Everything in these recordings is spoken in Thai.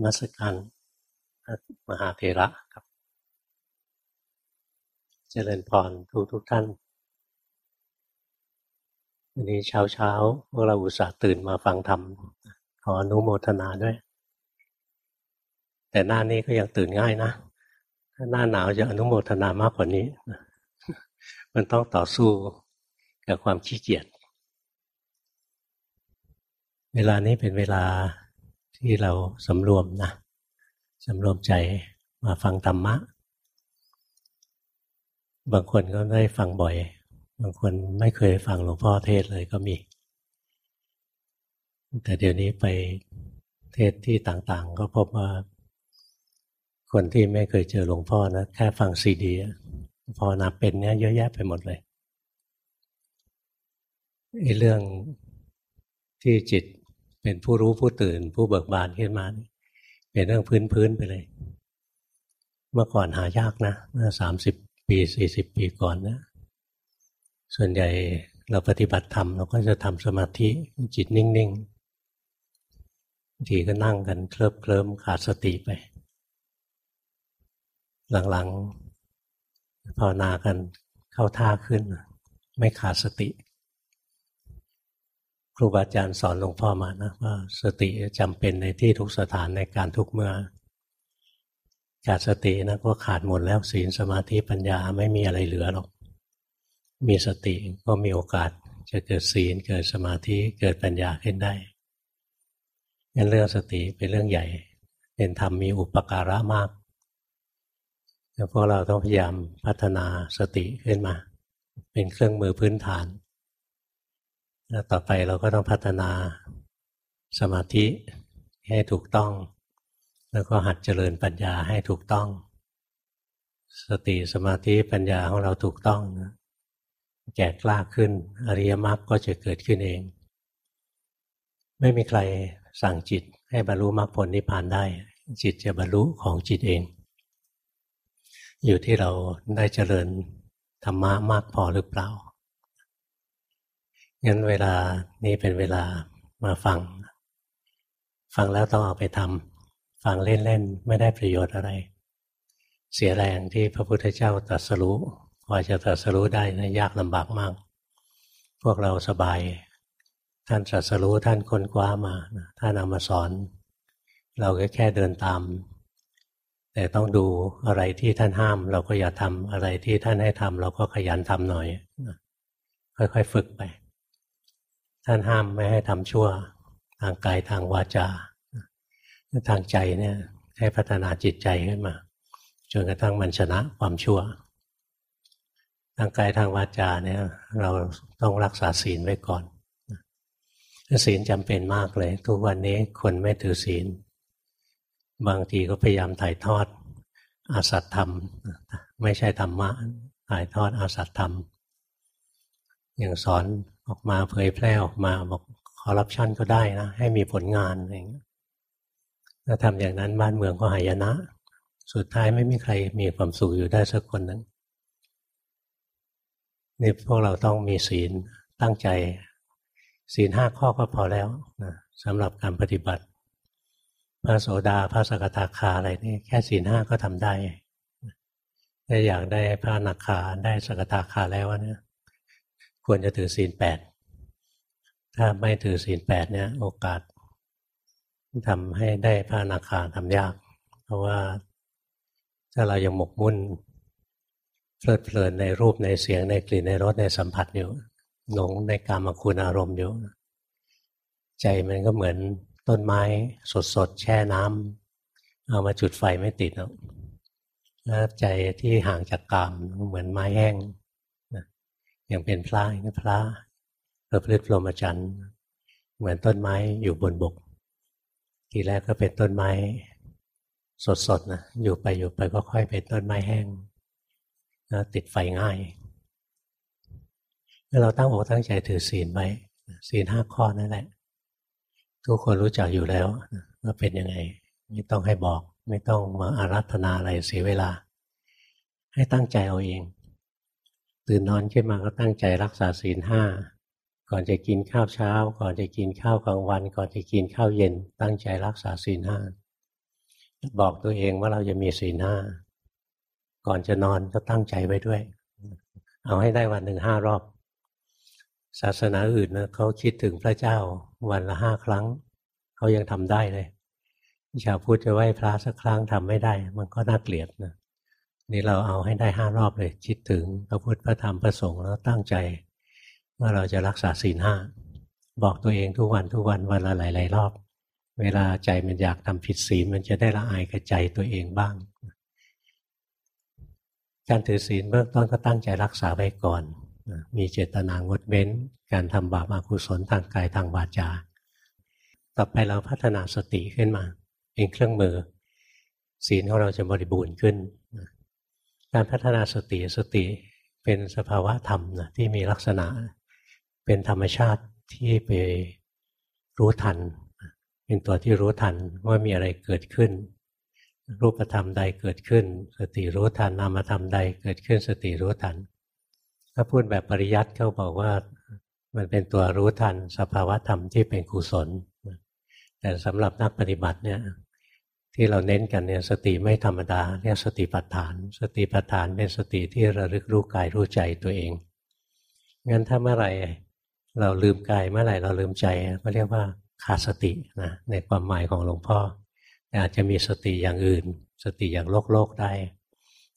มัสการมหาเทระครับ เจริญพรทุกทุกท่าน วันนี้เช้าเช้าพวกเราอุตส่าห์ตื่นมาฟังธรรม ขออนุโมทนาด้วย แต่หน้านี้ก็ยังตื่นง่ายนะ ถ้าหน้าหนาวจะอนุโมทนามากกว่านี้ มันต้องต่อสู้กับความขี้เกียจ เวลานี้เป็นเวลา ที่เราสำรวมนะสำรวมใจมาฟังธรรมะ บางคนก็ได้ฟังบ่อย บางคนไม่เคยฟังหลวงพ่อเทศเลยก็มี แต่เดี๋ยวนี้ไปเทศที่ต่างๆ ก็พบว่า คนที่ไม่เคยเจอหลวงพ่อนะแค่ฟังซีดีพอนาเป็นเนี้ยเยอะแยะไปหมดเลยไอ้เรื่องที่จิต เป็นผู้รู้ผู้ตื่น ผู้เบิกบานขึ้นมา เป็นเรื่องพื้นพื้นไปเลย เมื่อก่อนหายากนะเมื่อสามสิบปีสี่สิบปีก่อนนะ ส่วนใหญ่เราปฏิบัติธรรมเราก็จะทำสมาธิจิตนิ่งๆทีก็นั่งกันเคลิบเคลิ้มขาดสติไป หลังๆภาวนากันเข้าท่าขึ้น ไม่ขาดสติ ครูบาอาจารย์สอนหลวงพ่อมานะว่าสติจำเป็นในที่ทุกสถานในการทุกเมื่อขาดสตินะก็ขาดหมดแล้วศีลสมาธิปัญญาไม่มีอะไรเหลือหรอก มีสติก็มีโอกาสจะเกิดศีลเกิดสมาธิเกิดปัญญาขึ้นได้งั้นเรื่องสติเป็นเรื่องใหญ่ เป็นธรรมมีอุปการะมากแล้วพวกเราต้องพยายามพัฒนาสติขึ้นมา เป็นเครื่องมือพื้นฐาน แล้วต่อไปเราก็ต้องพัฒนาสมาธิให้ถูกต้อง แล้วก็หัดเจริญปัญญาให้ถูกต้อง สติสมาธิปัญญาของเราถูกต้องแก่กล้าขึ้น อริยมรรคก็จะเกิดขึ้นเอง ไม่มีใครสั่งจิตให้บรรลุมรรคผลนิพพานได้ จิตจะบรรลุของจิตเอง อยู่ที่เราได้เจริญธรรมะมากพอหรือเปล่า งั้นเวลานี้เป็นเวลามาฟัง ฟังแล้วต้องเอาไปทำฟังเล่นๆ ไม่ได้ประโยชน์อะไร เสียแรงที่พระพุทธเจ้าตรัสรู้กว่าจะตรัสรู้ได้นะยากลำบากมาก พวกเราสบาย ท่านตรัสรู้ท่านค้นคว้ามา ท่านเอามาสอน เราก็แค่เดินตาม แต่ต้องดูอะไรที่ท่านห้าม เราก็อย่าทำอะไรที่ท่านให้ทำเราก็ขยันทำหน่อยค่อยๆ ฝึกไป ท่านห้ามไม่ให้ทำชั่วทางกายทางวาจา ทางใจเนี่ยให้พัฒนาจิตใจขึ้นมาจนกระทั่งมันชนะความชั่ว ทางกายทางวาจาเนี่ย เราต้องรักษาศีลไว้ก่อนศีลจำเป็นมากเลย ทุกวันนี้คนไม่ถือศีล บางทีก็พยายามถ่ายทอดอาสัตธรรม ไม่ใช่ธรรมะถ่ายทอดอาสัตธรรม อย่างสอน ออกมาเผยแพร่ออกมาบอกคอร์รัปชันก็ได้นะ ให้มีผลงานอะไรอย่างเงี้ยถ้าทำอย่างนั้นบ้านเมืองก็หายนะ สุดท้ายไม่มีใครมีความสุขอยู่ได้สักคนหนึ่งนี่พวกเราต้องมีศีลตั้งใจ ศีลห้าข้อก็พอแล้วนะสำหรับการปฏิบัติ พระโสดาพระสกทาคาอะไรนี่แค่ศีลห้าก็ทำได้ถ้าอยากได้พระนักขาได้สกทาคาแล้วเนี่ย ควรจะถือศีลแปดถ้าไม่ถือศีลแปดเนี่ย โอกาสทำให้ได้พระนาคาทำยาก เพราะว่าถ้าเรายังหมกมุ่นเพลิดเพลินในรูปในเสียงในกลิ่นในรสในสัมผัสอยู่หลงในกามคุณอารมณ์อยู่ ใจมันก็เหมือนต้นไม้สดๆ แช่น้ำเอามาจุดไฟไม่ติดหรอกแล้วใจที่ห่างจากกามเหมือนไม้แห้ง อย่างเป็นพระนี่างพระประพฤติพรหมจรรย์เหมือนต้นไม้อยู่บนบก ทีแรกก็เป็นต้นไม้ สดๆนะอยู่ไปอยู่ไปก็ค่อยเป็นต้นไม้แห้งแล้วติดไฟง่ายเมื่อเราตั้งอกตั้งใจถือศีลไว้ศีลห้าข้อนั่นแหละ ทุกคนรู้จักอยู่แล้วว่าเป็นยังไง ไม่ต้องให้บอก ไม่ต้องมาอารัธนาอะไรเสียเวลา ให้ตั้งใจเอาเอง ตื่นนอนขึ้นมาก็ตั้งใจรักษาศีลห้าก่อนจะกินข้าวเช้า ก่อนจะกินข้าวกลางวัน ก่อนจะกินข้าวเย็น ตั้งใจรักษาศีลห้าบอกตัวเองว่าเราจะมีศีลห้าก่อนจะนอนก็ตั้งใจไว้ด้วย เอาให้ได้วันหนึ่งห้ารอบ ศาสนาอื่นนะเขาคิดถึงพระเจ้าวันละห้าครั้ง เขายังทำได้เลยชาวพุทธจะไหว้พระสักครั้งทำไม่ได้ มันก็น่าเกลียดนะ นี่เราเอาให้ได้ห้ารอบเลย คิดถึงพระพุทธพระธรรมพระสงฆ์แล้วตั้งใจ ว่าเราจะรักษาศีลห้าบอกตัวเองทุกวันทุกวันวันละหลายๆรอบ เวลาใจมันอยากทำผิดศีลมันจะได้ละอายกับใจตัวเองบ้าง การถือศีลเบื้องต้นก็ตั้งใจรักษาไว้ก่อน มีเจตนางดเว้น การทำบาปอกุศลทางกายทางวาจา ต่อไปเราพัฒนาสติขึ้นมา เป็นเครื่องมือ ศีลของเราจะบริบูรณ์ขึ้น การพัฒนาสติสติเป็นสภาวะธรรมนะที่มีลักษณะ เป็นธรรมชาติที่ไปรู้ทัน เป็นตัวที่รู้ทันว่ามีอะไรเกิดขึ้น รูปธรรมใดเกิดขึ้น สติรู้ทันนามธรรมใดเกิดขึ้น สติรู้ทัน ถ้าพูดแบบปริยัติเขาบอกว่ามันเป็นตัวรู้ทันสภาวะธรรมที่เป็นกุศล แต่สำหรับนักปฏิบัติเนี่ย ที่เราเน้นกันเนี่ยสติไม่ธรรมดาเรียกสติปัฏฐาน สติปัฏฐานเป็นสติที่ระลึกรู้กายรู้ใจตัวเองงั้นถ้าเมื่อไหร่เราลืมกายเมื่อไหร่เราลืมใจก็เรียกว่าขาดสตินะในความหมายของหลวงพ่อแต่อาจจะมีสติอย่างอื่น สติอย่างโลกโลกได้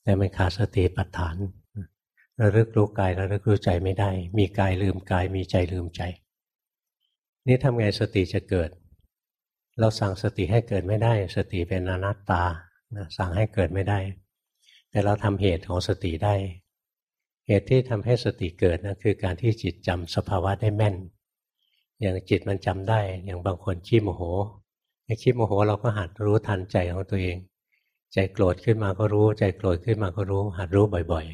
แต่มันขาดสติปัฏฐานระลึกรู้กายระลึกรู้ใจไม่ได้ มีกายลืมกายมีใจลืมใจ นี่ทำไงสติจะเกิด เราสั่งสติให้เกิดไม่ได้ สติเป็นอนัตตาสั่งให้เกิดไม่ได้ แต่เราทำเหตุของสติได้ เหตุที่ทำให้สติเกิดนะคือการที่จิตจำสภาวะได้แม่น อย่างจิตมันจำได้ อย่างบางคนขี้โมโหไอ้ขี้โมโหเราก็หัดรู้ทันใจของตัวเอง ใจโกรธขึ้นมาก็รู้ ใจโกรธขึ้นมาก็รู้ หัดรู้บ่อย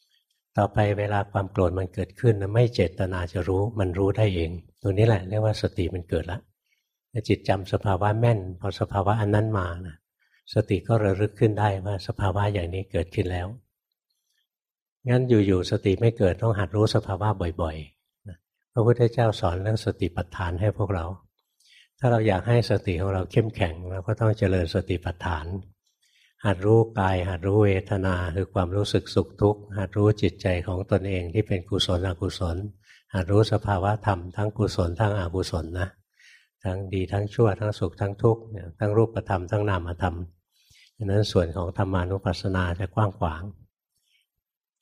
ๆ ต่อไปเวลาความโกรธมันเกิดขึ้นไม่เจตนาจะรู้มันรู้ได้เอง ตัวนี้แหละเรียกว่าสติมันเกิดแล้ว จิตจำสภาวะแม่น พอสภาวะอันนั้นมานะสติก็ระลึกขึ้นได้ว่าสภาวะอย่างนี้เกิดขึ้นแล้ว งั้นอยู่ๆสติไม่เกิดต้องหัดรู้สภาวะบ่อยๆพระพุทธเจ้าสอนเรื่องสติปัฏฐานให้พวกเรา ถ้าเราอยากให้สติของเราเข้มแข็งเราก็ต้องเจริญสติปัฏฐาน หัดรู้กาย หัดรู้เวทนาคือความรู้สึกสุขทุกข์หัดรู้จิตใจของตนเองที่เป็นกุศลอกุศลหัดรู้สภาวะธรรมทั้งกุศลทั้งอกุศลนะ ทั้งดีทั้งชั่วทั้งสุขทั้งทุกข์ทั้งรูปธรรมทั้งนามธรรมดังนั้นส่วนของธรรมานุปัสสนาจะกว้างขวาง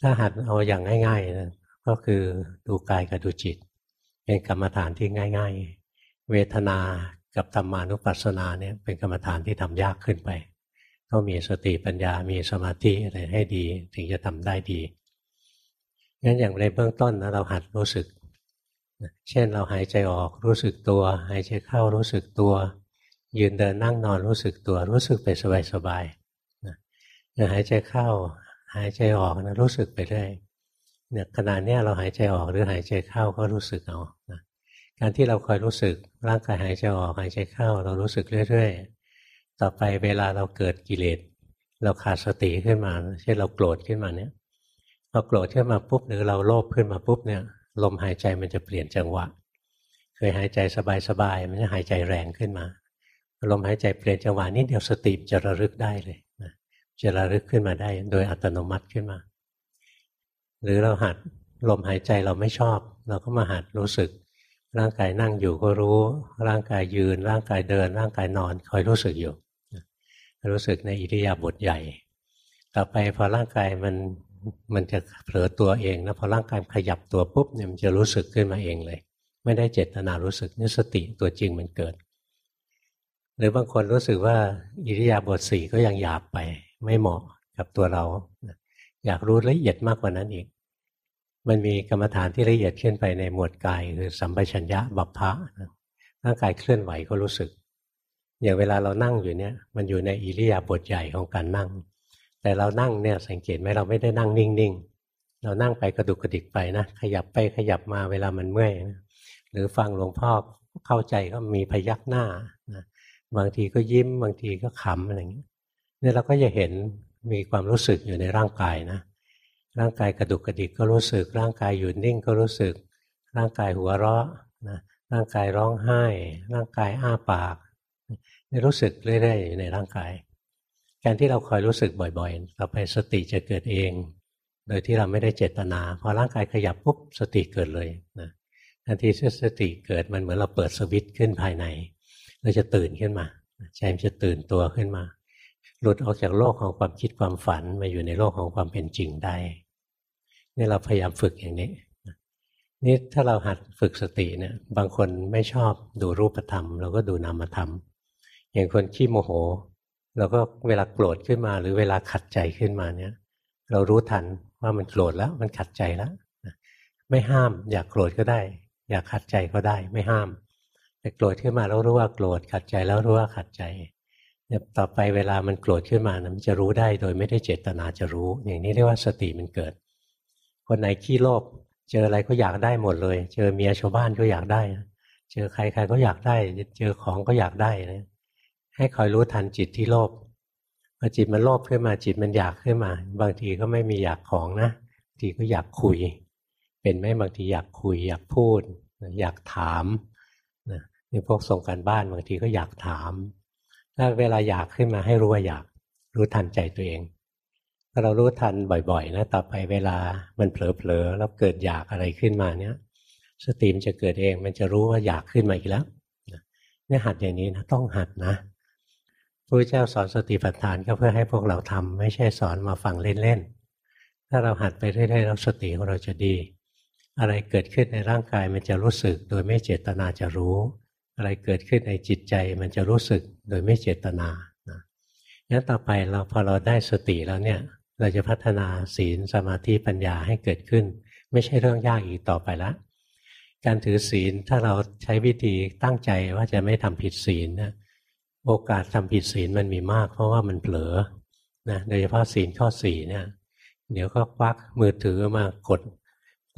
ถ้าหัดเอาอย่างง่ายๆนะก็คือดูกายกับดูจิต เป็นกรรมฐานที่ง่าย ๆ เวทนากับธรรมานุปัสสนาเนี่ยเป็นกรรมฐานที่ทำยากขึ้นไปต้องมีสติปัญญามีสมาธิอะไรให้ดี ถึงจะทำได้ดีงั้นอย่างในเบื้องต้นนะเราหัดรู้สึก เช่นเราหายใจออกรู้สึกตัว หายใจเข้ารู้สึกตัว ยืนเดินนั่งนอนรู้สึกตัว รู้สึกไปสบายๆหายใจเข้า หายใจออกนะรู้สึกไปเรื่อยเนี่ยขณะนี้เราหายใจออกหรือหายใจเข้าก็รู้สึกเอานะการที่เราคอยรู้สึกร่างกายหายใจออกหายใจเข้า เรารู้สึกเรื่อยๆ ต่อไปเวลาเราเกิดกิเลสเราขาดสติขึ้นมา เช่นเราโกรธขึ้นมาเนี่ยพอโกรธขึ้นมาปุ๊บหรือเราโลภขึ้นมาปุ๊บเนี่ย ลมหายใจมันจะเปลี่ยนจังหวะ เคยหายใจสบายๆมันจะหายใจแรงขึ้นมา ลมหายใจเปลี่ยนจังหวะนี้เดียวสติจะระลึกได้เลยจะระลึกขึ้นมาได้โดยอัตโนมัติขึ้นมา หรือเราหัดลมหายใจเราไม่ชอบ เราก็มาหัดรู้สึก ร่างกายนั่งอยู่ก็รู้ ร่างกายยืน ร่างกายเดิน ร่างกายนอนคอยรู้สึกอยู่ รู้สึกในอิริยาบถใหญ่ ต่อไปพอร่างกายมัน มันจะเผลอตัวเองนะพอร่างกายขยับตัวปุ๊บเนี่ยมันจะรู้สึกขึ้นมาเองเลย ไม่ได้เจตนารู้สึกนี่สติตัวจริงมันเกิด หรือบางคนรู้สึกว่าอิริยาบถสี่ก็ยังหยาบไป ไม่เหมาะกับตัวเรา อยากรู้ละเอียดมากกว่านั้นอีก มันมีกรรมฐานที่ละเอียดขึ้นไปในหมวดกายคือสัมปชัญญะบัพพะร่างกายเคลื่อนไหวก็รู้สึก อย่างเวลาเรานั่งอยู่เนี่ย มันอยู่ในอิริยาบถใหญ่ของการนั่ง แต่เรานั่งเนี่ยสังเกตไหมเราไม่ได้นั่งนิ่งๆ เรานั่งไปกระดุกกระดิกไปนะขยับไปขยับมาเวลามันเมื่อยนะหรือฟังหลวงพ่อเข้าใจก็มีพยักหน้านะบางทีก็ยิ้มบางทีก็ขำอะไรอย่างนี้เนี่ยเราก็จะเห็นมีความรู้สึกอยู่ในร่างกายนะ ร่างกายกระดุกกระดิกก็รู้สึก ร่างกายหยุดนิ่งก็รู้สึก ร่างกายหัวเราะนะร่างกายร้องไห้ ร่างกายอ้าปากนี่รู้สึกเรื่อยๆอยู่ในร่างกาย การที่เราคอยรู้สึกบ่อยๆ ต่อไปสติจะเกิดเอง โดยที่เราไม่ได้เจตนา พอร่างกายขยับปุ๊บสติเกิดเลยนะทันทีที่สติเกิดมันเหมือนเราเปิดสวิตช์ขึ้นภายใน เราจะตื่นขึ้นมาใจมันจะตื่นตัวขึ้นมา หลุดออกจากโลกของความคิดความฝันมาอยู่ในโลกของความเป็นจริงได้นี่เราพยายามฝึกอย่างนี้นี่ถ้าเราหัดฝึกสติเนี่ยบางคนไม่ชอบดูรูปธรรม เราก็ดูนามธรรม อย่างคนขี้โมโห เราก็เวลาโกรธขึ้นมาหรือเวลาขัดใจขึ้นมาเนี่ย เรารู้ทันว่ามันโกรธแล้วมันขัดใจแล้วไม่ห้าม อยากโกรธก็ได้ อยากขัดใจก็ได้ ไม่ห้าม แต่โกรธขึ้นมาแล้วรู้ว่าโกรธขัดใจแล้วรู้ว่าขัดใจเนี่ยต่อไปเวลามันโกรธขึ้นมานะมันจะรู้ได้โดยไม่ได้เจตนาจะรู้ อย่างนี้เรียกว่าสติมันเกิด คนไหนขี้โลภเจออะไรก็อยากได้หมดเลย เจอเมียชาวบ้านก็อยากได้ เจอใครใครก็อยากได้ เจอของก็อยากได้นะ ให้คอยรู้ทันจิตที่โลภพอจิตมันโลภขึ้นมาจิตมันอยากขึ้นมา บางทีก็ไม่มีอยากของนะบางทีก็อยากคุย เป็นไหมบางทีอยากคุย อยากพูด อยากถามนี่พวกส่งการบ้านบางทีก็อยากถาม ถ้าเวลาอยากขึ้นมาให้รู้ว่าอยากรู้ทันใจตัวเองถ้าเรารู้ทันบ่อยๆนะต่อไปเวลามันเผลอๆแล้วเกิดอยากอะไรขึ้นมาเนี้ยสติมจะเกิดเองมันจะรู้ว่าอยากขึ้นมาอีกแล้วเนี่ยหัดอย่างนี้นะต้องหัดนะ พระเจ้าสอนสติปัฏฐานก็เพื่อให้พวกเราทำไม่ใช่สอนมาฟังเล่นๆ ถ้าเราหัดไปเรื่อยๆแล้วสติของเราจะดี อะไรเกิดขึ้นในร่างกายมันจะรู้สึก โดยไม่เจตนาจะรู้ อะไรเกิดขึ้นในจิตใจมันจะรู้สึกโดยไม่เจตนานะงั้นต่อไปเราพอเราได้สติแล้วเนี่ยเราจะพัฒนาศีลสมาธิปัญญาให้เกิดขึ้น ไม่ใช่เรื่องยากอีกต่อไปละการถือศีลถ้าเราใช้วิธีตั้งใจว่าจะไม่ทำผิดศีลนะ โอกาสทำผิดศีลมันมีมาก เพราะว่ามันเผลอนะโดยเฉพาะศีลข้อสี่เนี่ยเดี๋ยวก็ควักมือถือมากด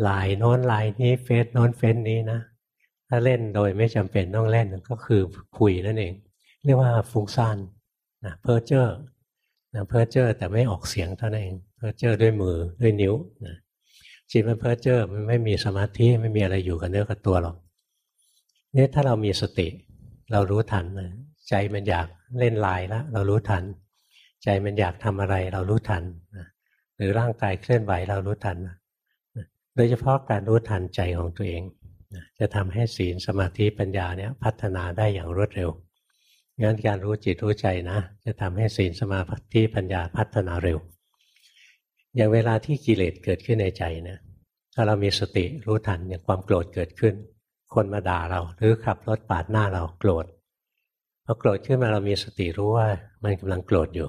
ไลน์โน้นไลน์นี้เฟซโน้นเฟซนี้นะ ถ้าเล่นโดยไม่จำเป็นต้องเล่นก็คือคุยนั่นเอง เรียกว่าฟุ้งซ่านนะเพ้อเจ้อนะเพ้อเจ้อแต่ไม่ออกเสียงเท่านั้นเองเพ้อเจ้อด้วยมือด้วยนิ้วนะจิตมันเพ้อเจ้อมันไม่มีสมาธิไม่มีอะไรอยู่กับเนื้อกับตัวหรอกนี่ถ้าเรามีสติ เรารู้ทันนะ ใจมันอยากเล่นลายแล้ว เรารู้ทัน ใจมันอยากทำอะไรเรารู้ทันหรือร่างกายเคลื่อนไหวเรารู้ทันโดยเฉพาะการรู้ทันใจของตัวเองจะทำให้ศีลสมาธิปัญญาเนี้ยพัฒนาได้อย่างรวดเร็วงั้นการรู้จิตรู้ใจนะ จะทำให้ศีลสมาธิปัญญาพัฒนาเร็ว อย่างเวลาที่กิเลสเกิดขึ้นในใจนะถ้าเรามีสติรู้ทันอย่างความโกรธเกิดขึ้น คนมาด่าเราหรือขับรถปาดหน้าเราโกรธ พอโกรธขึ้นมาเรามีสติรู้ว่ามันกำลังโกรธอยู่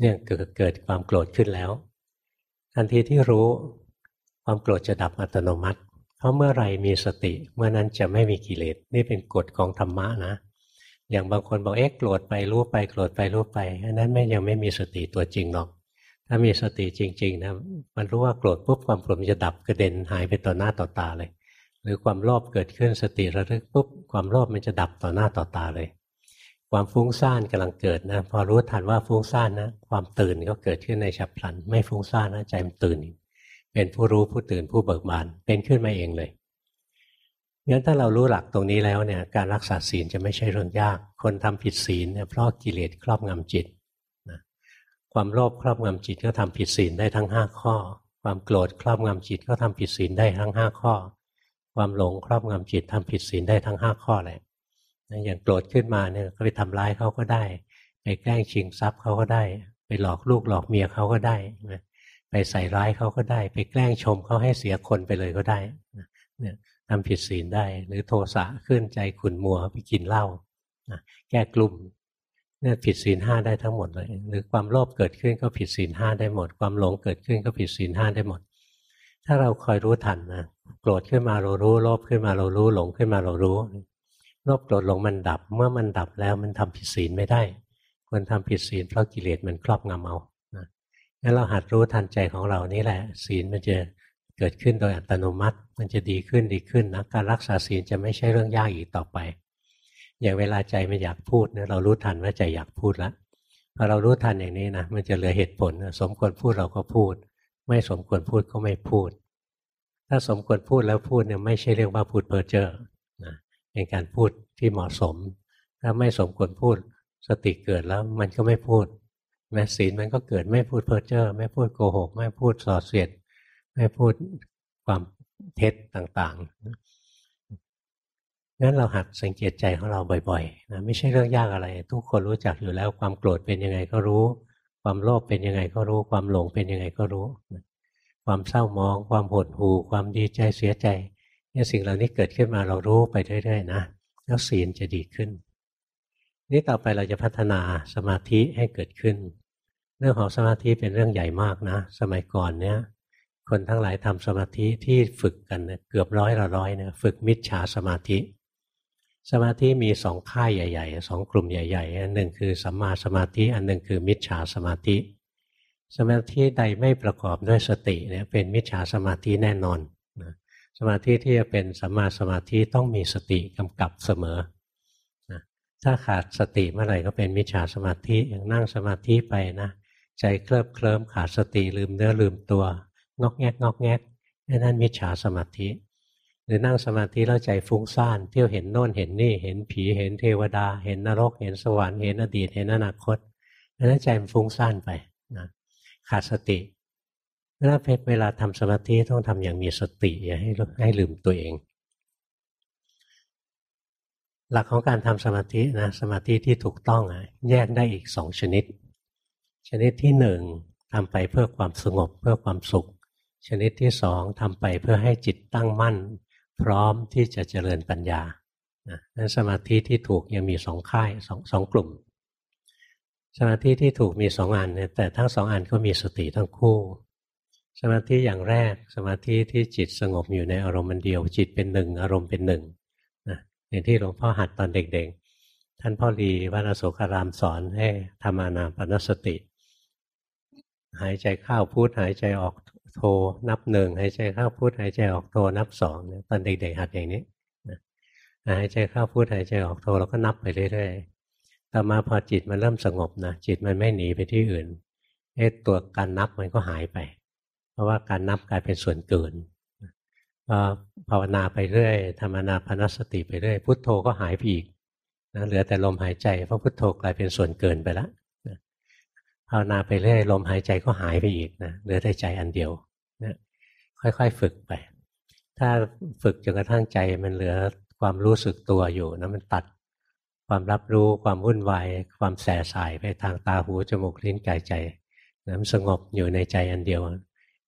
เนี่ยเกิดเกิดความโกรธขึ้นแล้วทันทีที่รู้ความโกรธจะดับอัตโนมัติ เพราะเมื่อไรมีสติเมื่อนั้นจะไม่มีกิเลสนี่เป็นกฎของธรรมะนะ อย่างบางคนบอกเอ๊ะโกรธไปรู้ไปโกรธไปรู้ไปอันนั้นไม่ยังไม่มีสติตัวจริงหรอก ถ้ามีสติจริงๆนะมันรู้ว่าโกรธปุ๊บความโกรธมันจะดับกระเด็นหายไปต่อหน้าต่อตาเลย หรือความโลภเกิดขึ้นสติระลึกปุ๊บความโลภมันจะดับต่อหน้าต่อตาเลย ความฟุ้งซ่านกำลังเกิดนะพอรู้ทันว่าฟุ้งซ่านนะ ความตื่นก็เกิดขึ้นในฉับพลัน ไม่ฟุ้งซ่านนะใจมันตื่น เป็นผู้รู้ผู้ตื่นผู้เบิกบานเป็นขึ้นมาเองเลยงั้นถ้าเรารู้หลักตรงนี้แล้วเนี่ยการรักษาศีลจะไม่ใช่เรื่องยาก คนทำผิดศีลเนี่ยเพราะกิเลสครอบงำจิตนะความโลภครอบงำจิตก็ทำผิดศีลได้ทั้งห้าข้อ ความโกรธครอบงำจิตก็ทำผิดศีลได้ทั้งห้าข้อ ความหลงครอบงำจิตทำผิดศีลได้ทั้งห้าข้อเลย อย่างโกรธขึ้นมาเนี่ยก็ไปทำร้ายเขาก็ได้ ไปแกล้งชิงทรัพย์เขาก็ได้ ไปหลอกลูกหลอกเมียเขาก็ได้ไปใส่ร้ายเขาก็ได้ ไปแกล้งชมเขาให้เสียคนไปเลยก็ได้เนี่ยทำผิดศีลได้ หรือโทสะขึ้นใจขุนมัวไปกินเหล้าแก้กลุ่มเนี่ยผิดศีลห้าได้ทั้งหมดเลย หรือความโลภเกิดขึ้นก็ผิดศีลห้าได้หมด ความหลงเกิดขึ้นก็ผิดศีลห้าได้หมด ถ้าเราคอยรู้ทันนะโกรธขึ้นมาเรารู้โลภขึ้นมาเรารู้หลงขึ้นมาเรารู้ โลภโกรธหลงมันดับ เมื่อมันดับแล้วมันทำผิดศีลไม่ได้คนทำผิดศีลเพราะกิเลสมันครอบงำเอางั้นเราหัดรู้ทันใจของเรานี่แหละ ศีลมันจะเกิดขึ้นโดยอัตโนมัติ มันจะดีขึ้นดีขึ้นนะการรักษาศีลจะไม่ใช่เรื่องยากอีกต่อไป อย่างเวลาใจมันอยากพูดเนี่ยเรารู้ทันว่าใจอยากพูดแล้วพอเรารู้ทันอย่างนี้นะมันจะเหลือเหตุผล สมควรพูดเราก็พูด ไม่สมควรพูดก็ไม่พูด ถ้าสมควรพูดแล้วพูดเนี่ยไม่ใช่เรียกว่าพูดเพ้อเจ้อ เป็นการพูดที่เหมาะสม ถ้าไม่สมควรพูดสติเกิดแล้วมันก็ไม่พูดแม้ศีลมันก็เกิดไม่พูดเพ้อเจ้อไม่พูดโกหก ไม่พูดส่อเสียด ไม่พูดความเท็จต่างๆงั้นเราหัดสังเกตใจของเราบ่อยๆนะไม่ใช่เรื่องยากอะไร ทุกคนรู้จักอยู่แล้วความโกรธเป็นยังไงก็รู้ ความโลภเป็นยังไงก็รู้ ความหลงเป็นยังไงก็รู้ ความเศร้ามอง ความหดหู่ความดีใจเสียใจ เนี่ยสิ่งเหล่านี้เกิดขึ้นมาเรารู้ไปเรื่อยๆนะแล้วศีลจะดีขึ้น นี่ต่อไปเราจะพัฒนาสมาธิให้เกิดขึ้น เรื่องของสมาธิเป็นเรื่องใหญ่มากนะ สมัยก่อนเนี่ย คนทั้งหลายทำสมาธิที่ฝึกกันเกือบร้อยละร้อยเนี่ยฝึกมิจฉาสมาธิ สมาธิมีสองค่ายใหญ่ๆสองกลุ่มใหญ่ๆอันหนึ่งคือสัมมาสมาธิอันหนึ่งคือมิจฉาสมาธิ สมาธิใดไม่ประกอบด้วยสติเนี่ยเป็นมิจฉาสมาธิแน่นอน สมาธิที่จะเป็นสัมมาสมาธิต้องมีสติกำกับเสมอนะถ้าขาดสติเมื่อไหร่ก็เป็นมิจฉาสมาธิอย่างนั่งสมาธิไปนะใจเคลิบเคลิ้มขาดสติลืมเนื้อลืมตัวงอกแงกงอกแงกนั่นมิจฉาสมาธิ หรือนั่งสมาธิแล้วใจฟุ้งซ่านเที่ยวเห็นโน่นเห็นนี่เห็นผีเห็นเทวดา เห็นนรก เห็นสวรรค์เห็นอดีตเห็นอนาคตนั้นใจมันฟุ้งซ่านไปนะขาดสติ แล้วเวลาทำสมาธิต้องทำอย่างมีสติอย่าให้ให้ลืมตัวเอง หลักของการทำสมาธินะสมาธิที่ถูกต้องอะแยกได้อีกสองชนิด ชนิดที่หนึ่งทำไปเพื่อความสงบเพื่อความสุข ชนิดที่สองทำไปเพื่อให้จิตตั้งมั่น พร้อมที่จะเจริญปัญญานั้นสมาธิที่ถูกยังมีสองค่ายสองสองกลุ่ม สมาธิที่ถูกมีสองอันแต่ทั้งสองอันก็มีสติทั้งคู่ สมาธิอย่างแรก สมาธิที่จิตสงบอยู่ในอารมณ์มันเดียว จิตเป็นหนึ่ง อารมณ์เป็นหนึ่งนะอย่างที่หลวงพ่อหัดตอนเด็กๆ ท่านพ่อรีวัดโสคารามสอนให้ทำอานาปนสติ หายใจเข้าพูดหายใจออกโทนับหนึ่งหายใจเข้าพูดหายใจออกโทนับสองตอนเด็กๆหัดอย่างนี้หายใจเข้าพูดหายใจออกโทเราก็นับไปเรื่อยๆต่อมาพอจิตมันเริ่มสงบนะจิตมันไม่หนีไปที่อื่นเอ๊ตัวการนับมันก็หายไป เพราะว่าการนับกลายเป็นส่วนเกินพอภาวนาไปเรื่อยธรรมนาพนสติไปเรื่อยพุทโธก็หายไปอีกนะเหลือแต่ลมหายใจเพราะพุทโธกลายเป็นส่วนเกินไปแล้วภาวนาไปเรื่อยลมหายใจก็หายไปอีกนะเหลือแต่ใจอันเดียวนะค่อยๆฝึกไป ถ้าฝึกจนกระทั่งใจมันเหลือความรู้สึกตัวอยู่นะมันตัดความรับรู้ความวุ่นวายความแสสายไปทางตาหูจมูกลิ้นกายใจนะมันสงบอยู่ในใจอันเดียว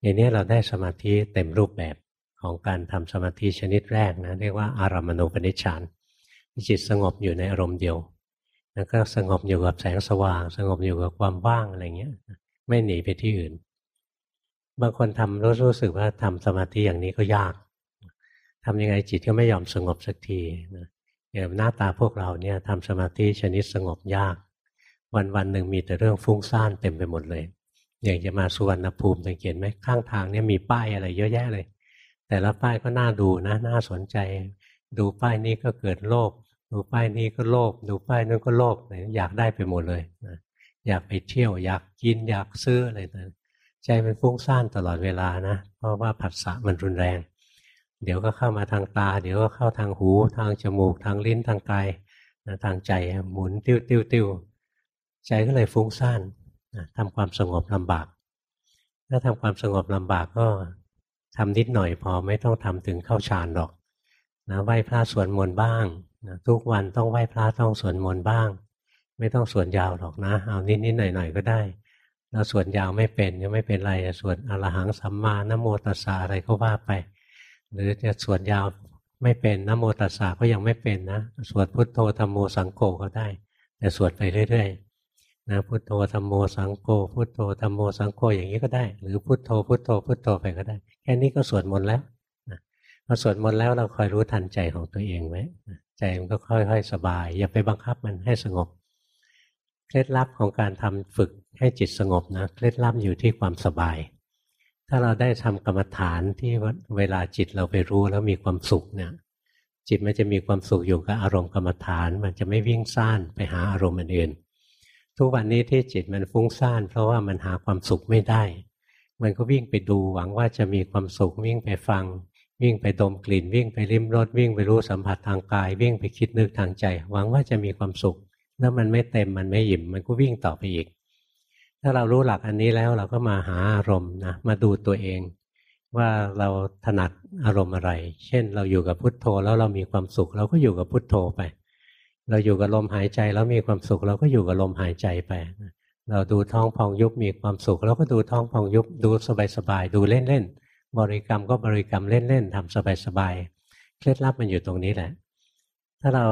อย่างนี้เราได้สมาธิเต็มรูปแบบของการทำสมาธิชนิดแรกนะเรียกว่าอารามณูปนิชฌานจิตสงบอยู่ในอารมณ์เดียว แล้วก็สงบอยู่กับแสงสว่าง สงบอยู่กับความว่างอะไรเงี้ย ไม่หนีไปที่อื่น บางคนทำรู้รู้สึกว่าทำสมาธิอย่างนี้ก็ยากทำยังไงจิตก็ไม่ยอมสงบสักทีนะอย่างหน้าตาพวกเราเนี่ยทำสมาธิชนิดสงบยาก วันวันหนึ่งมีแต่เรื่องฟุ้งซ่านเต็มไปหมดเลย อย่างจะมาสุวรรณภูมิสังเกตไหมข้างทางเนี่ยมีป้ายอะไรเยอะแยะเลย แต่ละป้ายก็น่าดูนะน่าสนใจ ดูป้ายนี้ก็เกิดโลภดูป้ายนี้ก็โลภดูป้ายนั้นก็โลภอยากได้ไปหมดเลยนะอยากไปเที่ยว อยากกินอยากซื้ออะไรต่างใจมันฟุ้งซ่านตลอดเวลานะ เพราะว่าผัสสะมันรุนแรง เดี๋ยวก็เข้ามาทางตา เดี๋ยวก็เข้าทางหู ทางจมูก ทางลิ้นทางกายทางใจหมุนติ้วติ้วติ้วใจก็เลยฟุ้งซ่าน ทำความสงบลำบาก ถ้าทำความสงบลำบากก็ทำนิดหน่อยพอไม่ต้องทำถึงเข้าฌานหรอกนะไหว้พระสวดมนต์บ้างนะทุกวันต้องไหว้พระต้องสวดมนต์บ้าง ไม่ต้องสวดยาวหรอกนะ เอานิดนิดหน่อยหน่อยก็ได้เราสวดยาวไม่เป็นก็ไม่เป็นไรสวดอรหังสัมมานโมตัสสะอะไรก็ว่าไป หรือจะสวดยาวไม่เป็นนโมตัสสะก็ยังไม่เป็นนะ สวดพุทโธธรรมโมสังโฆก็ได้ แต่สวดไปเรื่อยๆ นะพุทโธธรรมโมสังโฆพุทโธธรรมโมสังโฆอย่างนี้ก็ได้ หรือพุทโธพุทโธพุทโธไปก็ได้ แค่นี้ก็สวดมนต์แล้วนะพอสวดมนต์แล้วเราคอยรู้ทันใจของตัวเองไว้ใจมันก็ค่อย ๆ สบาย อย่าไปบังคับมันให้สงบเคล็ดลับของการทำฝึกให้จิตสงบนะเคล็ดลับอยู่ที่ความสบาย ถ้าเราได้ทำกรรมฐานที่เวลาจิตเราไปรู้แล้วมีความสุขเนี่ยจิตมันจะมีความสุขอยู่กับอารมณ์กรรมฐาน มันจะไม่วิ่งซ่านไปหาอารมณ์อื่น ทุกวันนี้ที่จิตมันฟุ้งซ่าน เพราะว่ามันหาความสุขไม่ได้ มันก็วิ่งไปดูหวังว่าจะมีความสุขวิ่งไปฟัง วิ่งไปดมกลิ่น วิ่งไปริมรสวิ่งไปรู้สัมผัสทางกาย วิ่งไปคิดนึกทางใจ หวังว่าจะมีความสุขแล้วมันไม่เต็มมันไม่หยิ่ม มันก็วิ่งต่อไปอีก ถ้าเรารู้หลักอันนี้แล้วเราก็มาหาอารมณ์นะมาดูตัวเอง ว่าเราถนัดอารมณ์อะไร เช่นเราอยู่กับพุทโธแล้วเรามีความสุข เราก็อยู่กับพุทโธไป เราอยู่กับลมหายใจแล้วมีความสุขเราก็อยู่กับลมหายใจไป เราดูท้องพองยุบมีความสุขเราก็ดูท้องพองยุบดูสบายๆดูเล่นๆบริกรรมก็บริกรรมเล่นๆทำสบายๆเคล็ดลับมันอยู่ตรงนี้แหละ ถ้าเรา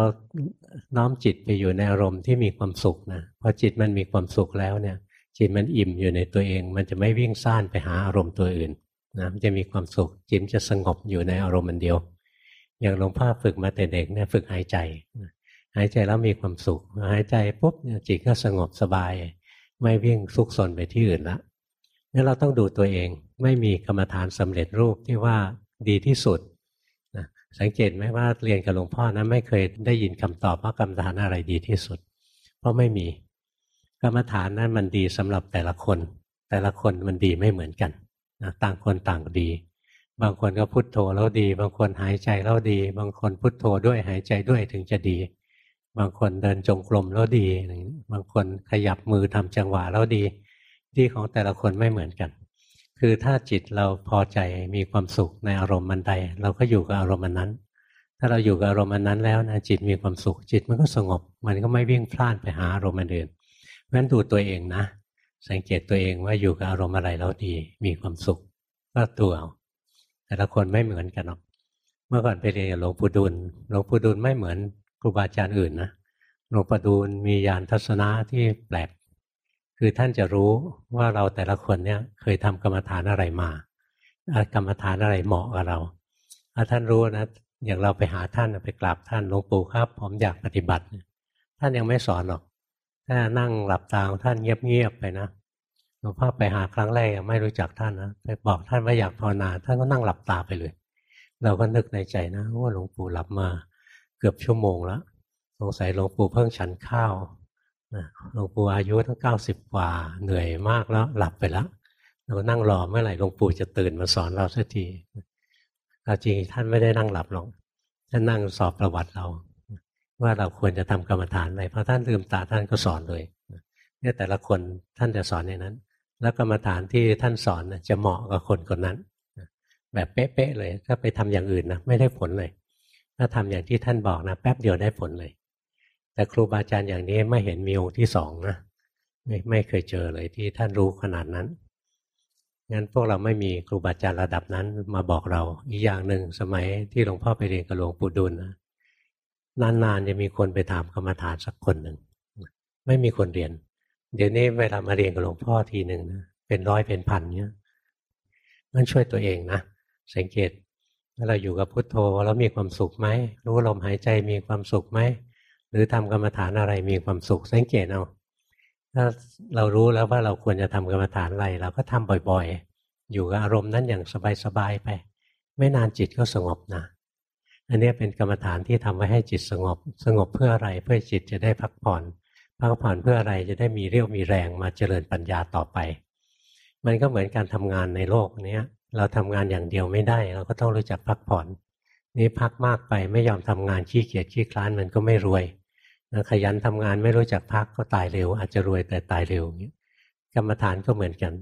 น้อมจิตไปอยู่ในอารมณ์ที่มีความสุขนะพอจิตมันมีความสุขแล้วเนี่ยจิตมันอิ่มอยู่ในตัวเอง มันจะไม่วิ่งซ่านไปหาอารมณ์ตัวอื่นนะมันจะมีความสุขจิตจะสงบอยู่ในอารมณ์มันเดียว อย่างหลวงพ่อฝึกมาแต่เด็กเนี่ยฝึกหายใจ หายใจแล้วมีความสุข หายใจปุ๊บเนี่ยจิตก็สงบสบาย ไม่วิ่งซุกซนไปที่อื่นละนี่เราต้องดูตัวเองไม่มีกรรมฐานสำเร็จรูปที่ว่าดีที่สุดสังเกตไหมว่าเรียนกับหลวงพ่อนะไม่เคยได้ยินคำตอบว่ากรรมฐานอะไรดีที่สุด เพราะไม่มีกรรมฐานนั้นมันดีสำหรับแต่ละคน แต่ละคนมันดีไม่เหมือนกันนะต่างคนต่างดี บางคนก็พุโทโธแล้วดี บางคนหายใจแล้วดี บางคนพุโทโธด้วยหายใจด้วยถึงจะดี บางคนเดินจงกรมแล้วดี บางคนขยับมือทำจังหวะแล้วดีดีของแต่ละคนไม่เหมือนกัน คือถ้าจิตเราพอใจมีความสุขในอารมณ์มันใด เราก็อยู่กับอารมณ์นั้น ถ้าเราอยู่กับอารมณ์นั้นแล้วนะจิตมีความสุข จิตมันก็สงบ มันก็ไม่วิ่งพล่านไปหาอารมณ์อื่นเพราะฉะนั้นดูตัวเองนะ สังเกตตัวเองว่าอยู่กับอารมณ์อะไรแล้วดี มีความสุขก็ตัวเอาแต่ละคนไม่เหมือนกันหรอกเมื่อก่อนไปเรียนหลวงปู่ดูลหลวงปู่ดูลไม่เหมือน รูบาอาจารย์อื่นนะหลวงปู่ดูลมียานทัศนะที่แปลก คือท่านจะรู้ว่าเราแต่ละคนเนี่ยเคยทำกรรมฐานอะไรมากรรมฐานอะไรเหมาะกับเราถ้าท่านรู้นะอย่างเราไปหาท่านไปกราบท่านหลวงปู่ครับผมอยากปฏิบัติ ท่านยังไม่สอนหรอกถ้านั่งหลับตาท่านเงียบๆไปนะหลวงพ่อไปหาครั้งแรกไม่รู้จักท่านนะไปบอกท่านว่าอยากภาวนา ท่านก็นั่งหลับตาไปเลย เราก็นึกในใจนะว่าหลวงปู่หลับมา เกือบชั่วโมงแล้วสงสัยหลวงปู่เพิ่งฉันข้าวหลวงปู่อายุตั้งเก้าสิบกว่าเหนื่อยมากแล้วหลับไปแล้วเรานั่งรอเมื่อไหร่หลวงปู่จะตื่นมาสอนเราสักทีเอาจริงท่านไม่ได้นั่งหลับหรอกท่านนั่งสอบประวัติเรา ว่าเราควรจะทำกรรมฐานอะไรเพราะท่านลืมตาท่านก็สอนเลยเนี่ยแต่ละคนท่านจะสอนในนั้น แล้วกรรมฐานที่ท่านสอนจะเหมาะกับคนคนนั้นแบบเป๊ะๆเลยถ้าไปทำอย่างอื่นนะไม่ได้ผลเลย ถ้าทำอย่างที่ท่านบอกนะแป๊บเดียวได้ผลเลย แต่ครูบาอาจารย์อย่างนี้ไม่เห็นมีองค์ที่สองนะไม่ไม่เคยเจอเลยที่ท่านรู้ขนาดนั้นงั้นพวกเราไม่มีครูบาอาจารย์ระดับนั้นมาบอกเรา อีกอย่างหนึ่งสมัยที่หลวงพ่อไปเรียนกับหลวงปู่ดุลนะนานๆจะมีคนไปถามกรรมฐานสักคนหนึ่งไม่มีคนเรียน เดี๋ยวนี้เวลามาเรียนกับหลวงพ่อทีหนึ่งนะเป็นร้อยเป็นพันเนี้ยมันช่วยตัวเองนะสังเกต เราอยู่กับพุทโธแล้วมีความสุขไหมรู้ลมหายใจมีความสุขไหมหรือทำกรรมฐานอะไรมีความสุขสังเกตเอาถ้าเรารู้แล้วว่าเราควรจะทำกรรมฐานอะไรเราก็ทำบ่อยๆ อยู่กับอารมณ์นั้นอย่างสบายๆไป ไม่นานจิตก็สงบนะอันนี้เป็นกรรมฐานที่ทำไว้ให้จิตสงบ สงบเพื่ออะไรเพื่อจิตจะได้พักผ่อนพักผ่อนเพื่ออะไรจะได้มีเรี่ยวมีแรงมาเจริญปัญญาต่อไป มันก็เหมือนการทำงานในโลกนี้ เราทำงานอย่างเดียวไม่ได้ เราก็ต้องรู้จักพักผ่อน นี่พักมากไปไม่ยอมทำงานขี้เกียจขี้คลานมันก็ไม่รวยขยันทำงานไม่รู้จักพักก็ตายเร็ว อาจจะรวยแต่ตายเร็วอย่างนี้กรรมฐานก็เหมือนกัน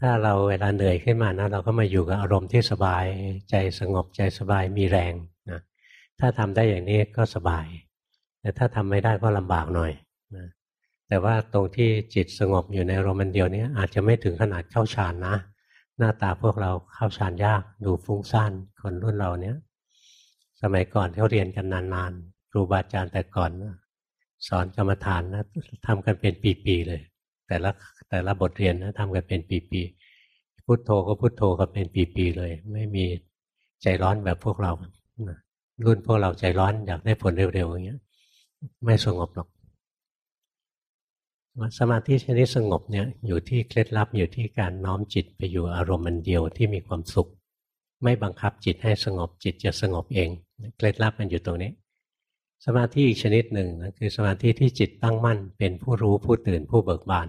ถ้าเราเวลาเหนื่อยขึ้นมานะเราก็มาอยู่กับอารมณ์ที่สบายใจสงบใจสบายมีแรงนะถ้าทำได้อย่างนี้ก็สบาย แต่ถ้าทำไม่ได้ก็ลำบากหน่อยนะแต่ว่าตรงที่จิตสงบอยู่ในอารมณ์เดียวนี้อาจจะไม่ถึงขนาดเข้าฌานนะ หน้าตาพวกเราเข้าฌานยากดูฟุ้งซ่านคนรุ่นเราเนี้ยสมัยก่อนเขาเรียนกันนานๆครูบาอาจารย์แต่ก่อน สอนกรรมฐานนะทำกันเป็นปีๆเลย แต่ละแต่ละบทเรียนนะทำกันเป็นปีๆพุโทโธก็พุโทโธกันเป็นปีๆเลย ไม่มีใจร้อนแบบพวกเรารุ่นพวกเราใจร้อนอยากได้ผลเร็วๆอย่างเงี้ย ไม่สงบหรอก สมาธิชนิดสงบเนี่ยอยู่ที่เคล็ดลับอยู่ที่การน้อมจิตไปอยู่อารมณ์มันเดียวที่มีความสุข ไม่บังคับจิตให้สงบจิตจะสงบเอง เคล็ดลับมันอยู่ตรงนี้ สมาธิอีกชนิดหนึ่งนะคือสมาธิที่จิตตั้งมั่น เป็นผู้รู้ผู้ตื่นผู้เบิกบาน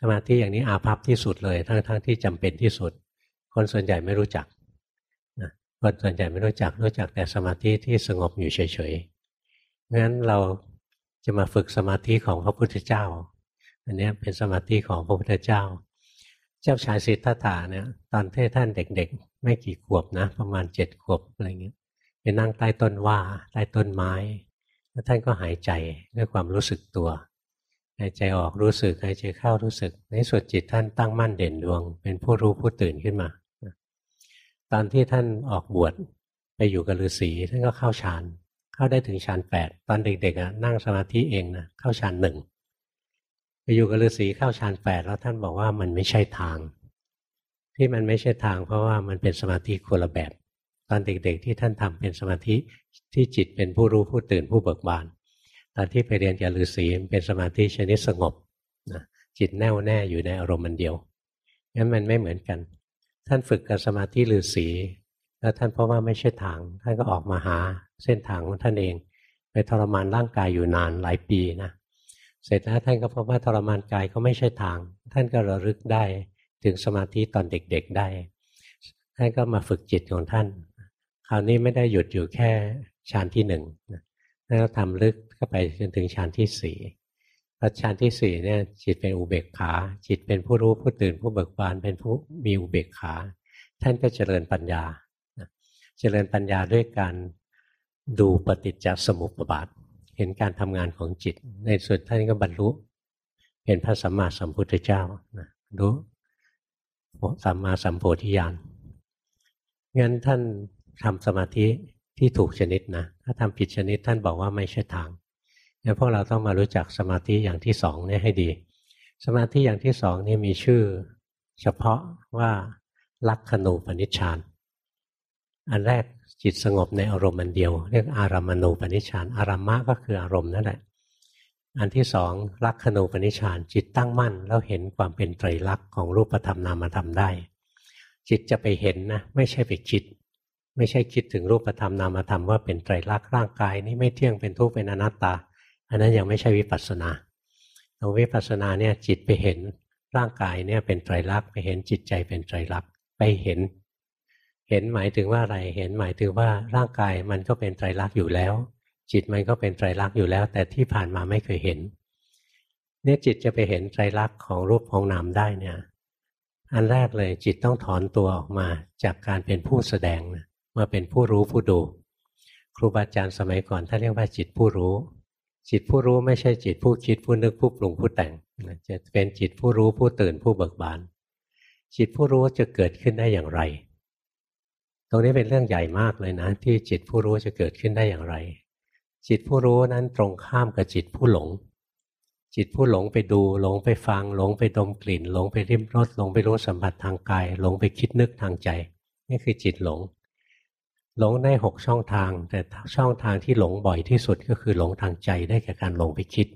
สมาธิอย่างนี้อาภัพที่สุดเลย ทั้งๆทที่จำเป็นที่สุด คนส่วนใหญ่ไม่รู้จักนะคนส่วนใหญ่ไม่รู้จักรู้จักแต่สมาธิที่สงบอยู่เฉยๆเพราะฉะนั้นเราจะมาฝึกสมาธิของพระพุทธเจ้า อันนี้เป็นสมาธิของพระพุทธเจ้า เจ้าชายสิทธัตถะเนี่ยตอนที่ท่านเด็กๆ ไม่กี่ขวบนะ ประมาณเจ็ดขวบอะไรเงี้ยไปนั่งใต้ต้นว่าใต้ต้นไม้ แล้วท่านก็หายใจด้วยความรู้สึกตัวหายใจออกรู้สึกหายใจเข้ารู้สึก ในสุดจิตท่านตั้งมั่นเด่นดวง เป็นผู้รู้ผู้ตื่นขึ้นมา ตอนที่ท่านออกบวชไปอยู่กับฤาษีท่านก็เข้าฌานเข้าได้ถึงฌานแปดตอนเด็กๆนั่งสมาธิเองนะเข้าฌานหนึ่ง ไปอยู่กับฤาษีเข้าฌานแปดแล้วท่านบอกว่ามันไม่ใช่ทาง ที่มันไม่ใช่ทางเพราะว่ามันเป็นสมาธิคนละแบบ ตอนเด็กๆที่ท่านทำเป็นสมาธิที่จิตเป็นผู้รู้ผู้ตื่นผู้เบิกบาน ตอนที่ไปเรียนกับฤาษีเป็นสมาธิชนิดสงบนะจิตแน่วแน่อยู่ในอารมณ์มันเดียวงั้นมันไม่เหมือนกัน ท่านฝึกกับสมาธิฤาษีแล้วท่านเพราะว่าไม่ใช่ทาง ท่านก็ออกมาหาเส้นทางของท่านเอง ไปทรมานร่างกายอยู่นานหลายปีนะ เสร็จแล้วท่านก็พบว่าทรมานกายก็ไม่ใช่ทาง ท่านก็ระลึกได้ถึงสมาธิตอนเด็กๆได้ ท่านก็มาฝึกจิตของท่าน คราวนี้ไม่ได้หยุดอยู่แค่ฌานที่หนึ่งท่านก็ทำลึกเข้าไปจนถึงฌานที่สี่พอฌานที่สี่เนี่ยจิตเป็นอุเบกขา จิตเป็นผู้รู้ผู้ตื่นผู้เบิกบานเป็นผู้มีอุเบกขา ท่านก็เจริญปัญญา เจริญปัญญาด้วยการดูปฏิจจสมุปบาท เห็นการทำงานของจิต ในสุดท่านก็บรรลุ เป็นพระสัมมาสัมพุทธเจ้านะรู้สัมมาสัมโพธิญาณงั้นท่านทำสมาธิที่ถูกชนิดนะถ้าทำผิดชนิดท่านบอกว่าไม่ใช่ทางงั้นพวกเราต้องมารู้จักสมาธิอย่างที่สองนี่ให้ดี สมาธิอย่างที่สองนี่มีชื่อ เฉพาะว่าลักขณูปนิชฌานอันแรก จิตสงบในอารมณ์มันเดียว เรียกอารามณูปนิชฌานอารามะก็คืออารมณ์นั่นแหละ อันที่สองลักขณูปนิชฌานจิตตั้งมั่น แล้วเห็นความเป็นไตรลักษณ์ของรูปธรรมนามธรรมได้ จิตจะไปเห็นนะ ไม่ใช่ไปคิด ไม่ใช่คิดถึงรูปธรรมนามธรรมว่าเป็นไตรลักษณ์ร่างกายนี้ไม่เที่ยงเป็นทุกข์เป็นอนัตตา อันนั้นยังไม่ใช่วิปัสสนาตรงวิปัสสนาเนี่ยจิตไปเห็นร่างกายเนี่ยเป็นไตรลักษณ์ไปเห็นจิตใจเป็นไตรลักษณ์ไปเห็น เห็นหมายถึงว่าอะไรเห็นหมายถึงว่าร่างกายมันก็เป็นไตรลักษณ์อยู่แล้ว จิตมันก็เป็นไตรลักษณ์อยู่แล้ว แต่ที่ผ่านมาไม่เคยเห็นเนี่ยจิตจะไปเห็นไตรลักษณ์ของรูปของนามได้เนี่ยอันแรกเลยจิตต้องถอนตัวออกมาจากการเป็นผู้แสดงมาเป็นผู้รู้ผู้ดู ครูบาอาจารย์สมัยก่อนท่านเรียกว่าจิตผู้รู้ จิตผู้รู้ไม่ใช่จิตผู้คิดผู้นึกผู้ปรุงผู้แต่งจะเป็นจิตผู้รู้ผู้ตื่นผู้เบิกบาน จิตผู้รู้จะเกิดขึ้นได้อย่างไร ตรงนี้เป็นเรื่องใหญ่มากเลยนะ ที่จิตผู้รู้จะเกิดขึ้นได้อย่างไร จิตผู้รู้นั้นตรงข้ามกับจิตผู้หลง จิตผู้หลงไปดูหลงไปฟัง หลงไปดมกลิ่น หลงไปริมรสหลงไปรู้สัมผัสทางกาย หลงไปคิดนึกทางใจ นี่คือจิตหลง หลงได้หกช่องทาง แต่ช่องทางที่หลงบ่อยที่สุดก็คือหลงทางใจได้แก่การหลงไปคิด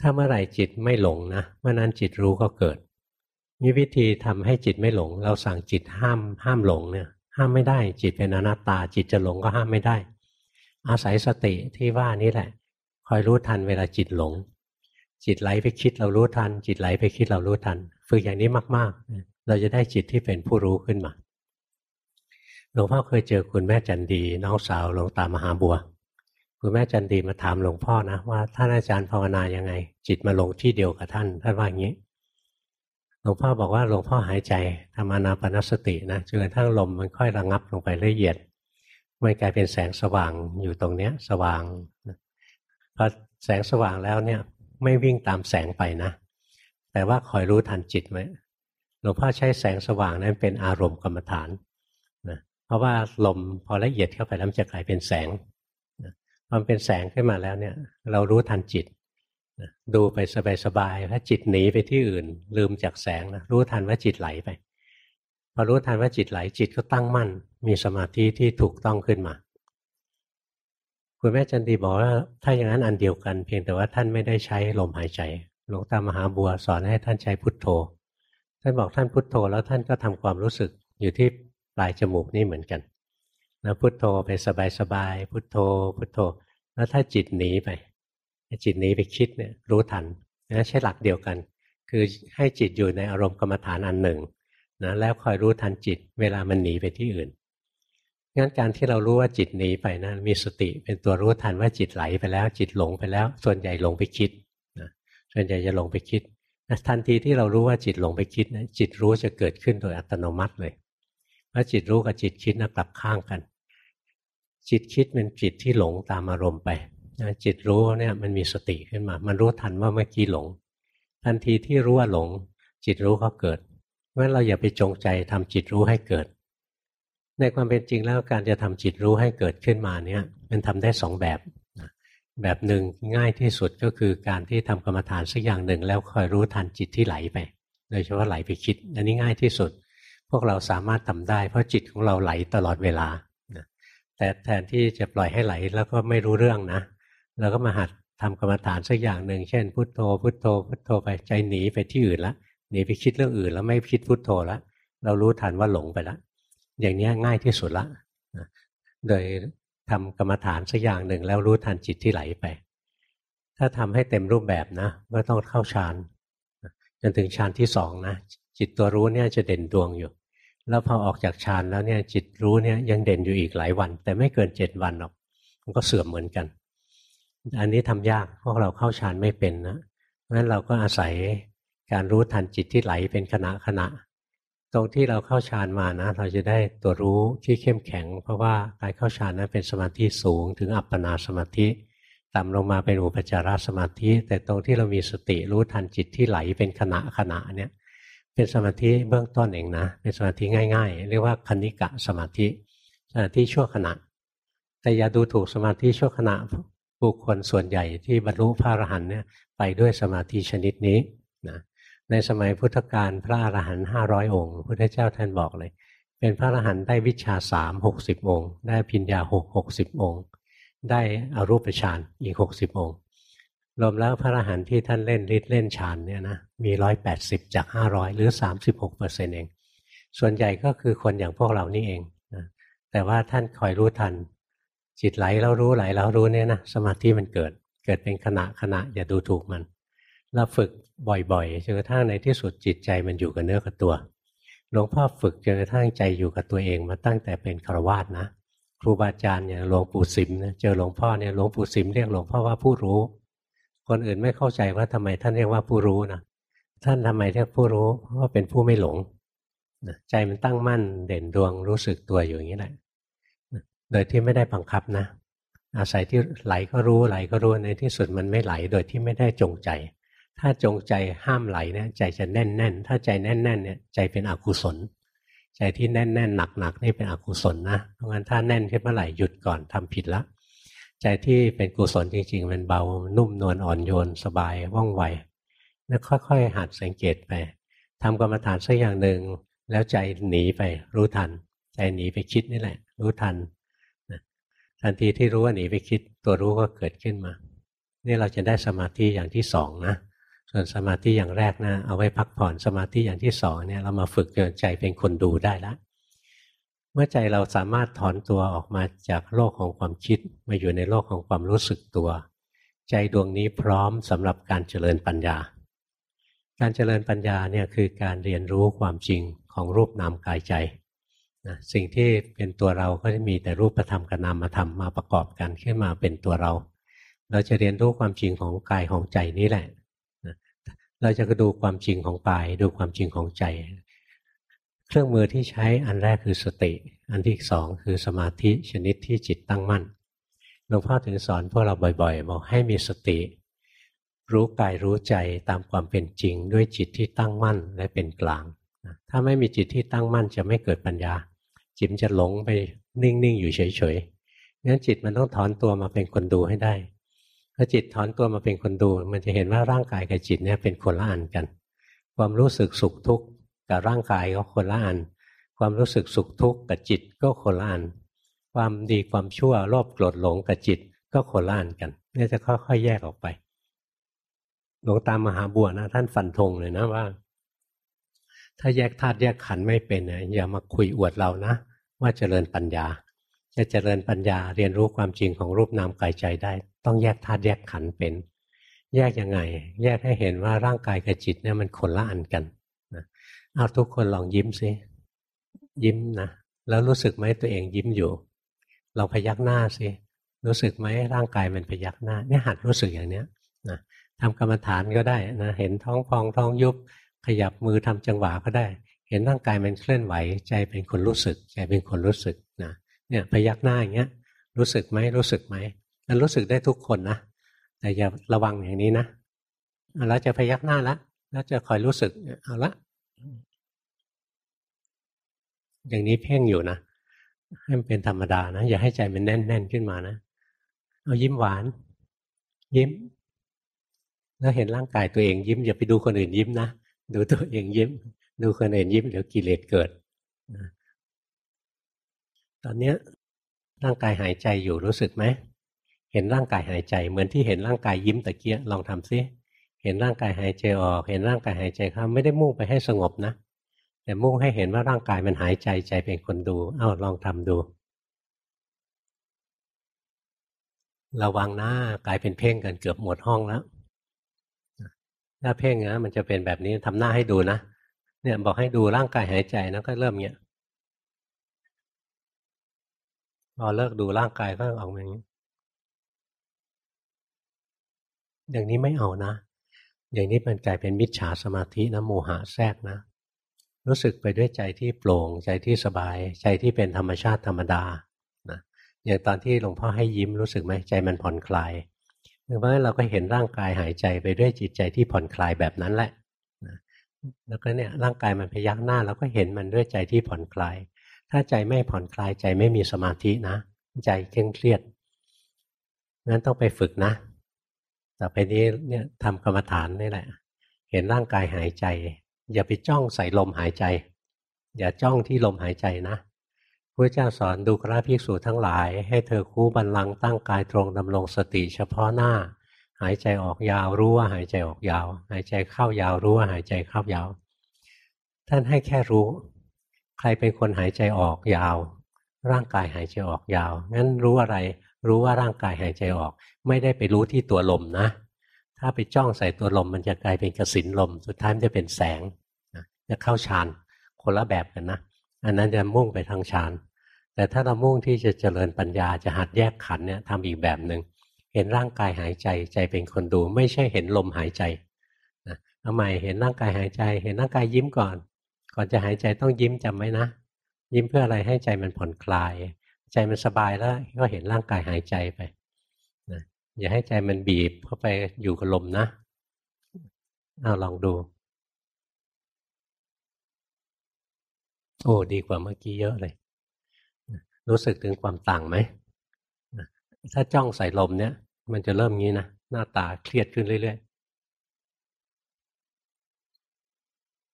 ถ้าเมื่อไหร่จิตไม่หลงนะเมื่อนั้นจิตรู้ก็เกิด มีวิธีทำให้จิตไม่หลง เราสั่งจิตห้ามห้ามหลงเนี่ย ห้ามไม่ได้ จิตเป็นอนัตตา จิตจะหลงก็ห้ามไม่ได้ อาศัยสติที่ว่านี้แหละ คอยรู้ทันเวลาจิตหลง จิตไหลไปคิดเรารู้ทัน จิตไหลไปคิดเรารู้ทัน ฝึกอย่างนี้มาก ๆ เราจะได้จิตที่เป็นผู้รู้ขึ้นมาหลวงพ่อเคยเจอคุณแม่จันดีน้องสาวหลวงตามหาบัว คุณแม่จันดีมาถามหลวงพ่อนะว่าท่านอาจารย์ภาวนายังไง จิตมาลงที่เดียวกับท่านท่านว่าอย่างนี้ หลวงพ่อบอกว่าหลวงพ่อหายใจทำอนาปนสตินะจนกระทั่งลมมันค่อยระงับลงไปละเอียดมันกลายเป็นแสงสว่างอยู่ตรงเนี้ย สว่างพอแสงสว่างแล้วเนี่ย ไม่วิ่งตามแสงไปนะ แต่ว่าคอยรู้ทันจิตไว้หลวงพ่อใช้แสงสว่างนั้นเป็นอารมณ์กรรมฐานนะเพราะว่าลมพอละเอียดเข้าไปแล้วมันจะกลายเป็นแสงพอเป็นแสงขึ้นมาแล้วเนี่ย เรารู้ทันจิต ดูไปสบายๆถ้าจิตหนีไปที่อื่น ลืมจากแสงนะรู้ทันว่าจิตไหลไปพอรู้ทันว่าจิตไหลจิตก็ตั้งมั่น มีสมาธิที่ถูกต้องขึ้นมา คุณแม่จันดีบอกว่า ถ้าอย่างนั้นอันเดียวกัน เพียงแต่ว่าท่านไม่ได้ใช้ลมหายใจหลวงตามหาบัวสอนให้ท่านใช้พุทโธ ท่านบอกท่านพุทโธแล้วท่านก็ทำความรู้สึกอยู่ที่ปลายจมูกนี่เหมือนกันนะพุทโธไปสบายๆพุทโธ พุทโธ แล้วถ้าจิตหนีไป จิตหนีไปคิดเนี่ยรู้ทันนะใช้หลักเดียวกัน คือให้จิตอยู่ในอารมณ์กรรมฐานอันหนึ่งนะแล้วคอยรู้ทันจิต เวลามันหนีไปที่อื่นงั้นการที่เรารู้ว่าจิตหนีไปนะมีสติเป็นตัวรู้ทันว่าจิตไหลไปแล้ว จิตหลงไปแล้ว ส่วนใหญ่หลงไปคิดนะส่วนใหญ่จะหลงไปคิดทันทีที่เรารู้ว่าจิตหลงไปคิดนะจิตรู้จะเกิดขึ้นโดยอัตโนมัติเลยเพราะจิตรู้กับจิตคิดนะกลับข้างกัน จิตคิดเป็นจิตที่หลงตามอารมณ์ไป จิตรู้เนี่ยมันมีสติขึ้นมา มันรู้ทันว่าเมื่อกี้หลง ทันทีที่รู้ว่าหลง จิตรู้ก็เกิดเพราะฉะนั้นเราอย่าไปจงใจทำจิตรู้ให้เกิด ในความเป็นจริงแล้วการจะทำจิตรู้ให้เกิดขึ้นมาเนี่ยมันทำได้สองแบบ แบบหนึ่งง่ายที่สุดก็คือการที่ทำกรรมฐานสักอย่างหนึ่ง แล้วคอยรู้ทันจิตที่ไหลไป โดยเฉพาะไหลไปคิด อันนี้ง่ายที่สุด พวกเราสามารถทำได้ เพราะจิตของเราไหลตลอดเวลาแต่แทนที่จะปล่อยให้ไหลแล้วก็ไม่รู้เรื่องนะ เราก็มาหัดทำกรรมฐานสักอย่างหนึ่งเช่นพุทโธพุทโธพุทโธไปใจหนีไปที่อื่นละหนีไปคิดเรื่องอื่นแล้วไม่คิดพุทโธแล้วเรารู้ทันว่าหลงไปแล้วอย่างนี้ง่ายที่สุดละโดยทำกรรมฐานสักอย่างหนึ่งแล้วรู้ทันจิตที่ไหลไป ถ้าทำให้เต็มรูปแบบนะก็ต้องเข้าฌานจนถึงฌานที่สองนะจิตตัวรู้เนี่ยจะเด่นดวงอยู่ แล้วพอออกจากฌานแล้วเนี่ยจิตรู้เนี่ยยังเด่นอยู่อีกหลายวัน แต่ไม่เกินเจ็ดวันหรอกมันก็เสื่อมเหมือนกัน อันนี้ทำยากพวกเราเข้าฌานไม่เป็นนะเพราะฉะนั้นเราก็อาศัยการรู้ทันจิตที่ไหลเป็นขณะขณะ ตรงที่เราเข้าฌานมานะเราจะได้ตัวรู้ที่เข้มแข็ง เพราะว่าการเข้าฌานนั้นเป็นสมาธิสูง ถึงอัปปนาสมาธิต่ำลงมาเป็นอุปจารสมาธิ แต่ตรงที่เรามีสติรู้ทันจิตที่ไหลเป็นขณะขณะเนี่ยเป็นสมาธิเบื้องต้นเองนะ เป็นสมาธิง่าย ๆ เรียกว่าคณิกะสมาธิสมาธิชั่วขณะ แต่อย่าดูถูกสมาธิชั่วขณะ บุคคลส่วนใหญ่ที่บรรลุพระอรหันต์เนี่ยไปด้วยสมาธิชนิดนี้นะในสมัยพุทธกาลพระอรหันต์ห้าร้อยองค์พุทธเจ้าท่านบอกเลย เป็นพระอรหันต์ได้วิชาสามหกสิบองค์ ได้พิญญาหกหกสิบองค์ ได้อรูปฌานอีกหกสิบองค์รวมแล้วพระอรหันต์ที่ท่านเล่นฤทธิ์เล่นฌานเนี่ยนะมีร้อยแปดสิบจากห้าร้อยหรือสามสิบหกเปอร์เซ็นต์เอง ส่วนใหญ่ก็คือคนอย่างพวกเรานี่เองนะแต่ว่าท่านคอยรู้ทัน จิตไหลแล้วรู้ไหลแล้วรู้เนี่ยนะสมาธิมันเกิด เกิดเป็นขณะขณะอย่าดูถูกมันเราฝึกบ่อยๆจนกระทั่งในที่สุดจิตใจมันอยู่กับเนื้อกับตัวหลวงพ่อฝึกจนกระทั่งใจอยู่กับตัวเองมาตั้งแต่เป็นครวาสนะครูบาอาจารย์อย่างหลวงปู่สิมนะเจอหลวงพ่อเนี่ยหลวงปู่สิมเรียกหลวงพ่อว่าผู้รู้ คนอื่นไม่เข้าใจว่าทำไมท่านเรียกว่าผู้รู้นะท่านทำไมเรียกผู้รู้เพราะว่าเป็นผู้ไม่หลงใจมันตั้งมั่นเด่นดวงรู้สึกตัวอยู่อย่างนี้แหละ โดยที่ไม่ได้บังคับนะ อาศัยที่ไหลก็รู้ไหลก็รู้ในที่สุดมันไม่ไหลโดยที่ไม่ได้จงใจ ถ้าจงใจห้ามไหลเนี่ยใจจะแน่นแน่นถ้าใจแน่นแน่นเนี่ยใจเป็นอกุศล ใจที่แน่นแน่นหนักหนักนี่เป็นอกุศลนะเพราะงั้นถ้าแน่นขึ้นเมื่อไหร่หยุดก่อนทำผิดละใจที่เป็นกุศลจริงๆมันเบานุ่มนวลอ่อนโยนสบายว่องไวแล้วค่อยๆ หัดสังเกตไปทำกรรมฐานสักอย่างหนึ่งแล้วใจหนีไปรู้ทัน ใจหนีไปคิดนี่แหละ รู้ทัน ทันทีที่รู้ว่าหนีไปคิด ตัวรู้ก็เกิดขึ้นมา นี่เราจะได้สมาธิอย่างที่สองนะ ส่วนสมาธิอย่างแรกนะ เอาไว้พักผ่อนสมาธิอย่างที่สองเนี่ยเรามาฝึกจนใจเป็นคนดูได้ล้วเมื่อใจเราสามารถถอนตัวออกมาจากโลกของความคิดมาอยู่ในโลกของความรู้สึกตัว ใจดวงนี้พร้อมสำหรับการเจริญปัญญา การเจริญปัญญาเนี่ยคือการเรียนรู้ความจริงของรูปนามกายใจ นะสิ่งที่เป็นตัวเราก็จะมีแต่รูปธรรมกับนามธรรมมาประกอบกันขึ้นมาเป็นตัวเรา เราจะเรียนรู้ความจริงของกายของใจนี้แหละเราจะดูความจริงของกายดูความจริงของใจ เครื่องมือที่ใช้อันแรกคือสติ อันที่สองคือสมาธิชนิดที่จิตตั้งมั่นหลวงพ่อถึงสอนพวกเราบ่อยๆบอกให้มีสติ รู้กายรู้ใจตามความเป็นจริง ด้วยจิตที่ตั้งมั่นและเป็นกลาง ถ้าไม่มีจิตที่ตั้งมั่นจะไม่เกิดปัญญา จิตจะหลงไปนิ่งๆอยู่เฉยๆงั้นจิตมันต้องถอนตัวมาเป็นคนดูให้ได้ถ้าจิตถอนตัวมาเป็นคนดู มันจะเห็นว่าร่างกายกับจิตเนี่ยเป็นคนละอันกัน ความรู้สึกสุขทุกข์กับร่างกายก็คนละอัน ความรู้สึกสุขทุกข์กับจิตก็คนละอัน ความดีความชั่วโลภโกรธหลงกับจิตก็คนละอันกันเนี่ยจะค่อยๆแยกออกไปหลวงตามหาบัวนะท่านฟันธงเลยนะว่า ถ้าแยกธาตุแยกขันไม่เป็นเนี่ยอย่ามาคุยอวดเรานะ ว่าเจริญปัญญา จะเจริญปัญญาเรียนรู้ความจริงของรูปนามกายใจได้ ต้องแยกธาตุแยกขันเป็น แยกยังไง แยกให้เห็นว่าร่างกายกับจิตเนี่ยมันคนละอันกันนะเอาทุกคนลองยิ้มซิยิ้มนะแล้วรู้สึกไหมตัวเองยิ้มอยู่ลองพยักหน้าสิรู้สึกไหมร่างกายมันพยักหน้าเนี่ยหัดรู้สึกอย่างเนี้ยนะทำกรรมฐานก็ได้นะเห็นท้องพองท้องยุบ ขยับมือทำจังหวะก็ได้ เห็นร่างกายมันเคลื่อนไหว ใจเป็นคนรู้สึก ใจเป็นคนรู้สึกนะเนี่ยพยักหน้าอย่างเงี้ย รู้สึกไหมรู้สึกไหมมันรู้สึกได้ทุกคนนะแต่อย่าระวังอย่างนี้นะเราจะพยักหน้าละแล้วจะคอยรู้สึกเอาละอย่างนี้เพ่งอยู่นะให้มันเป็นธรรมดานะ อย่าให้ใจมันแน่นๆขึ้นมานะ เอายิ้มหวาน ยิ้ม แล้วเห็นร่างกายตัวเองยิ้ม อย่าไปดูคนอื่นยิ้มนะ ดูตัวเองยิ้ม ดูคนอื่นยิ้มเดี๋ยวกิเลสเกิด ตอนนี้ร่างกายหายใจอยู่รู้สึกไหม เห็นร่างกายหายใจ เหมือนที่เห็นร่างกายยิ้มตะเกียลองทำซิ เห็นร่างกายหายใจออก เห็นร่างกายหายใจเข้าไม่ได้มุ่งไปให้สงบนะ แต่มุ่งให้เห็นว่าร่างกายมันหายใจใจเป็นคนดู เอ้าลองทำดู ระวังหน้ากลายเป็นเพ่งกันเกือบหมดห้องแล้ว ถ้าเพ่งนะมันจะเป็นแบบนี้ทำหน้าให้ดูนะเนี่ยบอกให้ดูร่างกายหายใจนะก็เริ่มเนี้ยพอเลิกดูร่างกายก็ออกมาอย่างนี้อย่างนี้ไม่เอานะ อย่างนี้มันกลายเป็นมิจฉาสมาธินะโมหะแทรกนะ รู้สึกไปด้วยใจที่โปร่ง ใจที่สบาย ใจที่เป็นธรรมชาติธรรมดานะอย่างตอนที่หลวงพ่อให้ยิ้มรู้สึกไหมใจมันผ่อนคลาย เพราะฉะนั้นเราก็เห็นร่างกายหายใจไปด้วยจิตใจที่ผ่อนคลายแบบนั้นแหละนะแล้วก็เนี่ยร่างกายมันพยักหน้าเราก็เห็นมันด้วยใจที่ผ่อนคลาย ถ้าใจไม่ผ่อนคลายใจไม่มีสมาธินะ ใจเคร่งเครียดงั้นต้องไปฝึกนะ ต่อไปนี้เนี่ยทำกรรมฐานนี่แหละ เห็นร่างกายหายใจ อย่าไปจ้องใส่ลมหายใจ อย่าจ้องที่ลมหายใจนะ พระเจ้าสอนดูกราภิกษุทั้งหลาย ให้เธอคู่บันลังตั้งกายตรงดำรงสติเฉพาะหน้า หายใจออกยาวรู้ว่าหายใจออกยาว หายใจเข้ายาวรู้ว่าหายใจเข้ายาว ท่านให้แค่รู้ ใครเป็นคนหายใจออกยาว ร่างกายหายใจออกยาว งั้นรู้อะไร รู้ว่าร่างกายหายใจออก ไม่ได้ไปรู้ที่ตัวลมนะ ถ้าไปจ้องใส่ตัวลมมันจะกลายเป็นกระสินลม สุดท้ายมันจะเป็นแสงจะเข้าฌานคนละแบบกันนะ อันนั้นจะมุ่งไปทางฌานแต่ถ้าเรามุ่งที่จะเจริญปัญญาจะหัดแยกขันเนี่ยทำอีกแบบหนึ่งเห็นร่างกายหายใจใจเป็นคนดู ไม่ใช่เห็นลมหายใจนะทำไมเห็นร่างกายหายใจ เห็นร่างกายยิ้มก่อน ก่อนจะหายใจต้องยิ้มจำไว้นะ ยิ้มเพื่ออะไรให้ใจมันผ่อนคลาย ใจมันสบายแล้วก็เห็นร่างกายหายใจไปอย่าให้ใจมันบีบเข้าไปอยู่กับลมนะเอาลองดู โอ้ดีกว่าเมื่อกี้เยอะเลย รู้สึกถึงความต่างไหมถ้าจ้องใส่ลมเนี่ย มันจะเริ่มงี้นะหน้าตาเครียดขึ้นเรื่อยๆ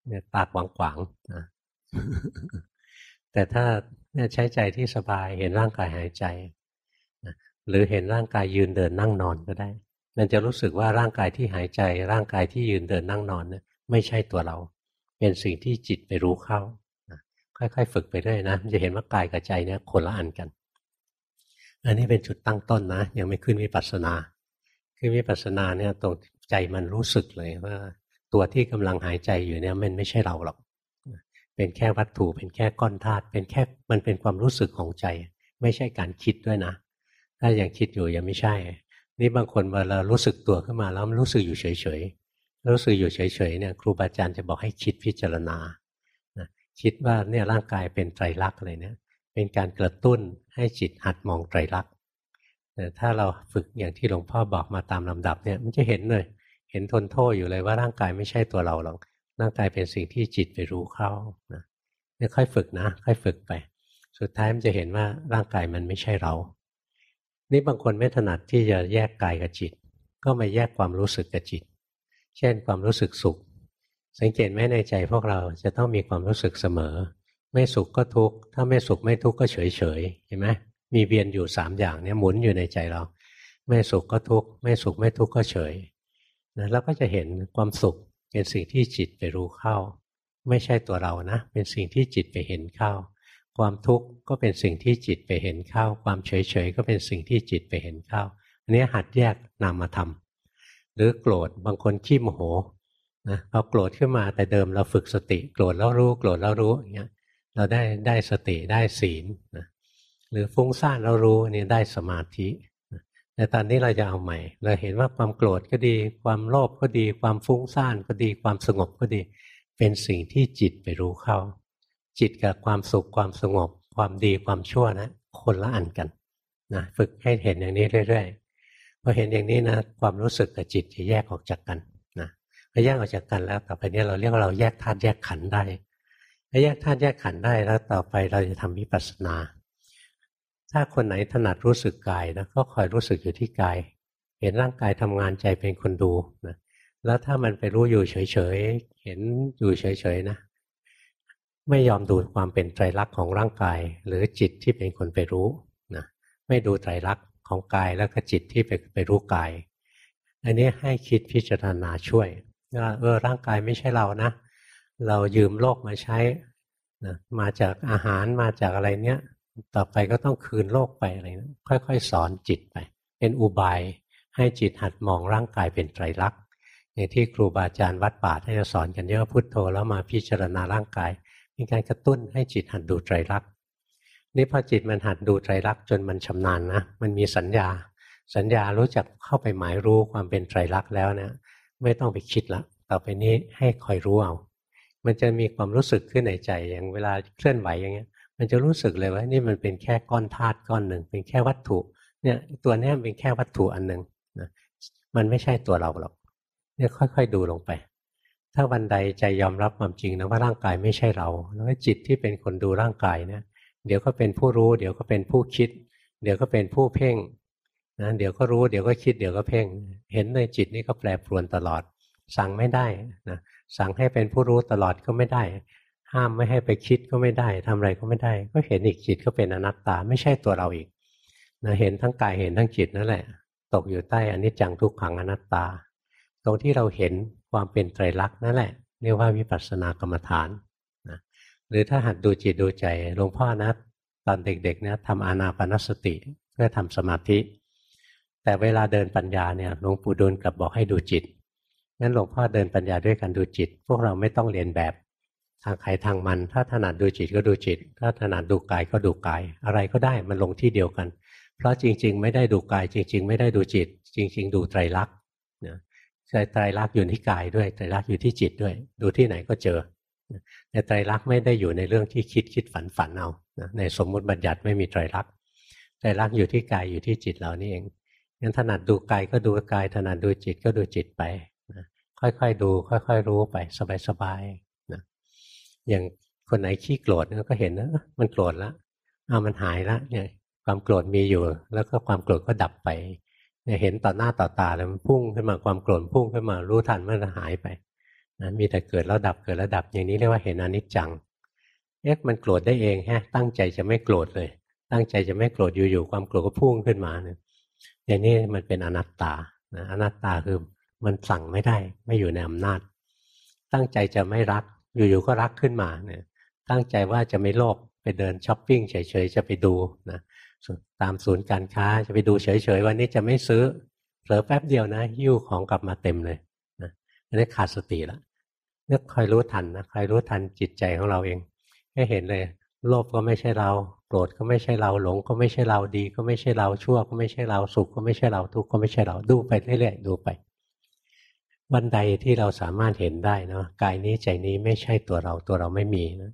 เนี่ยตาขวางๆนะแต่ถ้าเนี่ยใช้ใจที่สบายเห็นร่างกายหายใจหรือเห็นร่างกายยืนเดินนั่งนอนก็ได้ มันจะรู้สึกว่าร่างกายที่หายใจ ร่างกายที่ยืนเดินนั่งนอนเนี่ยไม่ใช่ตัวเรา เป็นสิ่งที่จิตไปรู้เข้า ค่อยๆ ฝึกไปเรื่อยนะจะเห็นว่ากายกับใจเนี่ยคนละอันกัน อันนี้เป็นจุดตั้งต้นนะ ยังไม่ขึ้นวิปัสสนา ขึ้นวิปัสสนาเนี่ยตรงใจมันรู้สึกเลยว่า ตัวที่กำลังหายใจอยู่เนี่ยมันไม่ใช่เราหรอก เป็นแค่วัตถุ เป็นแค่ก้อนธาตุ เป็นแค่มันเป็นความรู้สึกของใจ ไม่ใช่การคิดด้วยนะ ถ้ายังคิดอยู่ยังไม่ใช่ นี่บางคนเวลารู้สึกตัวขึ้นมาแล้วมันรู้สึกอยู่เฉยๆ รู้สึกอยู่เฉยๆเนี่ยครูบาอาจารย์จะบอกให้คิดพิจารณา คิดว่าเนี่ยร่างกายเป็นไตรลักษณ์เลยเนี่ยเป็นการกระตุ้นให้จิตหัดมองไตรลักษณ์แต่ถ้าเราฝึกอย่างที่หลวงพ่อบอกมาตามลำดับเนี่ยมันจะเห็นเลยเห็นทนโทษอยู่เลยว่าร่างกายไม่ใช่ตัวเราหรอกร่างกายเป็นสิ่งที่จิตไปรู้เข้านะเนี่ยค่อยฝึกนะ ค่อยฝึกไป สุดท้ายมันจะเห็นว่าร่างกายมันไม่ใช่เรา นี่บางคนไม่ถนัดที่จะแยกกายกับจิต ก็มาแยกความรู้สึกกับจิต เช่นความรู้สึกสุข สังเกตไหมในใจพวกเราจะต้องมีความรู้สึกเสมอ ไม่สุขก็ทุกข์ถ้าไม่สุขไม่ทุกข์ก็เฉยเฉยเห็นไหมมีเวียนอยู่สามอย่างเนี่ยหมุนอยู่ในใจเรา ไม่สุขก็ทุกข์ไม่สุขไม่ทุกข์ก็เฉยนะแล้วก็จะเห็นความสุขเป็นสิ่งที่จิตไปรู้เข้า ไม่ใช่ตัวเรานะ เป็นสิ่งที่จิตไปเห็นเข้า ความทุกข์ก็เป็นสิ่งที่จิตไปเห็นเข้า ความเฉยๆก็เป็นสิ่งที่จิตไปเห็นเข้าอันนี้หัดแยกนามธรรมหรือโกรธบางคนขี้โมโห นะพอโกรธขึ้นมาแต่เดิมเราฝึกสติ โกรธแล้วรู้โกรธแล้วรู้อย่างเงี้ยเราได้ได้สติได้ศีลนะหรือฟุ้งซ่านแล้วรู้นี่ได้สมาธิแต่ตอนนี้เราจะเอาใหม่ เราเห็นว่าความโกรธก็ดี ความโลภก็ดี ความฟุ้งซ่านก็ดี ความสงบก็ดี เป็นสิ่งที่จิตไปรู้เข้า จิตกับความสุขความสงบ ความดีความชั่วนะคนละอันกันนะฝึกให้เห็นอย่างนี้เรื่อยๆพอเห็นอย่างนี้นะความรู้สึกกับจิตจะแยกออกจากกัน นะพอแยกออกจากกันแล้ว ต่อไปนี้เราเรียกว่าเราแยกธาตุแยกขันธ์ได้ถ้าแยกธาตุแยกขันธ์ได้แล้วต่อไปเราจะทำวิปัสสนา ถ้าคนไหนถนัดรู้สึกกายนะก็คอยรู้สึกอยู่ที่กาย เห็นร่างกายทำงานใจเป็นคนดูนะแล้วถ้ามันไปรู้อยู่เฉยๆ เห็นอยู่เฉยๆนะ ไม่ยอมดูความเป็นไตรลักษณ์ของร่างกาย หรือจิตที่เป็นคนไปรู้นะไม่ดูไตรลักษณ์ของกายแล้วก็จิตที่ไปไปรู้กาย อันนี้ให้คิดพิจารณาช่วย ว่าเออร่างกายไม่ใช่เรานะ เรายืมโลกมาใช้นะมาจากอาหารมาจากอะไรเนี้ยต่อไปก็ต้องคืนโลกไปอะไรนะค่อย ๆ สอนจิตไป เป็นอุบายให้จิตหัดมองร่างกายเป็นไตรลักษณ์อย่างที่ครูบาอาจารย์วัดป่าท่านจะสอนกันเยอะพุทโธแล้วมาพิจารณาร่างกายเป็นการกระตุ้นให้จิตหัดดูไตรลักษณ์นี่พอจิตมันหัดดูไตรลักษณ์จนมันชำนาญนะมันมีสัญญา สัญญารู้จักเข้าไปหมายรู้ความเป็นไตรลักษณ์แล้วเนะี่ย ไม่ต้องไปคิดละต่อไปนี้ให้คอยรู้เอา มันจะมีความรู้สึกขึ้นในใจอย่างเวลาเคลื่อนไหวอย่างเงี้ย มันจะรู้สึกเลยว่านี่มันเป็นแค่ก้อนธาตุก้อนหนึ่ง เป็นแค่วัตถุ เนี่ยตัวนี้เป็นแค่วัตถุอันหนึ่งนะมันไม่ใช่ตัวเราหรอก เนี่ยค่อย ๆ ดูลงไป ถ้าวันใดใจยอมรับความจริงนะว่าร่างกายไม่ใช่เรา แล้วจิตที่เป็นคนดูร่างกายเนี่ยเดี๋ยวก็เป็นผู้รู้ เดี๋ยวก็เป็นผู้คิด เดี๋ยวก็เป็นผู้เพ่ง นะเดี๋ยวก็รู้เดี๋ยวก็คิดเดี๋ยวก็เพ่ง เห็นในจิตนี่ก็แปรปรวนตลอด สั่งไม่ได้นะสั่งให้เป็นผู้รู้ตลอดก็ไม่ได้ ห้ามไม่ให้ไปคิดก็ไม่ได้ทำอะไรก็ไม่ได้ ก็เห็นอีกจิตก็เป็นอนัตตาไม่ใช่ตัวเราอีกนะเห็นทั้งกายเห็นทั้งจิตนั่นแหละ ตกอยู่ใต้อนิจจังทุกขังอนัตตา ตรงที่เราเห็นความเป็นไตรลักษณ์นั่นแหละเรียกว่าวิปัสสนากรรมฐานนะหรือถ้าหัดดูจิตดูใจหลวงพ่อนะตอนเด็กๆเนี่ยทำอานาปนสติเพื่อทำสมาธิ แต่เวลาเดินปัญญาเนี่ยหลวงปู่ดูลกลับบอกให้ดูจิตงั้นหลวงพ่อเดินปัญญาด้วยการดูจิต พวกเราไม่ต้องเรียนแบบทางใครทางมัน ถ้าถนัดดูจิตก็ดูจิต ถ้าถนัดดูกายก็ดูกาย อะไรก็ได้มันลงที่เดียวกัน เพราะจริง ๆ ไม่ได้ดูกาย จริง ๆ ไม่ได้ดูจิต จริง ๆ ดูไตรลักษณ์นะไตรลักษณ์อยู่ที่กายด้วยไตรลักษณ์อยู่ที่จิตด้วย ดูที่ไหนก็เจอแต่ไตรลักษณ์ไม่ได้อยู่ในเรื่องที่คิดคิดฝันฝันเอาในสมมุติบัญญัติไม่มีไตรลักษณ์ไตรลักษณ์อยู่ที่กายอยู่ที่จิตเรานี่เอง งั้นถนัดดูกายก็ดูกาย ถนัดดูจิตก็ดูจิตไปค่อยๆดู ค่อยๆรู้ไปสบายๆนะอย่างคนไหนขี้โกรธก็เห็นนะมันโกรธแล้วอ้ามันหายแล้วเนี่ยความโกรธมีอยู่ แล้วก็ความโกรธก็ดับไปเนี่ยเห็นต่อหน้าต่อตาแล้วมันพุ่งขึ้นมาความโกรธพุ่งขึ้นมารู้ทันมื่อหายไปนะมีแต่เกิดแล้วดับเกิดแล้วดับอย่างนี้เรียกว่าเห็นอนิจจังเอ๊ะมันโกรธได้เองฮะตั้งใจจะไม่โกรธเลย ตั้งใจจะไม่โกรธอยู่ๆความโกรธก็พุ่งขึ้นมาเนี่ย อย่างนี้มันเป็นอนัตตานะอนัตตาคือมันสั่งไม่ได้ ไม่อยู่ในอำนาจ ตั้งใจจะไม่รัก อยู่ๆก็รักขึ้นมาเนี่ย ตั้งใจว่าจะไม่โลภไปเดินช้อปปิ้งเฉยๆจะไปดูนะตามศูนย์การค้าจะไปดูเฉยๆวันนี้จะไม่ซื้อเผลอแป๊บเดียวนะยิ้วของกลับมาเต็มเลยนะนี่ขาดสติแล้วเนึกคอยรู้ทันนะคอยรู้ทันจิตใจของเราเองให้เห็นเลย โลภก็ไม่ใช่เรา โกรธก็ไม่ใช่เราหลง ก็ไม่ใช่เราดี ก็ไม่ใช่เราชั่ว ก็ไม่ใช่เราสุข ก็ไม่ใช่เราทุกข์ก็ไม่ใช่เราดูไปเรื่อยๆดูไป วันใดที่เราสามารถเห็นได้นะกายนี้ใจนี้ไม่ใช่ตัวเราตัวเราไม่มีนะ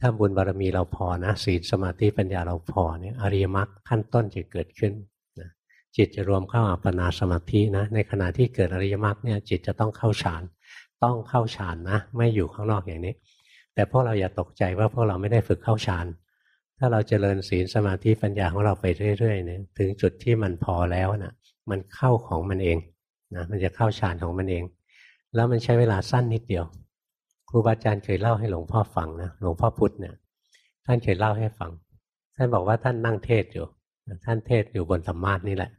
ถ้าบุญบารมีเราพอนะศีลสมาธิปัญญาเราพอเนี่ยอริยมรรคขั้นต้นจะเกิดขึ้นนะจิตจะรวมเข้าอัปปนาสมาธินะในขณะที่เกิดอริยมรรคเนี่ยจิตจะต้องเข้าฌานต้องเข้าฌานนะ ไม่อยู่ข้างนอกอย่างนี้ แต่พวกเราอย่าตกใจว่าพวกเราไม่ได้ฝึกเข้าฌาน ถ้าเราจเจริญศีลสมาธิปัญญาของเราไปเรื่อยๆเนี่ยถึงจุดที่มันพอแล้วนะมันเข้าของมันเองนะมันจะเข้าฌานของมันเอง แล้วมันใช้เวลาสั้นนิดเดียว ครูบาอาจารย์เคยเล่าให้หลวงพ่อฟังนะหลวงพ่อพุธเนี่ยท่านเคยเล่าให้ฟัง ท่านบอกว่าท่านนั่งเทศอยู่ ท่านเทศอยู่บนธรรมาสนี่แหละ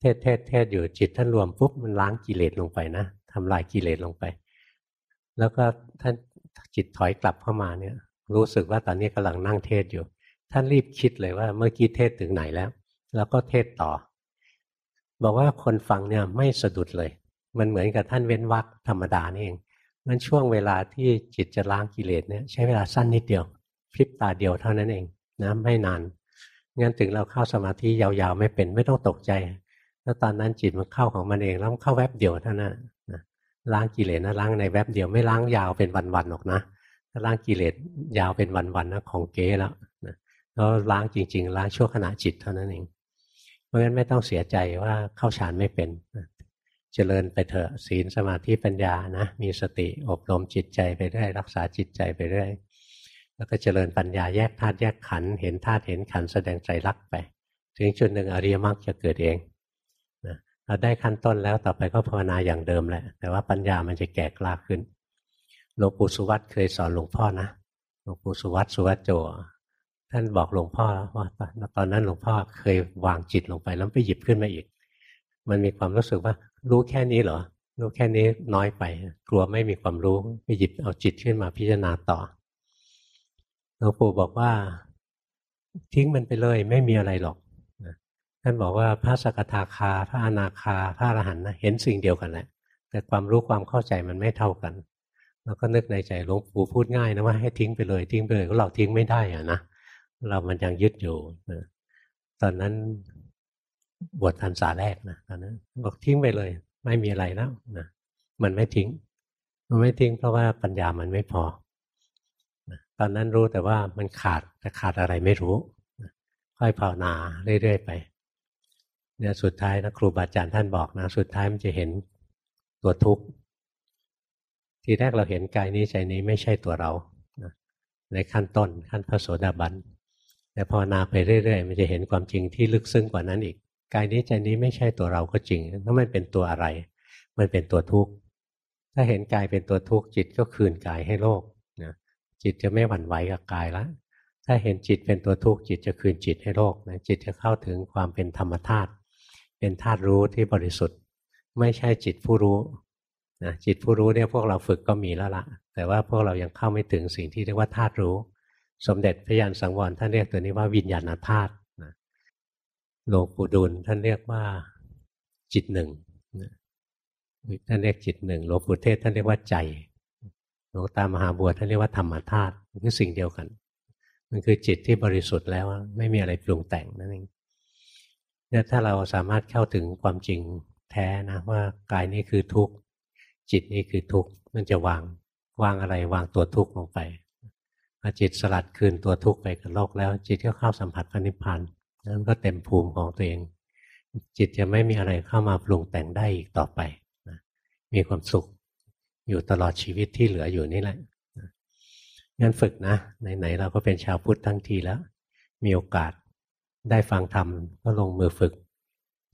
เทศเทศเทศอยู่จิตท่านรวมปุ๊บมันล้างกิเลสลงไปนะทำลายกิเลสลงไป แล้วก็ท่านจิตถอยกลับเข้ามาเนี่ย รู้สึกว่าตอนนี้กำลังนั่งเทศอยู่ ท่านรีบคิดเลยว่าเมื่อกี้เทศถึงไหนแล้ว แล้วก็เทศต่อ บอกว่าคนฟังเนี่ยไม่สะดุดเลย มันเหมือนกับท่านเว้นวักธรรมดานี่เองมันช่วงเวลาที่จิตจะล้างกิเลสเนี่ยใช้เวลาสั้นนิดเดียวพริบตาเดียวเท่านั้นเองนะไม่นานงั้นถึงเราเข้าสมาธิยาวๆไม่เป็นไม่ต้องตกใจแล้วตอนนั้นจิตมันเข้าของมันเองแล้วมันเข้าแวบเดียวเท่านั้นนะล้างกิเลสนะล้างในแวบเดียวไม่ล้างยาวเป็นวันๆหรอกนะถ้าล้างกิเลสยาวเป็นวันๆนะของเก๊แล้ว แล้วล้างจริง ๆ ล้างชั่วขณะจิตเท่านั้นเอง เพราะงั้นไม่ต้องเสียใจว่าเข้าฌานไม่เป็นเจริญไปเถอะศีลสมาธิปัญญานะมีสติอบรมจิตใจไปเรื่อยรักษาจิตใจไปเรื่อยแล้วก็เจริญปัญญาแยกธาตุแยกขันธ์เห็นธาตุเห็นขันธ์แสดงใจรักไป ถึงจุดหนึ่งอริยมรรคจะเกิดเองนะเราได้ขั้นต้นแล้วต่อไปก็ภาวนาอย่างเดิมแหละ แต่ว่าปัญญามันจะแก่กล้าขึ้นหลวงปู่สุวัตเคยสอนหลวงพ่อนะหลวงปู่สุวัตสุวัตโจ ท่านบอกหลวงพ่อว่าตอนนั้นหลวงพ่อเคยวางจิตลงไปแล้วไปหยิบขึ้นมาอีก มันมีความรู้สึกว่า รู้แค่นี้เหรอรู้แค่นี้น้อยไป กลัวไม่มีความรู้ไปหยิบเอาจิตขึ้นมาพิจารณาต่อหลวงปู่บอกว่า ทิ้งมันไปเลยไม่มีอะไรหรอกท่านบอกว่าพระสกทาคา พระอนาคา พระอรหันต์นะเห็นสิ่งเดียวกันแหละแต่ความรู้ความเข้าใจมันไม่เท่ากันเราก็นึกในใจหลวงปู่พูดง่ายนะว่าให้ทิ้งไปเลยทิ้งไปเลยก็เราทิ้งไม่ได้อะนะ เรามันยังยึดอยู่นะตอนนั้นบวชทันษาแรกนะตอนนั้นบอกทิ้งไปเลย ไม่มีอะไรแล้วนะมันไม่ทิ้ง มันไม่ทิ้งเพราะว่าปัญญามันไม่พอตอนนั้นรู้แต่ว่ามันขาดแต่ขาดอะไรไม่รู้ ค่อยภาวนาเรื่อยๆไป เนี่ยสุดท้ายนะครูบาอาจารย์ท่านบอกนะ สุดท้ายมันจะเห็นตัวทุกข์ ทีแรกเราเห็นกายนี้ใจนี้ไม่ใช่ตัวเราในขั้นต้นขั้นพระโสดาบัน แต่ภาวนาไปเรื่อยๆ มันจะเห็นความจริงที่ลึกซึ้งกว่านั้นอีก กายนี้ใจนี้ไม่ใช่ตัวเราก็จริงแล้วมันเป็นตัวอะไร มันเป็นตัวทุกข์ ถ้าเห็นกายเป็นตัวทุกข์จิตก็คืนกายให้โลกนะจิตจะไม่หวั่นไหวกับกายล้วถ้าเห็นจิตเป็นตัวทุกข์จิตจะคืนจิตให้โลกนะจิตจะเข้าถึงความเป็นธรรมธาตุ เป็นธาตุรู้ที่บริสุทธิ์ ไม่ใช่จิตผู้รู้นะจิตผู้รู้เนี่ยพวกเราฝึกก็มีแล้วละแต่ว่าพวกเรายังเข้าไม่ถึงสิ่งที่เรียกว่าธาตุรู้ สมเด็จพระยานสังวรท่านเรียกตัวนี้ว่าวิญญาณธาตุนะหลวงปู่ดุลท่านเรียกว่าจิตหนึ่งท่านเรียกจิตหนึ่งหลวงปู่เทศท่านเรียกว่าใจหลวงตามหาบัวท่านเรียกว่าธรรมธาตุมันคือสิ่งเดียวกัน มันคือจิตที่บริสุทธิ์แล้วไม่มีอะไรปรุงแต่งนั่นเองเนี่ยถ้าเราสามารถเข้าถึงความจริงแท้นะว่ากายนี้คือทุกข์จิตนี้คือทุกข์มันจะวางวางอะไรวางตัวทุกข์ลงไป พอจิตสลัดคืนตัวทุกข์ไปกับโลกแล้ว จิตก็เข้าสัมผัสพระนิพพานนั้นก็เต็มภูมิของตัวเอง จิตจะไม่มีอะไรเข้ามาปรุงแต่งได้อีกต่อไปนะมีความสุขอยู่ตลอดชีวิตที่เหลืออยู่นี่แหละงั้นฝึกนะไหนๆเราก็เป็นชาวพุทธทั้งทีแล้ว มีโอกาสได้ฟังธรรมก็ลงมือฝึก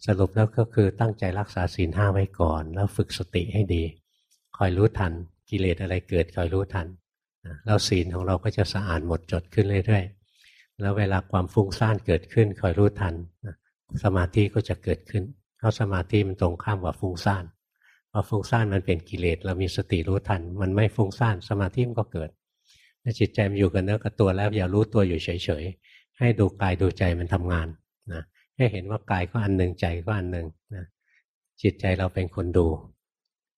สรุปแล้วก็คือตั้งใจรักษาศีลห้าไว้ก่อน แล้วฝึกสติให้ดี คอยรู้ทันกิเลสอะไรเกิดคอยรู้ทัน แล้วศีลของเราก็จะสะอาดหมดจดขึ้นเรื่อยๆ แล้วเวลาความฟุ้งซ่านเกิดขึ้นคอยรู้ทัน สมาธิก็จะเกิดขึ้น เพราะสมาธิมันตรงข้ามกับฟุ้งซ่านพอฟุ้งซ่านมันเป็นกิเลสเรามีสติรู้ทัน มันไม่ฟุ้งซ่านสมาธิมันก็เกิดถ้าจิตใจมันอยู่กับเนื้อกับตัวแล้วอย่ารู้ตัวอยู่เฉยๆ ให้ดูกายดูใจมันทำงานนะให้เห็นว่ากายก็อันหนึ่งใจก็อันหนึ่งนะจิตใจเราเป็นคนดู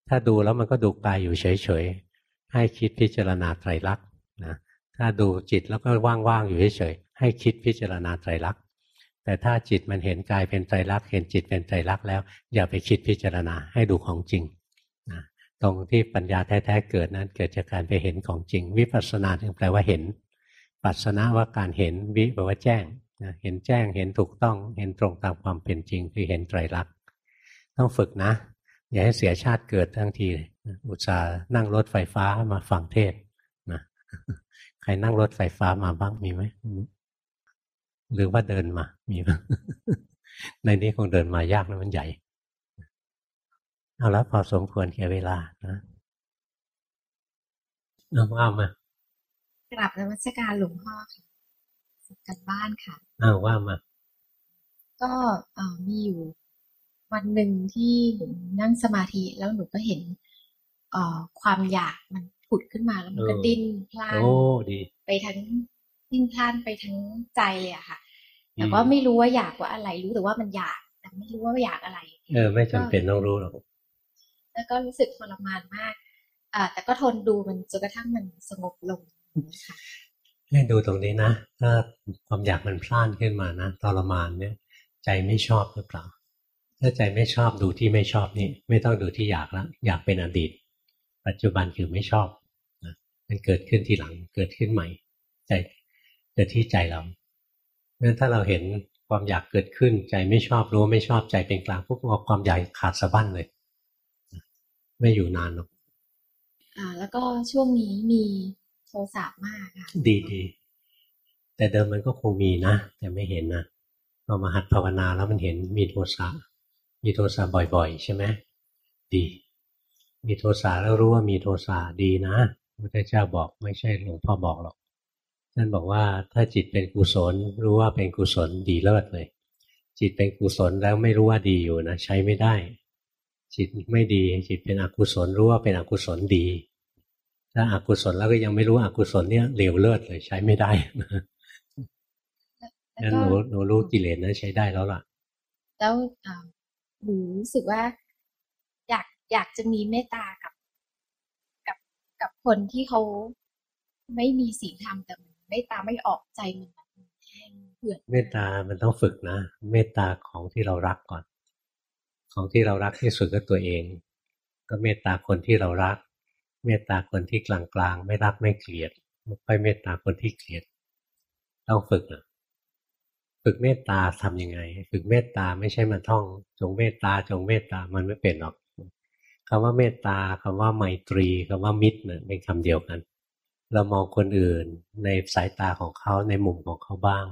ถ้าดูแล้วมันก็ดูกายอยู่เฉยๆ ให้คิดพิจารณาไตรลักษณ์นะถ้าดูจิตแล้วก็ว่างๆอยู่เฉยๆให้คิดพิจารณาไตรลักษณ์แต่ถ้าจิตมันเห็นกายเป็นไตรลักษณ์เห็นจิตเป็นไตรลักษณ์แล้ว อย่าไปคิดพิจารณาให้ดูของจริงนะตรงที่ปัญญาแท้ๆเกิดนั้นเกิดจากการไปเห็นของจริง วิปัสสนาถึงแปลว่าเห็น ปัสสนาว่าการเห็นวิแปลว่าแจ้งนะเห็นแจ้งเห็นถูกต้องเห็นตรงตามความเป็นจริง คือเห็นไตรลักษณ์ต้องฝึกนะ อย่าให้เสียชาติเกิดทั้งทีอุตส่าห์นั่งรถไฟฟ้ามาฟังเทศนะใครนั่งรถไฟฟ้ามาบ้างมีไหมหรือว่าเดินมา มีบ้างในนี้คงเดินมายากนะมันใหญ่ เอาละพอสมควรแก่เวลานะเอาว่ามากลับนวัตการหลวงพ่อค่ะกันบ้านค่ะอ้าวว่ามา ก็มีอยู่ วันหนึ่งที่หนูนั่งสมาธิแล้วหนูก็เห็น เอ่อความอยากมันผุดขึ้นมาแล้วมันก็ดิ้นพล่านไปทั้งดิ้นพล่านไปทั้งใจเลยอะค่ะแต่ก็ไม่รู้ว่าอยากว่าอะไร รู้แต่ว่ามันอยากแต่ไม่รู้ว่าอยากอะไร เออ ไม่จำเป็นต้องรู้หรอกแล้วก็รู้สึกทรมานมากอ่าแต่ก็ทนดูมันจนกระทั่งมันสงบลงค่ะให้ดูตรงนี้นะ ถ้าความอยากมันพล่านขึ้นมานะทรมานเนี่ย ใจไม่ชอบหรือเปล่า ถ้าใจไม่ชอบดูที่ไม่ชอบนี่ ไม่ต้องดูที่อยากแล้วอยากเป็นอดีต ปัจจุบันคือไม่ชอบนะมันเกิดขึ้นทีหลังเกิดขึ้นใหม่ ใจเกิดที่ใจเราเพราะฉะนั้นถ้าเราเห็นความอยากเกิดขึ้น ใจไม่ชอบรู้ไม่ชอบใจเป็นกลางพวกความอยากขาดสะบั้นเลย ไม่อยู่นานหรอกอ่า แล้วก็ช่วงนี้มีโทสะมากค่ะดีดีแต่เดิมมันก็คงมีนะ แต่ไม่เห็นนะพอมาหัดภาวนาแล้วมันเห็นมีโทสะ มีโทสะบ่อย ๆ ใช่ไหมดี มีโทสะแล้วรู้ว่ามีโทสะดีนะพระเจ้าบอกไม่ใช่หลวงพ่อบอกหรอกท่านบอกว่าถ้าจิตเป็นกุศล รู้ว่าเป็นกุศลดีเลิศเลย จิตเป็นกุศลแล้วไม่รู้ว่าดีอยู่นะใช้ไม่ได้ จิตไม่ดี จิตเป็นอกุศลรู้ว่าเป็นอกุศลดี ถ้าอากุศลแล้วก็ยังไม่รู้อกุศลเนี่ยเลวเลิศเลยใช้ไม่ได้งั้นหนูหนูรู้กิเลสนั้นใช้ได้แล้วล่ะ แล้ว หนูรู้สึกว่า อยากอยากจะมีเมตตากับ กับกับคนที่เขาไม่มีศีลธรรมแต่เมตตาไม่ออกใจมันแห้งเหื่อเมตตามันต้องฝึกนะ เมตตาของที่เรารักก่อน ของที่เรารักที่สุดก็ตัวเอง ก็เมตตาคนที่เรารัก เมตตาคนที่กลางๆ ไม่รักไม่เกลียดไม่ค่อยเมตตาคนที่เกลียด ต้องฝึกนะ ฝึกเมตตาทํำยังไง ฝึกเมตตาไม่ใช่มาท่อง จงเมตตาจงเมตตามันไม่เป็นหรอกคำว่าเมตตาคำว่าไมตรีคำว่ามิตรเนี่ยเป็นคำเดียวกัน เรามองคนอื่นในสายตาของเขาในมุมของเขาบ้าง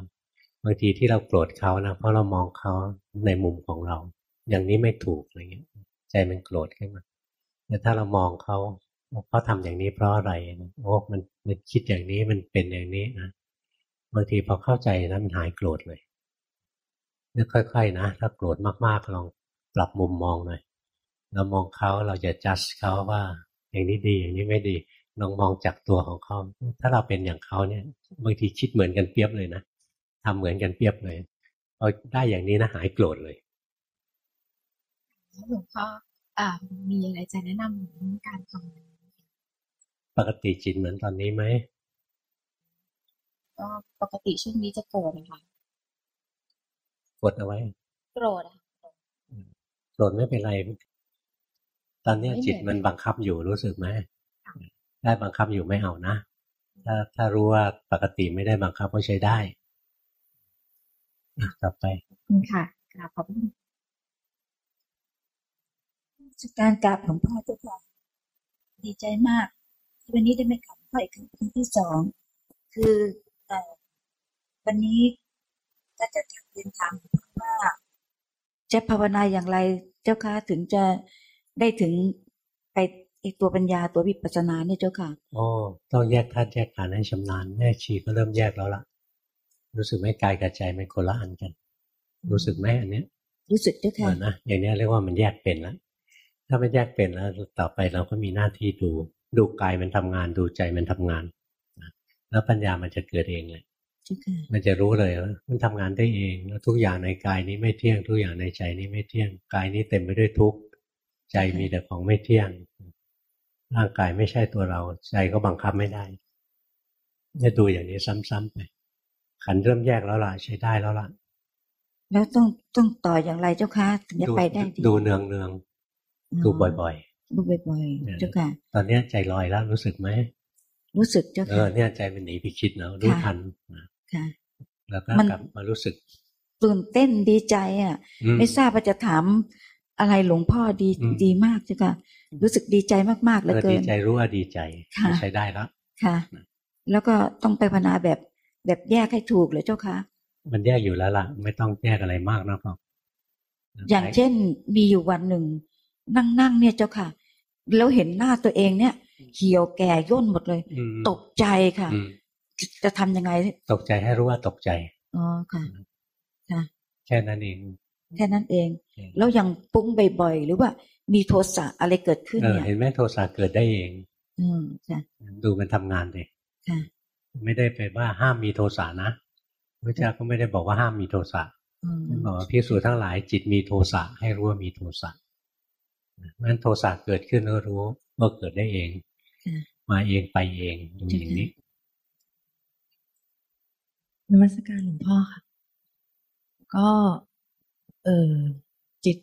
บางทีที่เราโกรธเขานะเพราะเรามองเขาในมุมของเรา อย่างนี้ไม่ถูกอะไรเงี้ย ใจมันโกรธขึ้นมาแต่ถ้าเรามองเขาเขาทำอย่างนี้เพราะอะไรโอ้มันมันคิดอย่างนี้มันเป็นอย่างนี้นะบางทีพอเข้าใจนะมันหายโกรธเลย นึกค่อย ๆ นะ ถ้าโกรธมากๆลองปรับมุมมองหน่อยเรามองเขาเราจะจัดเขาว่า อย่างนี้ดีอย่างนี้ไม่ดีลองมองจากตัวของเขาถ้าเราเป็นอย่างเขาเนี่ย บางทีคิดเหมือนกันเปียบเลยนะทำเหมือนกันเปียบเลยเอาได้อย่างนี้นะหายโกรธเลยหลวงพ่ออ่ามีอะไรจะแนะนำในการทำปกติจิตเหมือนตอนนี้ไหมก็ปกติช่วงนี้จะโกรธนะคะ กดเอาไว้ โกรธอะโกรธไม่เป็นไร ตอนนี้จิตมันบังคับอยู่รู้สึกไหมได้บังคับอยู่ไม่เอานะถ้าถ้ารู้ว่าปกติไม่ได้บังคับก็ใช้ได้ต่อไปคุณค่ะกราบขอบคุณการกราบของพ่อทุกคนดีใจมากที่วันนี้ได้ไม่กลับพ่ออีกครั้งที่สอง คือวันนี้ ก็จะเรียนถามว่าจะภาวนาอย่างไรเจ้าค่ะถึงจะได้ถึงไปอีกตัวปัญญาตัววิปัสสนาเนี่ยเจ้าค่ะโอ้ต้องแยกธาตุแยกขันธ์ให้ชำนาญแม่ชีก็เริ่มแยกแล้วล่ะ รู้สึกไหมกายกับใจมันคนละอันกัน รู้สึกไหมอันเนี้ย รู้สึกเจ้าค่ะนะอย่างนี้เรียกว่ามันแยกเป็นแล้วถ้ามันแยกเป็นแล้วต่อไปเราก็มีหน้าที่ดู ดูกายมันทำงานดูใจมันทำงาน แล้วปัญญามันจะเกิดเองเลย มันจะรู้เลยว่ามันทำงานได้เองแล้วทุกอย่างในกายนี้ไม่เที่ยง ทุกอย่างในใจนี้ไม่เที่ยงกายนี้เต็มไปด้วยทุกข์ใจมีแต่ของไม่เที่ยง ร่างกายไม่ใช่ตัวเรา ใจก็บังคับไม่ได้จะดูอย่างนี้ซ้ำๆไป ขันเริ่มแยกแล้วล่ะใช้ได้แล้วล่ะ แล้วต้องต้องต่ออย่างไรเจ้าคะถึงจะไปได้ดูเนืองเนืองดูบ่อยๆดูบ่อยๆเจ้าค่ะ ตอนนี้ใจลอยแล้วรู้สึกไหมรู้สึกเจ้าค่ะเออเนี่ยใจมันหนีไปคิดเนาะรู้ทันค่ะ แล้วก็กลับมารู้สึก ตื่นเต้นดีใจอะ ไม่ทราบว่าจะถามอะไรหลวงพ่อดีดีมากจ้ะค่ะรู้สึกดีใจมากๆเลยเกินดีใจรู้ว่าดีใจใช้ได้แล้วค่ะ แล้วก็ต้องไปพนาแบบแบบแยกให้ถูกเลยเจ้าค่ะ มันแยกอยู่แล้วล่ะ ไม่ต้องแยกอะไรมากนะครับอย่างเช่นมีอยู่วันหนึ่ง นั่งนั่งเนี่ยเจ้าค่ะ แล้วเห็นหน้าตัวเองเนี่ยเหี่ยวแก่ย่นหมดเลย ตกใจค่ะ จะทำยังไง ตกใจให้รู้ว่าตกใจอ๋อค่ะค่ะ แค่นั้นเอง แค่นั้นเอง แล้วยังปุ้งบ่อยๆหรือว่ามีโทสะอะไรเกิดขึ้นเนี่ยเห็นไหมโทสะเกิดได้เอง อืมค่ะดูมันทำงานเลยค่ะ ไม่ได้ไปว่าห้ามมีโทสะนะพระเจ้าก็ไม่ได้บอกว่าห้ามมีโทสะบอกว่าพิสูจทั้งหลายจิตมีโทสะให้รู้ว่ามีโทสะนั้นโทสะเกิดขึ้นก็รู้ว่าเกิดได้เอง มาเองไปเองอย่างนี้ นมัสการหลวงพ่อค่ะ ก็ เออจิต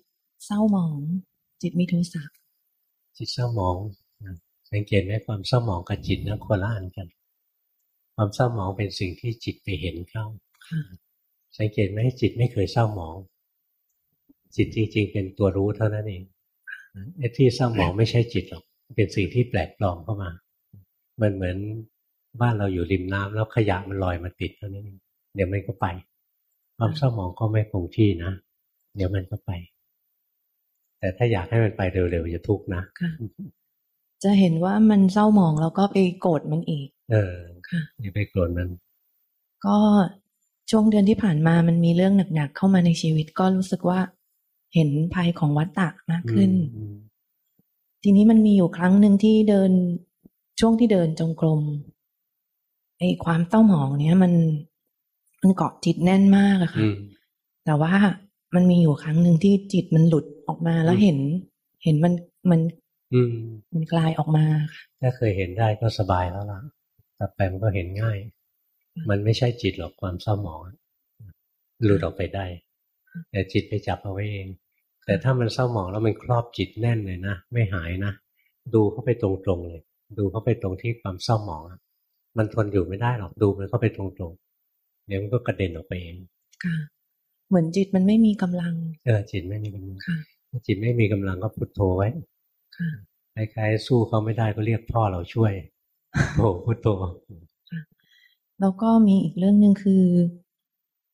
เศร้าหมอง จิตมีโทสะจิตเศร้าหมองนะสังเกตไหมความเศร้าหมองกับจิตนะคนละอันกัน ความเศร้าหมองเป็นสิ่งที่จิตไปเห็นเข้าค่ะสังเกตไหมจิตไม่เคยเศร้าหมอง จิตจริง ๆ เป็นตัวรู้เท่านั้นเองไอ้ที่เศร้าหมองไม่ใช่จิตหรอกเป็นสิ่งที่แปลกปลอมเข้ามา มันเหมือน บ้านเราอยู่ริมน้ำแล้วขยะมันลอยมาติดเท่านั้นเองเดี๋ยวมันก็ไป ความเศร้าหมองก็ไม่คงที่นะ เดี๋ยวมันก็ไป แต่ถ้าอยากให้มันไปเร็วๆจะทุกข์นะค่ะจะเห็นว่ามันเศร้าหมองแล้วก็ไปโกรธมันอีก เออค่ะอย่าไปโกรธมัน ก็ช่วงเดือนที่ผ่านมามันมีเรื่องหนักๆเข้ามาในชีวิตก็รู้สึกว่าเห็นภัยของวัฏฏะมากขึ้นอืมทีนี้มันมีอยู่ครั้งหนึ่งที่เดินช่วงที่เดินจงกรม ไอ้ความเศร้าหมองเนี้ยมันมันเกาะจิตแน่นมากอะค่ะอืมแต่ว่ามันมีอยู่ครั้งหนึ่งที่จิตมันหลุดออกมาแล้วอืมเห็น เห็นมันมันอืมมันกลายออกมาค่ะถ้าเคยเห็นได้ก็สบายแล้วล่ะต่อไปมันก็เห็นง่าย มันไม่ใช่จิตหรอกความเศร้าหมอง หลุดออกไปได้ แต่จิตไปจับเอาไว้เอง แต่ถ้ามันเศร้าหมองแล้วมันครอบจิตแน่นเลยนะ ไม่หายนะ ดูเข้าไปตรงๆเลย ดูเข้าไปตรงที่ความเศร้าหมองอะ มันทนอยู่ไม่ได้หรอกดูมันเข้าไปตรงๆเดี๋ยวมันก็กระเด็นออกไปเองค่ะ เหมือนจิตมันไม่มีกำลังเออจิตไม่มีกำลังค่ะถ้าจิตไม่มีกำลังก็พุทโธไว้ค่ะคล้ายๆสู้เขาไม่ได้ก็เรียกพ่อเราช่วยโธพุทโธแล้วก็มีอีกเรื่องหนึ่งคือ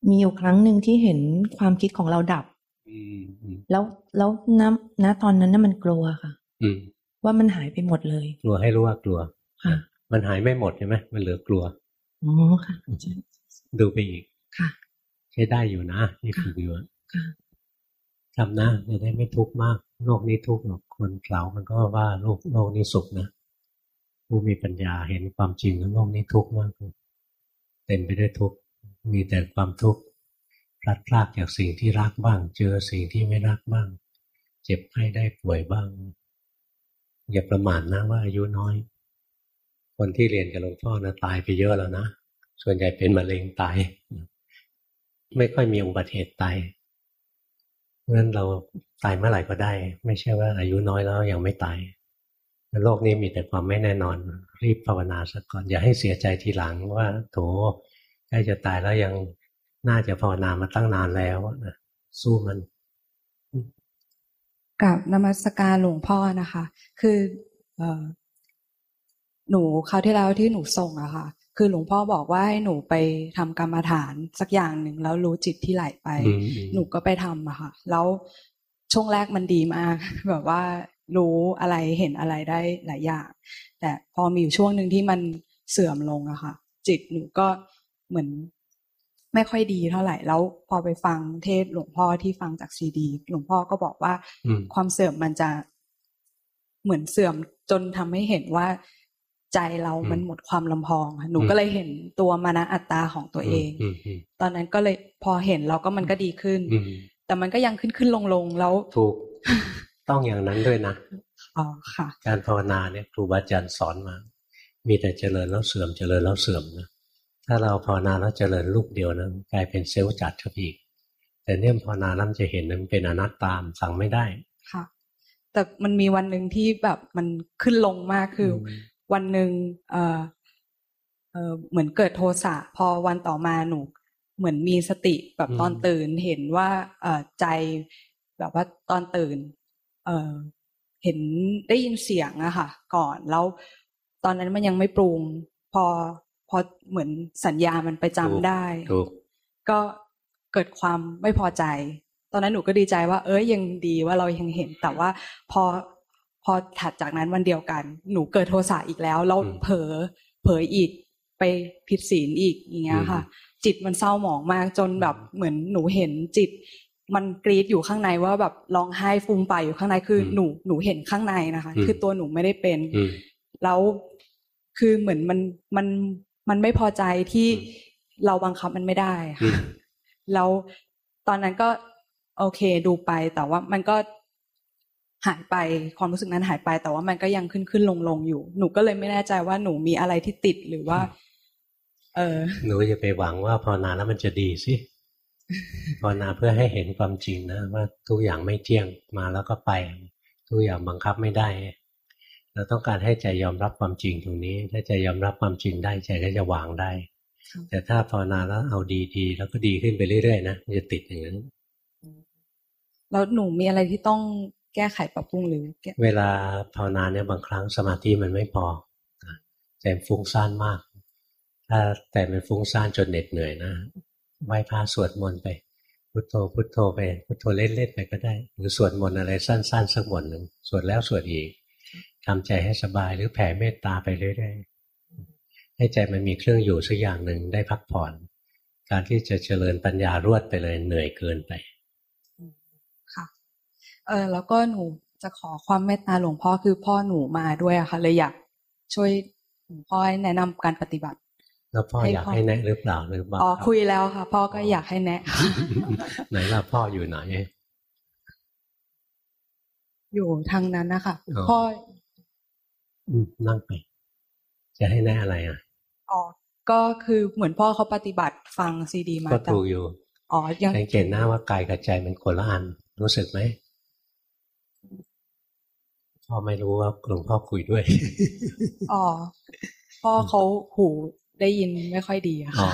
มีอยู่ครั้งหนึ่งที่เห็นความคิดของเราดับอืมอืมแล้วแล้วณณตอนนั้นน่ะมันกลัวค่ะอืมว่ามันหายไปหมดเลย กลัวให้รู้ว่ากลัวค่ะ มันหายไม่หมดใช่ไหมมันเหลือกลัวอ๋อค่ะใช่ดูไปอีกค่ะใช้ได้อยู่นะที่ฝึกอยู่อะค่ะทำนะจะได้ไม่ทุกข์มาก โลกนี้ทุกข์หรอกคนเกลามันก็ว่าโลกโลกนี้สุขนะผู้มีปัญญาเห็นความจริงว่าโลกนี้ทุกข์มากเลยเต็มไปด้วยทุกข์มีแต่ความทุกข์พลัดพรากจากสิ่งที่รักบ้าง เจอสิ่งที่ไม่รักบ้าง เจ็บไข้ได้ป่วยบ้าง อย่าประมาทนะว่าอายุน้อย คนที่เรียนกับหลวงพ่อนะตายไปเยอะแล้วนะ ส่วนใหญ่เป็นมะเร็งตาย ไม่ค่อยมีอุบัติเหตุตายเพราะนั้นเราตายเมื่อไหร่ก็ได้ ไม่ใช่ว่าอายุน้อยแล้วยังไม่ตายโลกนี้มีแต่ความไม่แน่นอน รีบภาวนาสักก่อน อย่าให้เสียใจทีหลังว่าโถใกล้จะตายแล้วยังน่าจะภาวนามาตั้งนานแล้วนะสู้มันกับนมัสการหลวงพ่อนะคะ คืออ หนูคราวที่แล้วที่หนูส่งอะค่ะ คือหลวงพ่อบอกว่าให้หนูไปทำกรรมฐานสักอย่างหนึ่งแล้วรู้จิตที่ไหลไปอืมอืมหนูก็ไปทำอะค่ะ แล้วช่วงแรกมันดีมาก แบบว่ารู้อะไรเห็นอะไรได้หลายอย่าง แต่พอมีอยู่ช่วงหนึ่งที่มันเสื่อมลงอะค่ะ จิตหนูก็เหมือนไม่ค่อยดีเท่าไหร่แล้วพอไปฟังเทศน์หลวงพ่อที่ฟังจากซีดี หลวงพ่อก็บอกว่าอืมความเสื่อมมันจะเหมือนเสื่อมจนทำให้เห็นว่า ใจเรามันหมดความลำพองค่ะหนูก็เลยเห็นตัวมานะอัตตาของตัวเองอืมอืมตอนนั้นก็เลยพอเห็นเราก็มันก็ดีขึ้นอืมแต่มันก็ยังขึ้นขึ้นลงลงแล้ว ถูก ต้องอย่างนั้นด้วยนะอ๋อค่ะ การภาวนาเนี่ยครูบาอาจารย์สอนมา มีแต่เจริญแล้วเสื่อมเจริญแล้วเสื่อมนะถ้าเราภาวนาแล้วเจริญลูกเดียวนะกลายเป็นเซลล์จัดเข้าไปอีก แต่เนี่ยภาวนาแล้วมันจะเห็นนะมันเป็นอนัตตามสั่งไม่ได้ค่ะ แต่มันมีวันหนึ่งที่แบบมันขึ้นลงมากคืออม วันหนึ่งเออเออเหมือนเกิดโทสะพอวันต่อมาหนู เหมือนมีสติแบบตอนตื่นเห็นว่าเออใจแบบว่าตอนตื่น เออเห็นได้ยินเสียงอะค่ะ ก่อนแล้ว ตอนนั้นมันยังไม่ปรุง พอพอเหมือนสัญญามันไปจำได้ถูกก็เกิดความไม่พอใจ ตอนนั้นหนูก็ดีใจว่า เอ้ยยังดีว่าเรายังเห็นแต่ว่าพอ พอถัดจากนั้นวันเดียวกัน หนูเกิดโทสะอีกแล้วแล้วอืมเผลอเผลออีกไปผิดศีลอีกอย่างเงี้ยค่ะ จิตมันเศร้าหมองมากจนแบบเหมือนหนูเห็นจิต มันกรีดอยู่ข้างในว่าแบบร้องไห้ฟูมปายอยู่ข้างในคืออมหนูหนูเห็นข้างในนะคะอืมคือตัวหนูไม่ได้เป็นอืมแล้วคือเหมือนมันมันมันไม่พอใจที่อืมเราบังคับมันไม่ได้อืค่ะมแล้วตอนนั้นก็โอเคดูไปแต่ว่ามันก็ หายไปความรู้สึกนั้นหายไป แต่ว่ามันก็ยังขึ้นขึ้นลงลงอยู่ หนูก็เลยไม่แน่ใจว่าหนูมีอะไรที่ติดหรือว่า เออ หนูจะไปหวังว่าภาวนาแล้วมันจะดีสิภาวนาเพื่อให้เห็นความจริงนะว่าทุกอย่างไม่เที่ยงมาแล้วก็ไป ทุกอย่างบังคับไม่ได้ เราต้องการให้ใจยอมรับความจริงตรงนี้ ถ้าใจยอมรับความจริงได้ใจก็จะวางได้ แต่ถ้าภาวนาแล้วเอาดีๆแล้วก็ดีขึ้นไปเรื่อยๆนะมันจะติดอย่างนั้นแล้วหนูมีอะไรที่ต้อง แก้ไขปรับปรุงหรือ เวลาภาวนาเนี่ยบางครั้งสมาธิมันไม่พอใจฟุ้งซ่านมาก ถ้าแต่มันฟุ้งซ่านจนเหน็ดเหนื่อยนะไหว้พระสวดมนต์ไป พุทโธพุทโธไป พุทโธเล่นๆไปก็ได้ หรือสวดมนต์อะไรสั้นๆสักบทหนึ่งสวดแล้วสวดอีกทำใจให้สบายหรือแผ่เมตตาไปเรื่อยๆให้ใจมันมีเครื่องอยู่สักอย่างหนึ่งได้พักผ่อน การที่จะเจริญปัญญารวดไปเลยเหนื่อยเกินไป เออแล้วก็หนูจะขอความเมตตาหลวงพ่อคือพ่อหนูมาด้วยอะค่ะเลยอยากช่วยหลวงพ่อให้แนะนำการปฏิบัติ แล้วพ่อให้อยากพ่อให้แนะหรือเปล่าหรือบังอ๋อคับคุยแล้วค่ะ พ่อก็อยากให้แนะไหนล่ะพ่ออยู่ไหนอยู่ทางนั้นนะคะอ๋อพ่ออืมนั่งไป จะให้แนะอะไรอะอ๋อก็คือเหมือนพ่อเขาปฏิบัติฟังซีดีมาก็แต่ถูกอยู่อ๋อยังสังเกตหน้าว่ากายกับใจมันคนละอันรู้สึกไหม พ่อไม่รู้ว่าหลวงพ่อคุยด้วย อ๋อ พ่อเขาหูได้ยินไม่ค่อยดีอะอ๋อค่ะ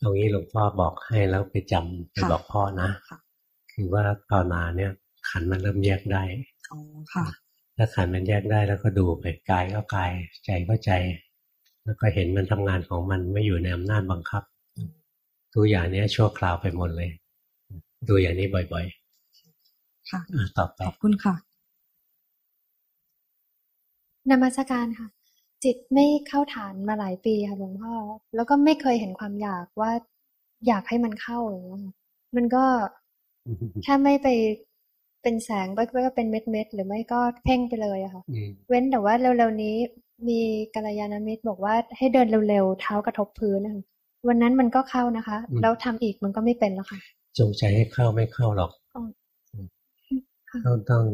ตรงนี้หลวงพ่อบอกให้แล้วไปจำไปค่ะบอกพ่อนะค่ะคือว่าภาวนาเนี่ย ขันธ์มันเริ่มแยกได้อ๋อค่ะถ้าขันธ์มันแยกได้แล้วก็ดูไปกายก็กายใจก็ใจ แล้วก็เห็นมันทำงานของมันไม่อยู่ในอำนาจบังคับดูอย่างเนี้ยชั่วคราวไปหมดเลย ดูอย่างนี้บ่อยค่ะๆอะต่อไปขอบคุณค่ะ นมัสการค่ะ จิตไม่เข้าฐานมาหลายปีค่ะหลวงพ่อ แล้วก็ไม่เคยเห็นความอยากว่าอยากให้มันเข้าอย่างเงี้ยค่ะมันก็แค่ไม่ไปเป็นแสงก็ก็เป็นเม็ดเม็ดๆหรือไม่ก็เพ่งไปเลยอะค่ะอืมเว้นแต่ว่าเร็วๆนี้มีกัลยาณมิตรบอกว่าให้เดินเร็วๆเท้ากระทบพื้นนะคะวันนั้นมันก็เข้านะคะ แล้วทำอีกมันก็ไม่เป็นแล้วค่ะจงใจให้เข้าไม่เข้าหรอกอ๋อค่ะต้องต้อง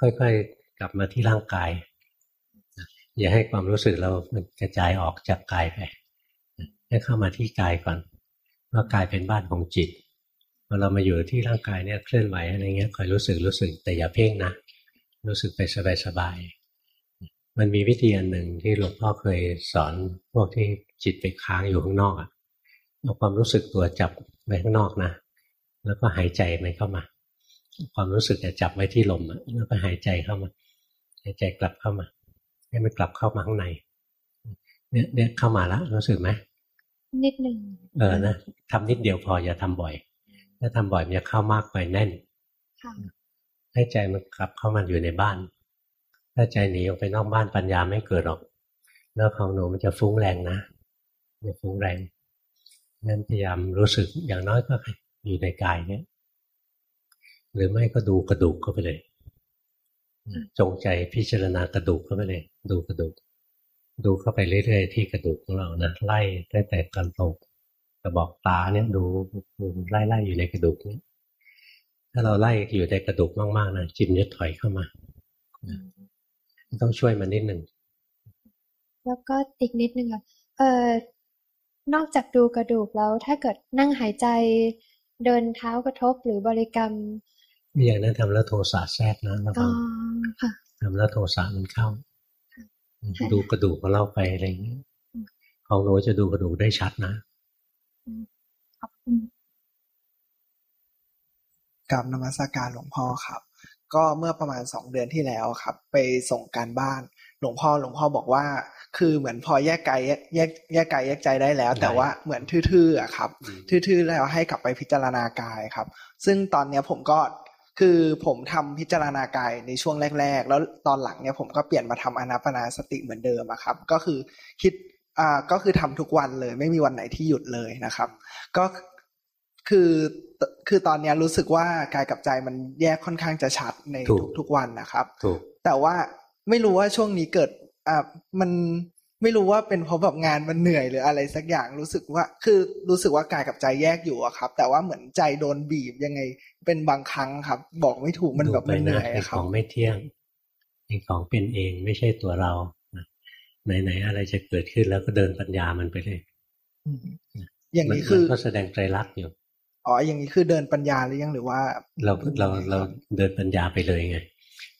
ค่อยๆกลับมาที่ร่างกาย อย่าให้ความรู้สึกเรามันกระจายออกจากกายไปให้เข้ามาที่กายก่อน ว่ากายเป็นบ้านของจิตพอเรามาอยู่ที่ร่างกายเนี่ยเคลื่อนไหวอะไรเงี้ยคอยรู้สึกรู้สึกแต่อย่าเพ่งนะรู้สึกไปสบายๆมันมีวิธีอันหนึ่งที่หลวงพ่อเคยสอนพวกที่จิตไปค้างอยู่ข้างนอกอะเอาความรู้สึกตัวจับไว้ข้างนอกนะแล้วก็หายใจมันเข้ามา ความรู้สึกจะจับไว้ที่ลมแล้วก็หายใจเข้ามาหายใจกลับเข้ามา ให้มันกลับเข้ามาข้างใน เนี่ยเนี่ยเข้ามาแล้วรู้สึกไหมนิดหนึ่งเออนะทำนิดเดียวพออย่าทำบ่อย ถ้าทำบ่อยมันจะเข้ามากไปแน่นค่ะให้ใจมันกลับเข้ามาอยู่ในบ้าน ถ้าใจหนีออกไปนอกบ้านปัญญาไม่เกิดหรอกแล้วของหนูมันจะฟุ้งแรงนะจะฟุ้งแรงงั้นพยายามรู้สึกอย่างน้อยก็อยู่ในกายเนี่ยหรือไม่ก็ดูกระดูกเข้าไปเลย จงใจพิจารณากระดูกเข้าไปเลย ดูกระดูก ดูเข้าไปเรื่อยๆที่กระดูกของเรานะไล่ตั้งแต่กันตกกระบอกตาเนี่ยดูดูไล่ไล่อยู่ในกระดูกนี้ถ้าเราไล่อยู่ในกระดูกมากๆนะจิตมันจะถอยเข้ามาต้องช่วยมันนิดหนึ่งแล้วก็อีกนิดนึงค่ะเอ่อนอกจากดูกระดูกแล้ว ถ้าเกิดนั่งหายใจ เดินเท้ากระทบหรือบริกรรม อย่างนั้นทำแล้วโทสะแทรกนะระอ๋วัองค่ะทำแล้วโทสะมันเข้า ดูกระดูกของเราไปอะไรอย่างนี้ของหนูจะดูกระดูกได้ชัดนะขอบคุณกับนมัสการหลวงพ่อครับ ก็เมื่อประมาณสองเดือนที่แล้วครับ ไปส่งการบ้านหลวงพ่อหลวงพ่อบอกว่า คือเหมือนพอแยกกายแยกแยกแยกกายแยกใจได้แล้ว แต่ว่าเหมือนทื่อๆอะครับอืมทื่อๆแล้วให้กลับไปพิจารณากายครับ ซึ่งตอนเนี้ยผมก็ คือผมทำพิจารณากายในช่วงแรก ๆ แล้วตอนหลังเนี่ยผมก็เปลี่ยนมาทำอนาปนาสติเหมือนเดิมอะครับ ก็คือคิดอ่าก็คือทำทุกวันเลย ไม่มีวันไหนที่หยุดเลยนะครับ ก็คือคือตอนเนี้ยรู้สึกว่ากายกับใจมันแยกค่อนข้างจะชัดในถูกทุกๆวันนะครับถูกแต่ว่าไม่รู้ว่าช่วงนี้เกิดอ่ามัน ไม่รู้ว่าเป็นเพราะแบบงานมันเหนื่อยหรืออะไรสักอย่างรู้สึกว่า คือรู้สึกว่ากายกับใจแยกอยู่อะครับ แต่ว่าเหมือนใจโดนบีบยังไง เป็นบางครั้งครับ บอกไม่ถูกมันแบบดูมันไปเหนื่อยเป็นอะคขรับองไม่เที่ยงเป็นของเป็นเองไม่ใช่ตัวเรานะไหนๆอะไรจะเกิดขึ้นแล้วก็เดินปัญญามันไปเลยอืมอย่างนี้มัคือก็แสดงไตรลักษณ์อยู่อ๋ออย่างนี้คือเดินปัญญาหรือยังหรือว่า เราเราเราเดินปัญญาไปเลยไง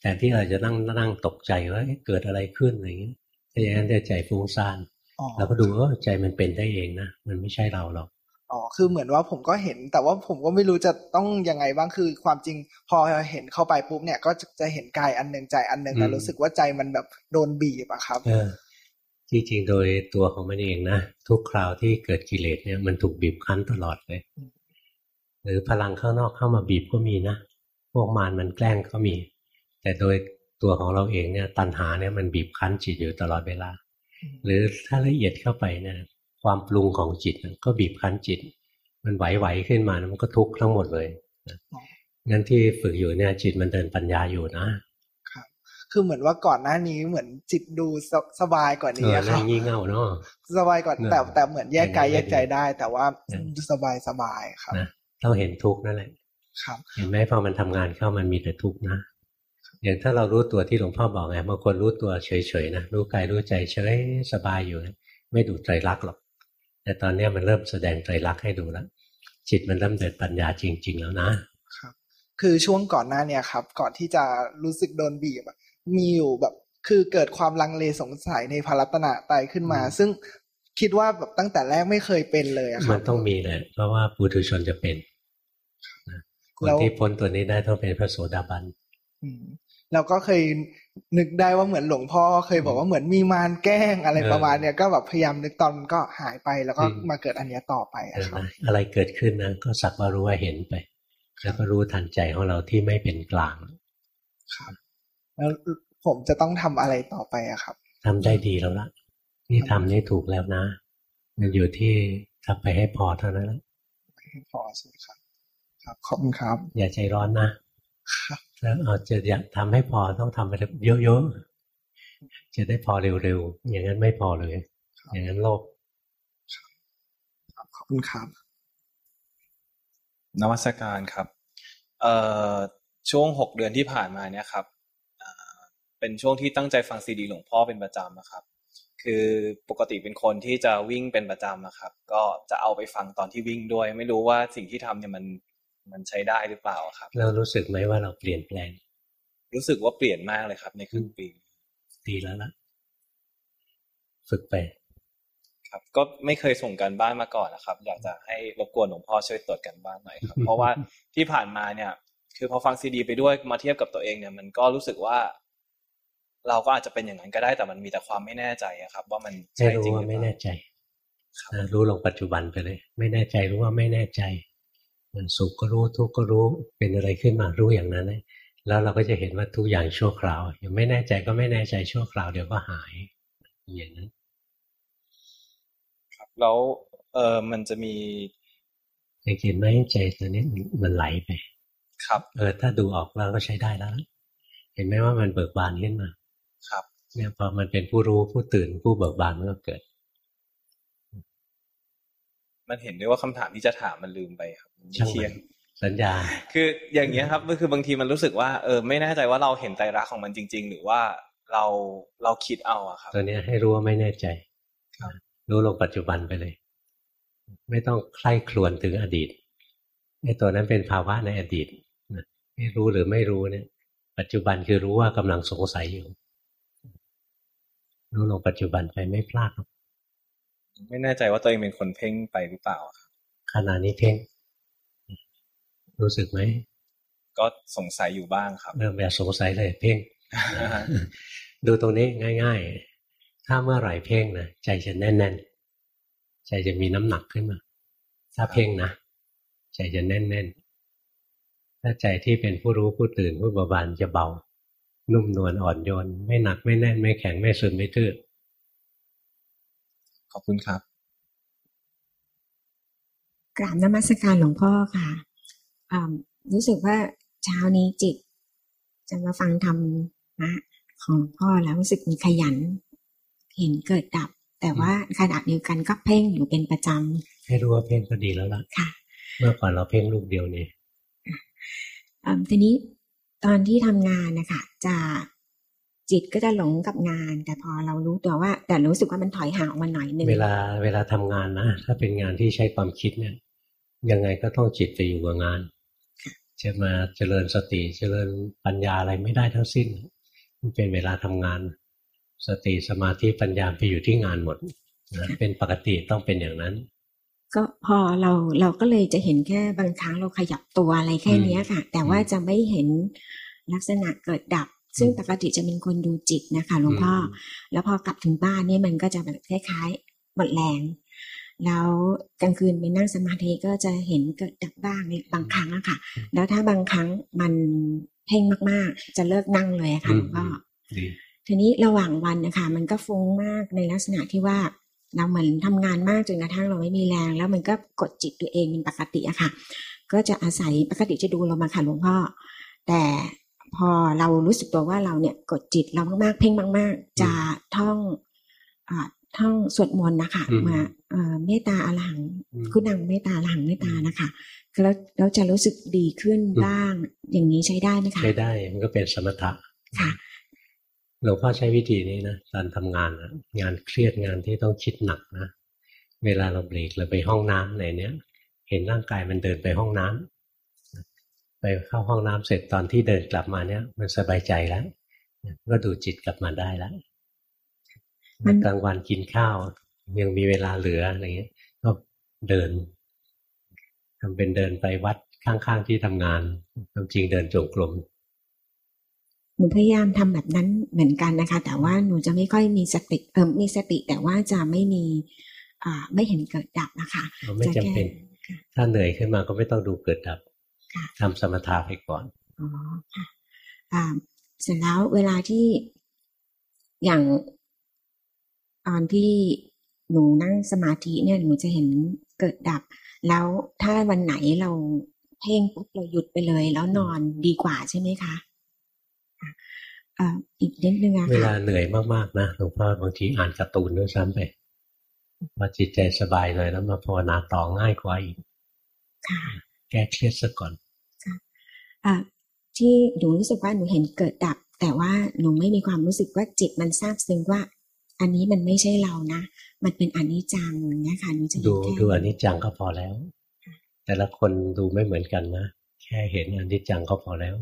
แต่ที่เราจะนั่งนั่งตกใจว่าเอ๊ะเกิดอะไรขึ้นอะไรอย่างเงี้ย ถ้าอย่างนั้นจะใจฟุ้งซ่านอ๋อเราก็ดูว่าใจมันเป็นได้เองนะมันไม่ใช่เราหรอกอ๋อคือเหมือนว่าผมก็เห็น แต่ว่าผมก็ไม่รู้จะต้องยังไงบ้างคือความจริงพอเห็นเข้าไปปุ๊บเนี่ย ก็จะจะเห็นกายอันหนึ่งใจอันหนึ่งแต่รู้สึกว่าใจมันแบบโดนบีบอะครับเออจริงๆโดยตัวของมันเองนะทุกคราวที่เกิดกิเลสเนี่ยมันถูกบีบคั้นตลอดเลยหรือพลังข้างนอกเข้ามาบีบก็มีนะพวกมารมันแกล้งก็มี แต่โดย ตัวของเราเองเนี่ยตัณหาเนี่ยมันบีบคั้นจิตอยู่ตลอดเวลา หรือถ้าละเอียดเข้าไปเนี่ยความปรุงของจิตน่ะก็บีบคั้นจิต มันไหวๆขึ้นมานะมันก็ทุกข์ทั้งหมดเลยนะงั้นที่ฝึกอยู่เนี่ยจิตมันเดินปัญญาอยู่นะคือเหมือนว่าก่อนหน้านี้เหมือนจิตดูสสบายกว่าเอนี้ออะคนั่รังบงี่เง่าเนาะสบายกว่าเนอะแต่แต่เหมือนแยกกายอย่างนั้นแยกใจได้ แต่ว่าเนอะสบายสบายครับนะต้องเห็นทุกข์นั่นแหละครับเห็นไหมพอมันทำงานเข้ามันมีแต่ทุกข์นะ อย่างถ้าเรารู้ตัวที่หลวงพ่อบอกไงบางคนรู้ตัวเฉยๆนะรู้กายรู้ใจเฉยสบายอยู่นะไม่ดูไตรลักษณ์หรอก แต่ตอนเนี้ยมันเริ่มแสดงไตรลักษณ์ให้ดูแล้วจิตมันเริ่มเดินปัญญาจริง ๆ แล้วนะคือช่วงก่อนหน้าเนี่ยครับ ก่อนที่จะรู้สึกโดนบีบอะมีอยู่แบบ คือเกิดความลังเลสงสัยในพระรัตนตรัยขึ้นมาอืมซึ่งคิดว่าแบบตั้งแต่แรกไม่เคยเป็นเลยอะคมัรันบต้องมีแหละเพราะว่าปุถุชนจะเป็นนะคนแล้วที่พ้นตัวนี้ได้ต้องเป็นพระโสดาบัน อืมแล้วก็เคยนึกได้ว่าเหมือนหลวงพ่อเคยบอกว่าเหมือนมีมารแกล้งอะไรเออประมาณเนี้ยก็แบบพยายามนึกตอนมันก็หายไปแล้วก็อืมมาเกิดอันเนี้ยต่อไปเออะอครับนะอะไรเกิดขึ้นนะก็สักว่ารู้ว่าเห็นไป แล้วก็รู้ทันใจของเราที่ไม่เป็นกลางแล้วผมจะต้องทำอะไรต่อไปอะครับทำได้ดีแล้วละนี่ทำนี่ถูกแล้วนะ มันอยู่ที่ทำไปให้พอเท่านั้นแหละพอใช่ไหมครับ ครับขอบคุณครับ อย่าใจร้อนนะครับ แล้วเอาจะอยากทำให้พอต้องทำไปเยอะๆจะได้พอเร็วๆอย่างนั้นไม่พอเลย อย่างนั้นโลภขอบคุณครับ นวัตการครับ เอ่อช่วงหกเดือนที่ผ่านมาเนี่ยครับเอ่อเป็นช่วงที่ตั้งใจฟังซีดีหลวงพ่อเป็นประจำนะครับ คือปกติเป็นคนที่จะวิ่งเป็นประจำนะครับ ก็จะเอาไปฟังตอนที่วิ่งด้วย ไม่รู้ว่าสิ่งที่ทำเนี่ยมัน มันใช้ได้หรือเปล่าครับ เรารู้สึกไหมว่าเราเปลี่ยนแปลง รู้สึกว่าเปลี่ยนมากเลยครับ ในครึ่งปีดีแล้วล่ะฝึกไป ครับก็ไม่เคยส่งการบ้านมาก่อนนะครับ อยากจะให้รบกวนหลวงพ่อช่วยตรวจการบ้านหน่อยครับ เพราะว่าที่ผ่านมาเนี่ย คือพอฟังซีดี ไปด้วยมาเทียบกับตัวเองเนี่ย มันก็รู้สึกว่า เราก็อาจจะเป็นอย่างนั้นก็ได้แต่มันมีแต่ความไม่แน่ใจอะครับ ว่ามันให้ใช่รู้จริงหว่ารือไม่เปแน่ล่าใจครับนะรู้ลงปัจจุบันไปเลย ไม่แน่ใจรู้ว่าไม่แน่ใจ มันสุขก็รู้ทุกข์ก็รู้เป็นอะไรขึ้นมารู้อย่างนั้นเลยแล้วเราก็จะเห็นว่าทุกอย่างชั่วคราวยังไม่แน่ใจก็ไม่แน่ใจชั่วคราวเดี๋ยวก็หายอย่างนั้นครับแล้วเออมันจะมีสังเกตไหมใจตัวนี้มันไหลไป ครับ เออ ถ้าดูออกแล้วก็ใช้ได้แล้วนะเห็นไหมว่ามันเบิกบานขึ้นมา ครับ เนี่ยพอมันเป็นผู้รู้ผู้ตื่นผู้เบิกบานมันก็เกิด มันเห็นได้ว่าคำถามที่จะถามมันลืมไปครับมันไม่ช่างมันเที่ยงสัญญา คืออย่างเงี้ยครับก็คือบางทีมันรู้สึกว่าเออไม่แน่ใจว่าเราเห็นไตรลักษณ์ของมันจริง ๆ หรือว่าเราเราคิดเอาอะครับตัวเนี้ยให้รู้ว่าไม่แน่ใจครับรู้ลงปัจจุบันไปเลย ไม่ต้องใคร่ครวญถึงอดีตไอ้ตัวนั้นเป็นภาวะในอดีตนะไม่รู้หรือไม่รู้เนี่ย ปัจจุบันคือรู้ว่ากำลังสงสัยอยู่รู้ลงปัจจุบันไปไม่พลาดหรอก ไม่แน่ใจว่าตัวเองเป็นคนเพ่งไปหรือเปล่าครับขณะนี้เพ่งรู้สึกไหมก็สงสัยอยู่บ้างครับเริ่มแบบสงสัยเลยเพ่งดูตรงนี้ง่าย ๆ ถ้าเมื่อไหร่เพ่งนะใจจะแน่นๆใจจะมีน้ำหนักขึ้นมา ถ้าเพ่งนะใจจะแน่นๆถ้าใจที่เป็นผู้รู้ผู้ตื่นผู้เบิกบานจะเบา นุ่มนวลอ่อนโยน ไม่หนักไม่แน่นไม่แข็งไม่ซึมไม่ทื่อ ขอบคุณครับ กราบนมัสการหลวงพ่อค่ะอ่ารู้สึกว่าเช้านี้จิต จะมาฟังธรรมนะของหลวงพ่อแล้วรู้สึกมีขยัน เห็นเกิดดับ แต่ว่าขณะเดียวกันก็เพ่งอยู่เป็นประจให้รู้ว่าเพ่งก็ดีแล้วล่ะำค่ะ เมื่อก่อนเราเพ่งลูกเดียวนี่อ่าทีนี้ตอนที่ทำงานนะคะจะ จิตก็จะหลงกับงาน แต่พอเรารู้ตัวว่า แต่รู้สึกว่ามันถอยห่างออกมาหน่อยนึงเวลาเวลาทำงานนะถ้าเป็นงานที่ใช้ความคิดเนี่ย ยังไงก็ต้องจิตไปอยู่กับงาน จะมาเจริญสติเจริญปัญญาอะไรไม่ได้ทั้งสิ้น มันเป็นเวลาทำงาน สติสมาธิปัญญาไปอยู่ที่งานหมดนะเป็นปกติต้องเป็นอย่างนั้น ก็พอเราเราก็เลยจะเห็นแค่บางครั้งเราขยับตัวอะไรแค่เนี้ยค่ะ แต่ว่าจะไม่เห็นลักษณะเกิดดับ ซึ่งปกติจะเป็นคนดูจิตนะคะหลวงพ่ออมแล้วพอกลับถึงบ้านเนี่ยมันก็จะแบบคล้ายๆหมดแรง แล้วกลางคืนไปนั่งสมาธิก็จะเห็นเกิดดับบ้างในบางครั้งอะค่ะ แล้วถ้าบางครั้งมันเพ่งมากๆ จะเลิกนั่งเลยอะค่ะหลวงพ่อดีทีนี้ระหว่างวันนะคะมันก็ฟุ้งมากในลักษณะที่ว่าเราเหมือนทำงานมากจนกระทั่งเราไม่มีแรง แล้วมันก็กดจิตตัวเองเป็นปกติอะค่ะ ก็จะอาศัยปกติจะดูเรามาค่ะหลวงพ่อ แต่ พอเรารู้สึกตัวว่าเราเนี่ยกดจิตเรามากๆ เพ่งมาก ๆ จะท่องอ่าท่องสวดมนต์นะคะอืมมาเอ่อเมตตาอรหังอืมคุณังเมตตาอรหังเมตตานะคะแล้วแล้วจะรู้สึกดีขึ้นอืมบ้าง อย่างนี้ใช้ได้ไหมคะใช้ได้มันก็เป็นสมถะค่ะหลวงพ่อใช้วิธีนี้นะตอนทำงานนะงานเครียดงานที่ต้องคิดหนักนะ เวลาเราเบรกเราไปห้องน้ำไหนเนี้ยเห็นร่างกายมันเดินไปห้องน้ำ ไปเข้าห้องน้ำเสร็จตอนที่เดินกลับมาเนี้ยมันสบายใจแล้วก็ดูจิตกลับมาได้แล้วมันกลางวันกินข้าว ยังมีเวลาเหลืออะไรเงี้ยก็เดินทำเป็นเดินไปวัดข้างๆที่ทำงานความจริงเดินจงกรมหนูพยายามทำแบบนั้นเหมือนกันนะคะ แต่ว่าหนูจะไม่ค่อยมีสติเออมีสติ แต่ว่าจะไม่มีอ่าไม่เห็นเกิดดับนะคะเราไม่จำเป็นจะแค่ค่ะถ้าเหนื่อยขึ้นมาก็ไม่ต้องดูเกิดดับค่ะ ทำสมถะไปก่อนอ๋อค่ะอ่าเสร็จแล้วเวลาที่อย่างตอนที่หนูนั่งสมาธิเนี่ยหนูจะเห็นเกิดดับ แล้วถ้าวันไหนเราเพ่งปุ๊บเราหยุดไปเลย แล้วนอนดีกว่าใช่ไหมคะค่ะอ่าอีกนิดนึงอะเวลาค่ะเหนื่อยมากๆนะหลวงพ่อบางทีอ่านการ์ตูนด้วยซ้ำไปพอจิตใจสบายหน่อยแล้วมาภาวนาต่อง่ายกว่าอีกค่ะ แก้เครียดซะก่อนอ่าที่หนูรู้สึกว่าหนูเห็นเกิดดับ แต่ว่าหนูไม่มีความรู้สึกว่าจิตมันซาบซึ้งว่า อันนี้มันไม่ใช่เรานะ มันเป็นอนิจจังอย่างเงี้ยค่ะหนูจะเห็ดูนแค่ดูอนิจจังก็พอแล้ว แต่ละคนดูไม่เหมือนกันนะแค่เห็นอนิจจังก็พอแล้ว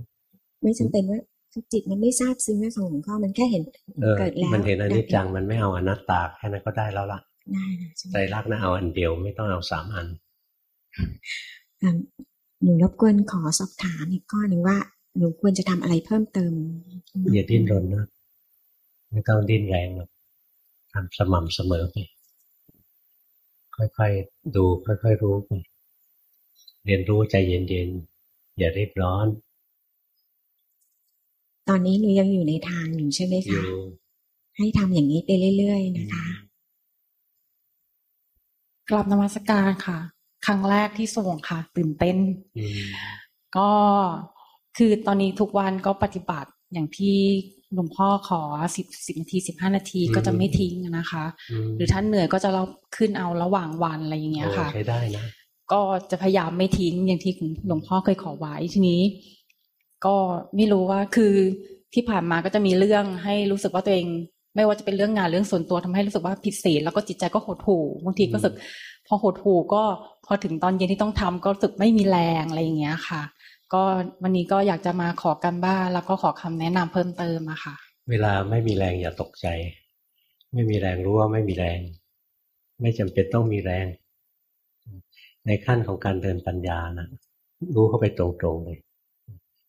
ไม่จำเป็นว่าจิตมันไม่ซาบซึ้งนะของหลวงพ่อมันแค่เห็นเออเกิดแล้วมันเห็นอนิจจังดับมันไม่เอาอนัตตาแค่นั้นก็ได้แล้วล่ะได้นะใช่ไหมใจรักนะเอาอันเดียวไม่ต้องเอาสามอันอ่า หนูรบกวนขอสอบถามอีกข้อหนึ่งว่า หนูควรจะทำอะไรเพิ่มเติมอย่าดิ้นรนนะไม่ต้องดิ้นแรงหรอกทำสม่ำเสมอไปค่อยๆดูค่อยๆรู้ไปเรียนรู้ใจเย็นๆอย่ารีบร้อน ตอนนี้หนูยังอยู่ในทางอยู่ใช่ไหมอคะยู่ให้ทำอย่างนี้ไปเรื่อย ๆ นะคะกลับนมัสการค่ะ ครั้งแรกที่ส่งค่ะตื่นเต้นอืมก็คือตอนนี้ทุกวันก็ปฏิบัติอย่างที่หลวงพ่อขอสิบสิบนาทีสิบห้านาทีก็จะไม่ทิ้งนะคะมหรือท่านเหนื่อยก็จะเราขึ้นเอาระหว่างวันอะไรอย่างเงี้ยค่ะโอ้ใช้ได้นะก็จะพยายามไม่ทิ้งอย่างที่หลวงพ่อเคยขอไว้ทีนี้ ก็ไม่รู้ว่าคือที่ผ่านมาก็จะมีเรื่องให้รู้สึกว่าตัวเอง ไม่ว่าจะเป็นเรื่องงานเรื่องส่วนตัวทำให้รู้สึกว่าผิดศีลแล้วก็จิตใจก็หดหู่บางทีก็รู้สึกพอหดหู่ก็ พอถึงตอนเย็นที่ต้องทำก็รู้สึกไม่มีแรงอะไรอย่างเงี้ยค่ะ ก็วันนี้ก็อยากจะมาขอกันบ้านแล้วก็ขอคำแนะนำเพิ่มเติมอะค่ะ เวลาไม่มีแรงอย่าตกใจ ไม่มีแรงรู้ว่าไม่มีแรง ไม่จำเป็นต้องมีแรง ในขั้นของการเดินปัญญานะรู้เข้าไปตรงๆเลย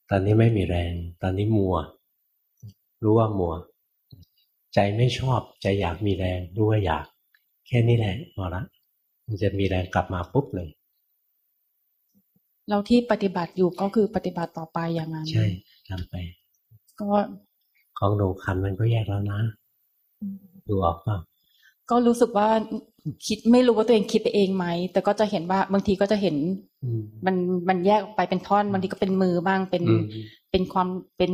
ตอนนี้ไม่มีแรง ตอนนี้มัว รู้ว่ามัว ใจไม่ชอบใจอยากมีแรงรู้ว่าอยาก แค่นี้แหละพอละ มันจะมีแรงกลับมาปุ๊บเลยแล้วที่ปฏิบัติอยู่ก็คือปฏิบัติต่อไปอย่างนั้นใช่ทำไป ก็ของหนูคันมันก็แยกแล้วนะดูออกเปล่าก็รู้สึกว่าคิดไม่รู้ว่าตัวเองคิดไปเองไหม แต่ก็จะเห็นว่าบางทีก็จะเห็นอืมมันมันแยกออกไปเป็นท่อนบางทีก็เป็นมือบ้างเป็นอืมเป็นความเป็น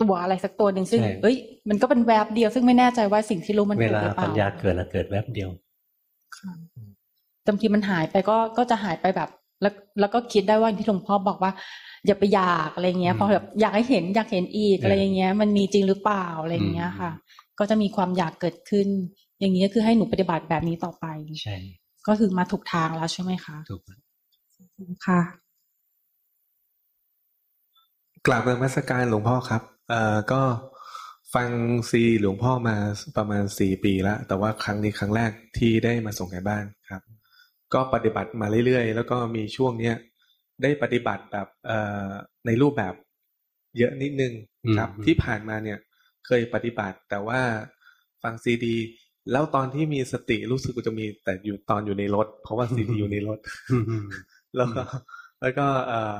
ตัวอะไรสักตัวหนึ่งซึ่งใช่เอ้ย มันก็เป็นแวบเดียว ซึ่งไม่แน่ใจว่าสิ่งที่รู้มันเวถูกลาหรือเปปัล่าญญาเกิดนะเกิดแวบเดียวค่ะ บางทีมันหายไปก็ก็จะหายไปแบบ แล้วแล้วก็คิดได้ว่าอย่างที่หลวงพ่อบอกว่า อย่าไปอยากอะไรเงี้ยพอแบบอยากให้เห็นอยากเห็นอีกอะไรอย่างเงี้ย มันมีจริงหรือเปล่าอะไรเงี้ยค่ะ ก็จะมีความอยากเกิดขึ้น อย่างนี้ก็คือให้หนูปฏิบัติแบบนี้ต่อไปใช่ก็คือมาถูกทางแล้วใช่ไหมคะถูกค่ะกราบนมัสการหลวงพ่อครับ เอ่อก็ฟังซีหลวงพ่อมาประมาณสี่ปีแล้ว แต่ว่าครั้งนี้ครั้งแรกที่ได้มาส่งกันบ้านครับ ก็ปฏิบัติมาเรื่อยๆ แล้วก็มีช่วงเนี้ยได้ปฏิบัติแบบเอ่อในรูปแบบเยอะนิดนึงครับ ที่ผ่านมาเนี่ยเคยปฏิบัติ แต่ว่าฟังซีดี แล้วตอนที่มีสติรู้สึกว่าจะมีแต่อยู่ตอนอยู่ในรถ เพราะว่าซีดีอยู่ในรถแล้วก็แล้วก็เอ่อ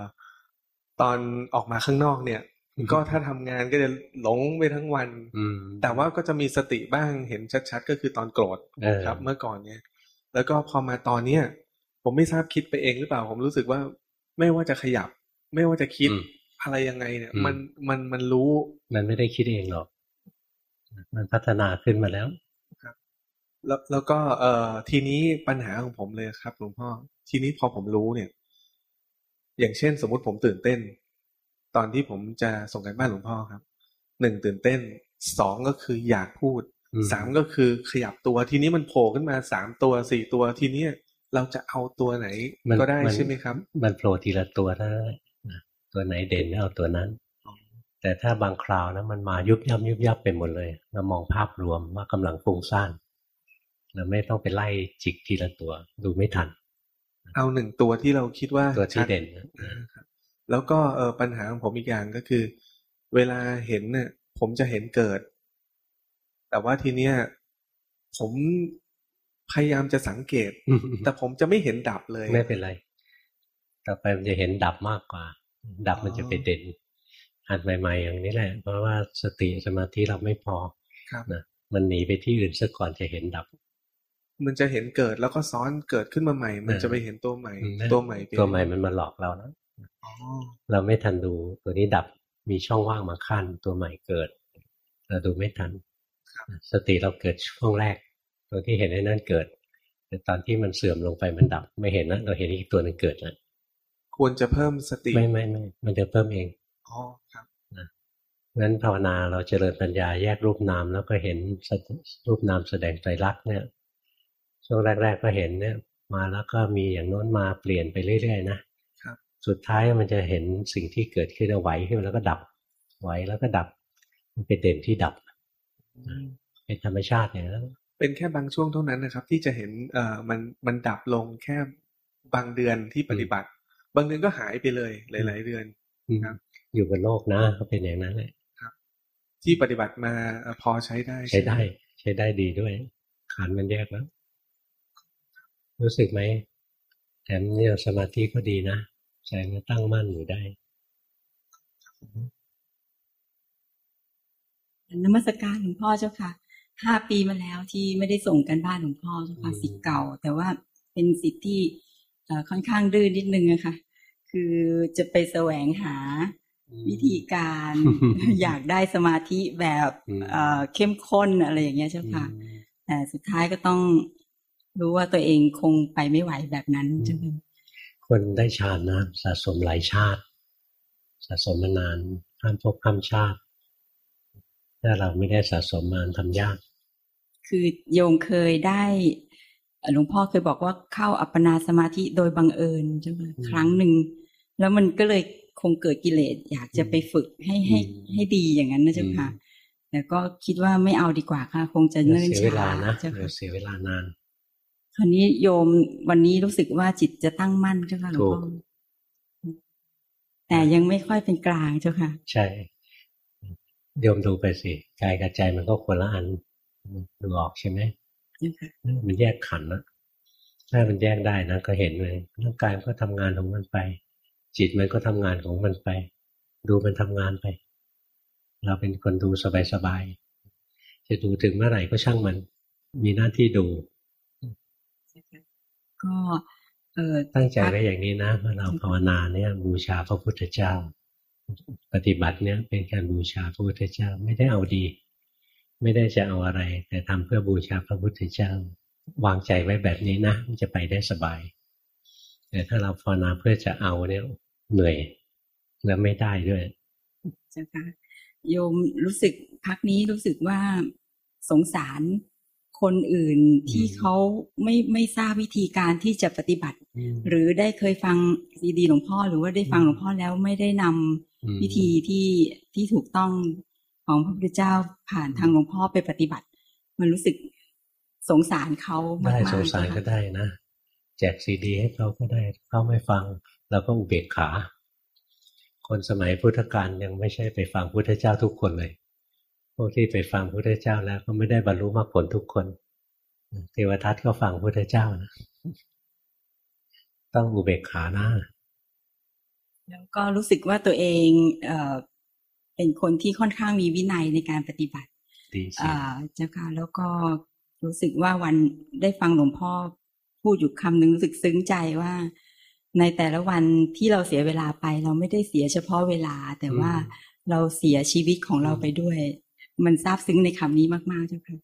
ตอนออกมาข้างนอกเนี่ย ก็ถ้าทำงานก็จะหลงไปทั้งวันแต่ว่าก็จะมีสติบ้างเห็นชัด ๆ ก็คือตอนโกรธครับ เมื่อก่อนเนี่ย แล้วก็พอมาตอนเนี้ยผมไม่ทราบคิดไปเองหรือเปล่า ผมรู้สึกว่าไม่ว่าจะขยับ ไม่ว่าจะคิดอะไรยังไงเนี่ย มันมันมันรู้ มันไม่ได้คิดเองหรอกมันพัฒนาขึ้นมาแล้วครับแล้วแล้วก็เอ่อทีนี้ปัญหาของผมเลยครับหลวงพ่อ ทีนี้พอผมรู้เนี่ย อย่างเช่น สมมติผมตื่นเต้น ตอนที่ผมจะส่งกันบ้านหลวงพ่อครับหนึ่งตื่นเต้นสองก็คืออยากพูด สามก็คือขยับตัวทีนี้มันโผล่ขึ้นมาสามตัวสี่ตัวทีนี้เราจะเอาตัวไหนก็ได้ใช่ไหมครับ มันโผล่ทีละตัวได้ตัวไหนเด่นเอาตัวนั้น แต่ถ้าบางคราวนะมันมายุบยับยุบยับไปหมดเลยเรามองภาพรวมว่ากำลังฟุ้งซ่านเราไม่ต้องไปไล่จิกทีละตัว ดูไม่ทัน เอาหนึ่งตัวที่เราคิดว่าตัวที่เด่นแล้วก็เออปัญหาของผมอีกอย่างก็คือ เวลาเห็นเนี่ยผมจะเห็นเกิด แต่ว่าทีเนี้ยผมพยายามจะสังเกต แต่ผมจะไม่เห็นดับเลย ไม่เป็นไร ต่อไปมันจะเห็นดับมากกว่า ดับมันจะเป็นเด่นหัดใหม่ ๆ อย่างนี้แหละ เพราะว่าสติสมาธิเราไม่พอครับนะมันหนีไปที่อื่นซะก่อนจะเห็นดับ มันจะเห็นเกิดแล้วก็ซ้อนเกิดขึ้นมาใหม่ มันจะไปเห็นตัวใหม่ ตัวใหม่ตัวใหม่มันมาหลอกเรานะเราไม่ทันดูตัวนี้ดับมีช่องว่างมาขั้นตัวใหม่เกิด เราดูไม่ทัน สติเราเกิดช่วงแรกตัวที่เห็นไอ้นั่นเกิด แต่ตอนที่มันเสื่อมลงไปมันดับ ไม่เห็นนะเราเห็นอีกตัวหนึ่งเกิดแล้วควรจะเพิ่มสติไม่ไม่ไม่มันจะเพิ่มเองอ๋อครับนะงั้นภาวนาเราเจริญปัญญาแยกรูปนามแล้วก็เห็นรูปนามแสดงใจรักเนี่ยช่วงแรก ๆก็เห็นเนี่ยมาแล้วก็มีอย่างโน้นมาเปลี่ยนไปเรื่อยๆนะครับสุดท้ายมันจะเห็นสิ่งที่เกิดขึ้นไหวขึ้นแล้วก็ดับไหวแล้วก็ดับ มันเป็นเด่นที่ดับ เป็นธรรมชาติอย่างนั้นเป็นแค่บางช่วงเท่านั้นนะครับ ที่จะเห็นเอ่อมันมันดับลงแค่บางเดือนที่ปฏิบัติ บางเดือนก็หายไปเลยหลาย ๆ เดือนครับอยู่บนโลกนะก็เป็นอย่างนั้นแหละครับ ที่ปฏิบัติมาพอใช้ได้ ใช้ได้ ใช้ได้ดีด้วยขันมันแยกแล้ว รู้สึกไหมแถมเนี่ยสมาธิก็ดีนะใจมันตั้งมั่นอยู่ได้ นมัสการหลวงพ่อเจ้าค่ะห้าปีมาแล้วที่ไม่ได้ส่งกันบ้านหลวงพ่อเจ้าค่ะสิทธิ์เก่า แต่ว่าเป็นสิทธิ์ที่ค่อนข้างดื้อนนิดนึงอะค่ะ คือจะไปแสวงหาวิธีการอยากได้สมาธิแบบเข้มข้นอะไรอย่างเงี้ยเจ้าค่ะแต่สุดท้ายก็ต้องรู้ว่าตัวเองคงไปไม่ไหวแบบนั้นเจ้าค่ะคนได้ฌานนะสะสมหลายชาติ สะสมมานานข้ามภพข้ามชาติ ถ้าเราไม่ได้สะสมมานทำยาก คือโยมเคยได้หลวงพ่อเคยบอกว่าเข้าอัปปนาสมาธิโดยบังเอิญใช่ไหมครั้งหนึ่ง แล้วมันก็เลยคงเกิดกิเลสอยากจะไปฝึกให้ให้ให้ดีอย่างนั้นนะเจ้าค่ะแต่ก็คิดว่าไม่เอาดีกว่าค่ะ คงจะเนิ่นช้าเจ้าค่ะเสียเวลานานคราวนี้โยมวันนี้รู้สึกว่าจิตจะตั้งมั่นเจ้าค่ะหลวงพ่อแต่ยังไม่ค่อยเป็นกลางเจ้าค่ะ ใช่ โยมดูไปสิกายกับใจมันก็คนละอันดูออกใช่ไหมมันแยกขันนะถ้ามันแยกได้นะก็เห็นเลยร่างกายมันก็ทำงานของมันไป จิตมันก็ทำงานของมันไป ดูมันทำงานไป เราเป็นคนดูสบายๆจะดูถึงเมื่อไหร่ก็ช่างมัน มีหน้าที่ดู ก็เออตั้งใจไว้อย่างนี้นะว่าเราภาวนาเนี่ยบูชาพระพุทธเจ้า ปฏิบัติเนี่ยเป็นการบูชาพระพุทธเจ้าไม่ได้เอาดี ไม่ได้จะเอาอะไร แต่ทำเพื่อบูชาพระพุทธเจ้า วางใจไว้แบบนี้นะมันจะไปได้สบาย แต่ถ้าเราภาวนาเพื่อจะเอาเนี่ยเหนื่อยแล้วไม่ได้ด้วยเจ้าค่ะโยมรู้สึกพักนี้รู้สึกว่าสงสารคนอื่นที่เขาไม่ไม่ทราบวิธีการที่จะปฏิบัติ หรือได้เคยฟังซีดีหลวงพ่อ หรือว่าได้ฟังหลวงพ่อแล้วไม่ได้นำ วิธีที่ที่ถูกต้องของพระพุทธเจ้าผ่านทางหลวงพ่อไปปฏิบัติ มันรู้สึกสงสารเขามากได้สงสารก็ได้นะแจกซีดี ให้เขาก็ได้เขาไม่ฟังเราก็อุเบกขา คนสมัยพุทธกาลยังไม่ใช่ไปฟังพุทธเจ้าทุกคนเลยพวกที่ไปฟังพุทธเจ้าแล้วก็ไม่ได้บรรลุมรรคผลทุกคนเทวทัตก็ฟังพุทธเจ้านะ ต้องอุเบกขาหน้า แล้วก็รู้สึกว่าตัวเองเอเป็นคนที่ค่อนข้างมีวินัยในการปฏิบัติดีเจ้าค่ะแล้วก็รู้สึกว่าวันได้ฟังหลวงพ่อพูดอยู่คำหนึ่งรู้สึกซึ้งใจว่า ในแต่ละวันที่เราเสียเวลาไป เราไม่ได้เสียเฉพาะเวลา แต่ว่าเราเสียชีวิตของเราไปด้วย มันซาบซึ้งในคำนี้มาก ๆ เจ้าค่ะ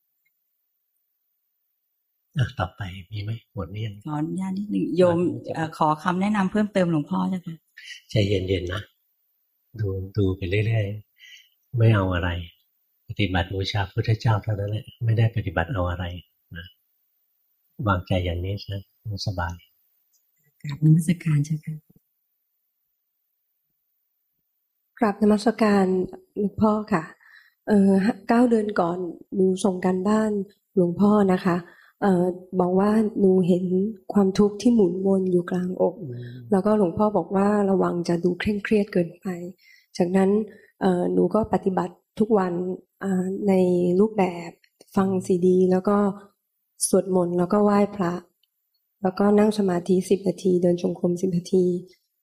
ต่อไปมีไหมหมดนี่ยังขออนุญาตนิดหนึ่งโยมขอคำแนะนำเพิ่มเติมหลวงพ่อเจ้าค่ะ ใจเย็นๆนะดูดูไปเรื่อยๆ ไม่เอาอะไร ปฏิบัติบูชาพุทธเจ้าเท่านั้นแหละไม่ได้ปฏิบัติเอาอะไรนะวางใจอย่างนี้นะสบายกราบนมัสการเจ้าค่ะกราบนมัสการหลวงพ่อค่ะเออเก้าเดือนก่อนหนูส่งการบ้านหลวงพ่อนะคะ บอกว่าหนูเห็นความทุกข์ที่หมุนวนอยู่กลางอก แล้วก็หลวงพ่อบอกว่าระวังจะดูเคร่งเครียดเกินไป จากนั้นเออหนูก็ปฏิบัติทุกวันในรูปแบบฟังซีดี แล้วก็สวดมนต์แล้วก็ไหว้พระ แล้วก็นั่งสมาธิสิบนาที เดินจงกรมสิบนาที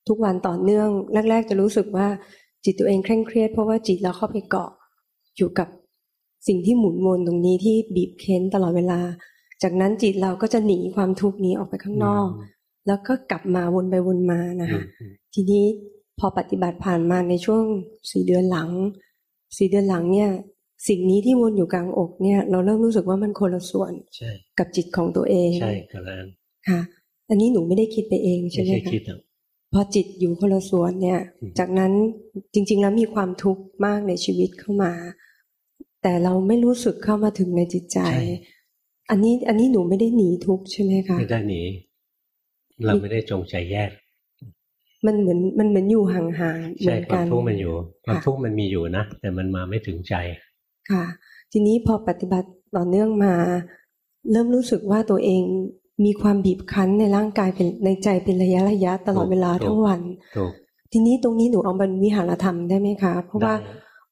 ทุกวันต่อเนื่อง แรก ๆ จะรู้สึกว่าจิตตัวเองเคร่งเครียดเพราะว่าจิตเราเข้าไปเกาะอยู่กับสิ่งที่หมุนวนตรงนี้ที่บีบเค้นตลอดเวลา จากนั้นจิตเราก็จะหนีความทุกข์นี้ออกไปข้างนอก แล้วก็กลับมาวนไปวนมานะคะทีนี้พอปฏิบัติผ่านมาในช่วงสี่เดือนหลังสี่เดือนหลังเนี่ยสิ่งนี้ที่วนอยู่กลางอกเนี่ย เราเริ่มรู้สึกว่ามันคนละส่วนกับจิตของตัวเอง ใช่ครับค่ะ อันนี้หนูไม่ได้คิดไปเองใช่ไหมคะพอจิตอยู่คนละส่วนเนี่ย จากนั้นจริง ๆ แล้วมีความทุกข์มากในชีวิตเข้ามา แต่เราไม่รู้สึกเข้ามาถึงในจิตใจ อันนี้อันนี้หนูไม่ได้หนีทุกใช่ไหมคะไม่ได้หนี เราไม่ได้จงใจแยก มันเหมือนมันเหมือนอยู่ห่างๆเหมือนกันความทุกข์มันอยู่ ความทุกข์มันมีอยู่นะแต่มันมาไม่ถึงใจ ค่ะ ทีนี้พอปฏิบัติต่อเนื่องมา เริ่มรู้สึกว่าตัวเองมีความบีบคั้นในร่างกายเป็นในใจเป็นระยะระยะตลอดเวลาทั้งวันทีนี้ตรงนี้หนูเอาบรรวิหารธรรมได้ไหมคะ เพราะว่า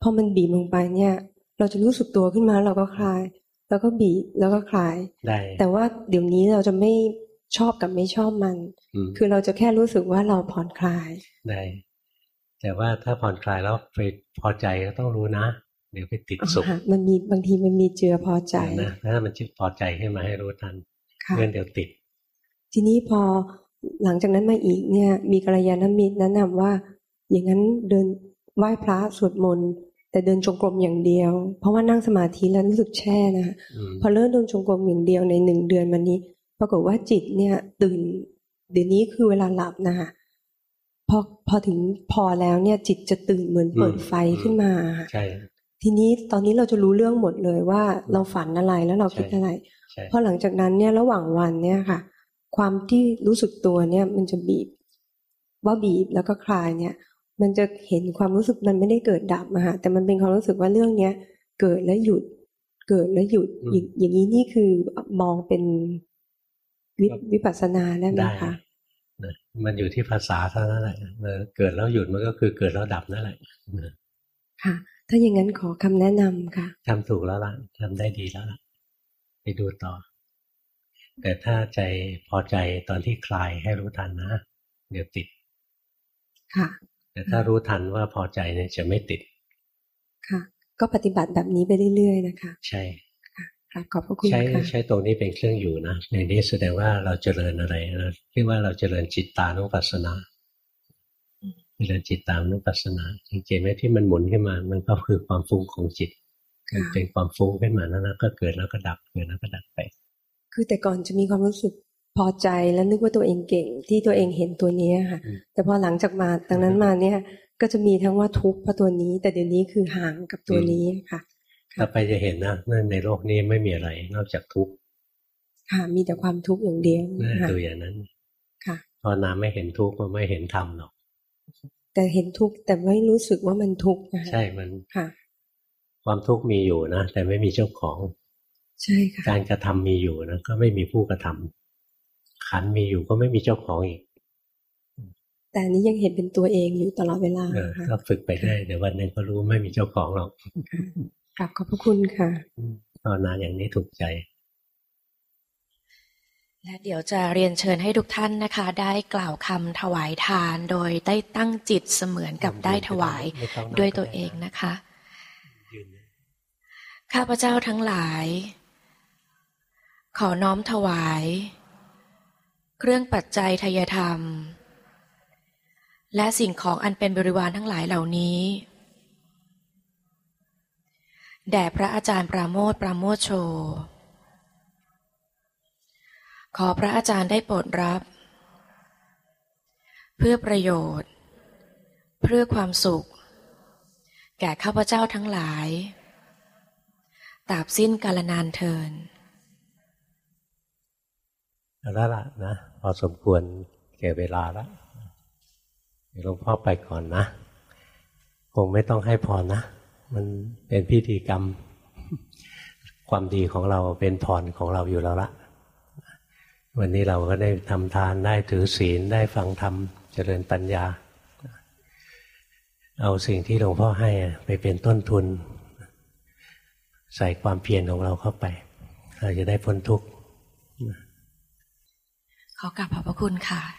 พอมันบีบลงไปเนี่ย เราจะรู้สึกตัวขึ้นมาเราก็คลาย แล้วก็บีบแล้วก็คลายได้แต่ว่าเดี๋ยวนี้เราจะไม่ชอบกับไม่ชอบมัน คือเราจะแค่รู้สึกว่าเราผ่อนคลาย ได้ แต่ว่าถ้าผ่อนคลายแล้วไปพอใจก็ต้องรู้นะ เดี๋ยวไปติดสุข มันมีบางทีมันมีเจือพอใจนะถ้ามันจิตพอใจขึ้นมาให้รู้ทันเพื่อนเดี๋ยวติด ทีนี้พอหลังจากนั้นมาอีกเนี่ย มีกัลยาณมิตรแนะนำว่า อย่างนั้นเดินไหว้พระสวดมนต์ แต่เดินจงกรมอย่างเดียว เพราะว่านั่งสมาธิแล้วรู้สึกแช่นะพอเริ่มเดินจงกรมอย่างเดียวในหนึ่งเดือนวันนี้ ปรากฏว่าจิตเนี่ย ตื่น เดี๋ยวนี้คือเวลาหลับนะคะพอพอถึงพอแล้วเนี่ยจิตจะตื่นเหมือนเปิดไฟขึ้นมาใช่ทีนี้ตอนนี้เราจะรู้เรื่องหมดเลยว่าเราฝันอะไรแล้วเราคิดอะไรพอหลังจากนั้นเนี่ยระหว่างวันเนี่ยค่ะ ความที่รู้สึกตัวเนี่ย มันจะบีบ ว่าบีบแล้วก็คลายเนี่ย มันจะเห็นความรู้สึกมันไม่ได้เกิดดับมาฮะแต่มันเป็นความรู้สึกว่าเรื่องเนี้ยเกิดแล้วหยุด เกิดแล้วหยุดอย่างนี้นี่คือมองเป็นวิปัสสนาได้ไหมคะมันอยู่ที่ภาษาเท่านั้นแหละเกิดแล้วหยุดมันก็คือเกิดแล้วดับนั่นแหละค่ะ ถ้าอย่างนั้นขอคำแนะนำค่ะทำถูกแล้วล่ะทำได้ดีแล้วล่ะ ไปดูต่อ แต่ถ้าใจพอใจตอนที่คลายให้รู้ทันนะ เดี๋ยวติด ค่ะ แต่ถ้ารู้ทันว่าพอใจเนี่ยจะไม่ติด ค่ะ ก็ปฏิบัติแบบนี้ไปเรื่อยๆนะคะ ใช่ค่ะขอบพระคุณใช้ใช้ตรงนี้เป็นเครื่องอยู่นะในนี้แสดงว่าเราเจริญอะไรเราเรียกว่าเราเจริญจิตตานุปัสสนาเจริญจิตตานุปัสสนาจริงๆไหมที่มันหมุนขึ้นมา มันก็คือความฟุ้งของจิตเป็นความฟุ้งขึ้นมาแล้วก็เกิดแล้วก็ดับเกิดแล้วก็ดับไป คือแต่ก่อนจะมีความรู้สึก พอใจแล้วนึกว่าตัวเองเก่งที่ตัวเองเห็นตัวนี้ค่ะ แต่พอหลังจากมาดังนั้นมาเนี่ย ก็จะมีทั้งว่าทุกข์เพราะตัวนี้ แต่เดี๋ยวนี้คือห่างกับตัวนี้ค่ะต่อไปจะเห็นนะในโลกนี้ไม่มีอะไรนอกจากทุกข์ค่ะ มีแต่ความทุกข์อย่างเดียวนะค่ะดูอย่างนั้น ค่ะภาวนาไม่เห็นทุกข์ก็ไม่เห็นธรรมหรอกแต่เห็นทุกข์แต่ไม่รู้สึกว่ามันทุกข์นะคะใช่มันค่ะ ความทุกข์มีอยู่นะแต่ไม่มีเจ้าของ ใช่ค่ะการกระทำมีอยู่นะก็ไม่มีผู้กระทำ ขันธ์มีอยู่ก็ไม่มีเจ้าของอีก แต่อันนี้ยังเห็นเป็นตัวเองอยู่ตลอดเวลาเออค่ะก็ฝึกไปได้เดี๋ยววันหนึ่งก็รู้ไม่มีเจ้าของหรอกกลับขอบพระคุณค่ะภาวนาอย่างนี้ถูกใจ และเดี๋ยวจะเรียนเชิญให้ทุกท่านนะคะ ได้กล่าวคำถวายทาน โดยได้ตั้งจิตเสมือนกับได้ถวายไม่ต้องนั่งด้วยตัวเองนะคะข้าพเจ้าทั้งหลาย ขอน้อมถวาย เครื่องปัจจัยทายธรรม และสิ่งของอันเป็นบริวารทั้งหลายเหล่านี้แด่พระอาจารย์ปราโมทปราโมทโช ขอพระอาจารย์ได้โปรดรับ เพื่อประโยชน์ เพื่อความสุข แก่ข้าพเจ้าทั้งหลายตราบสิ้นกาลนานเทินแล้วล่ะนะ พอสมควรแก่เวลาแล้วเดี๋ยวหลวงพ่อไปก่อนนะ คงไม่ต้องให้พรนะ มันเป็นพิธีกรรม ความดีของเราเป็นพรของเราอยู่แล้วละวันนี้เราก็ได้ทำทานได้ถือศีลได้ฟังธรรมเจริญปัญญา เอาสิ่งที่หลวงพ่อให้ไปเป็นต้นทุน ใส่ความเพียรของเราเข้าไป เราจะได้พ้นทุกข์ ขอกลับขอบพระคุณค่ะ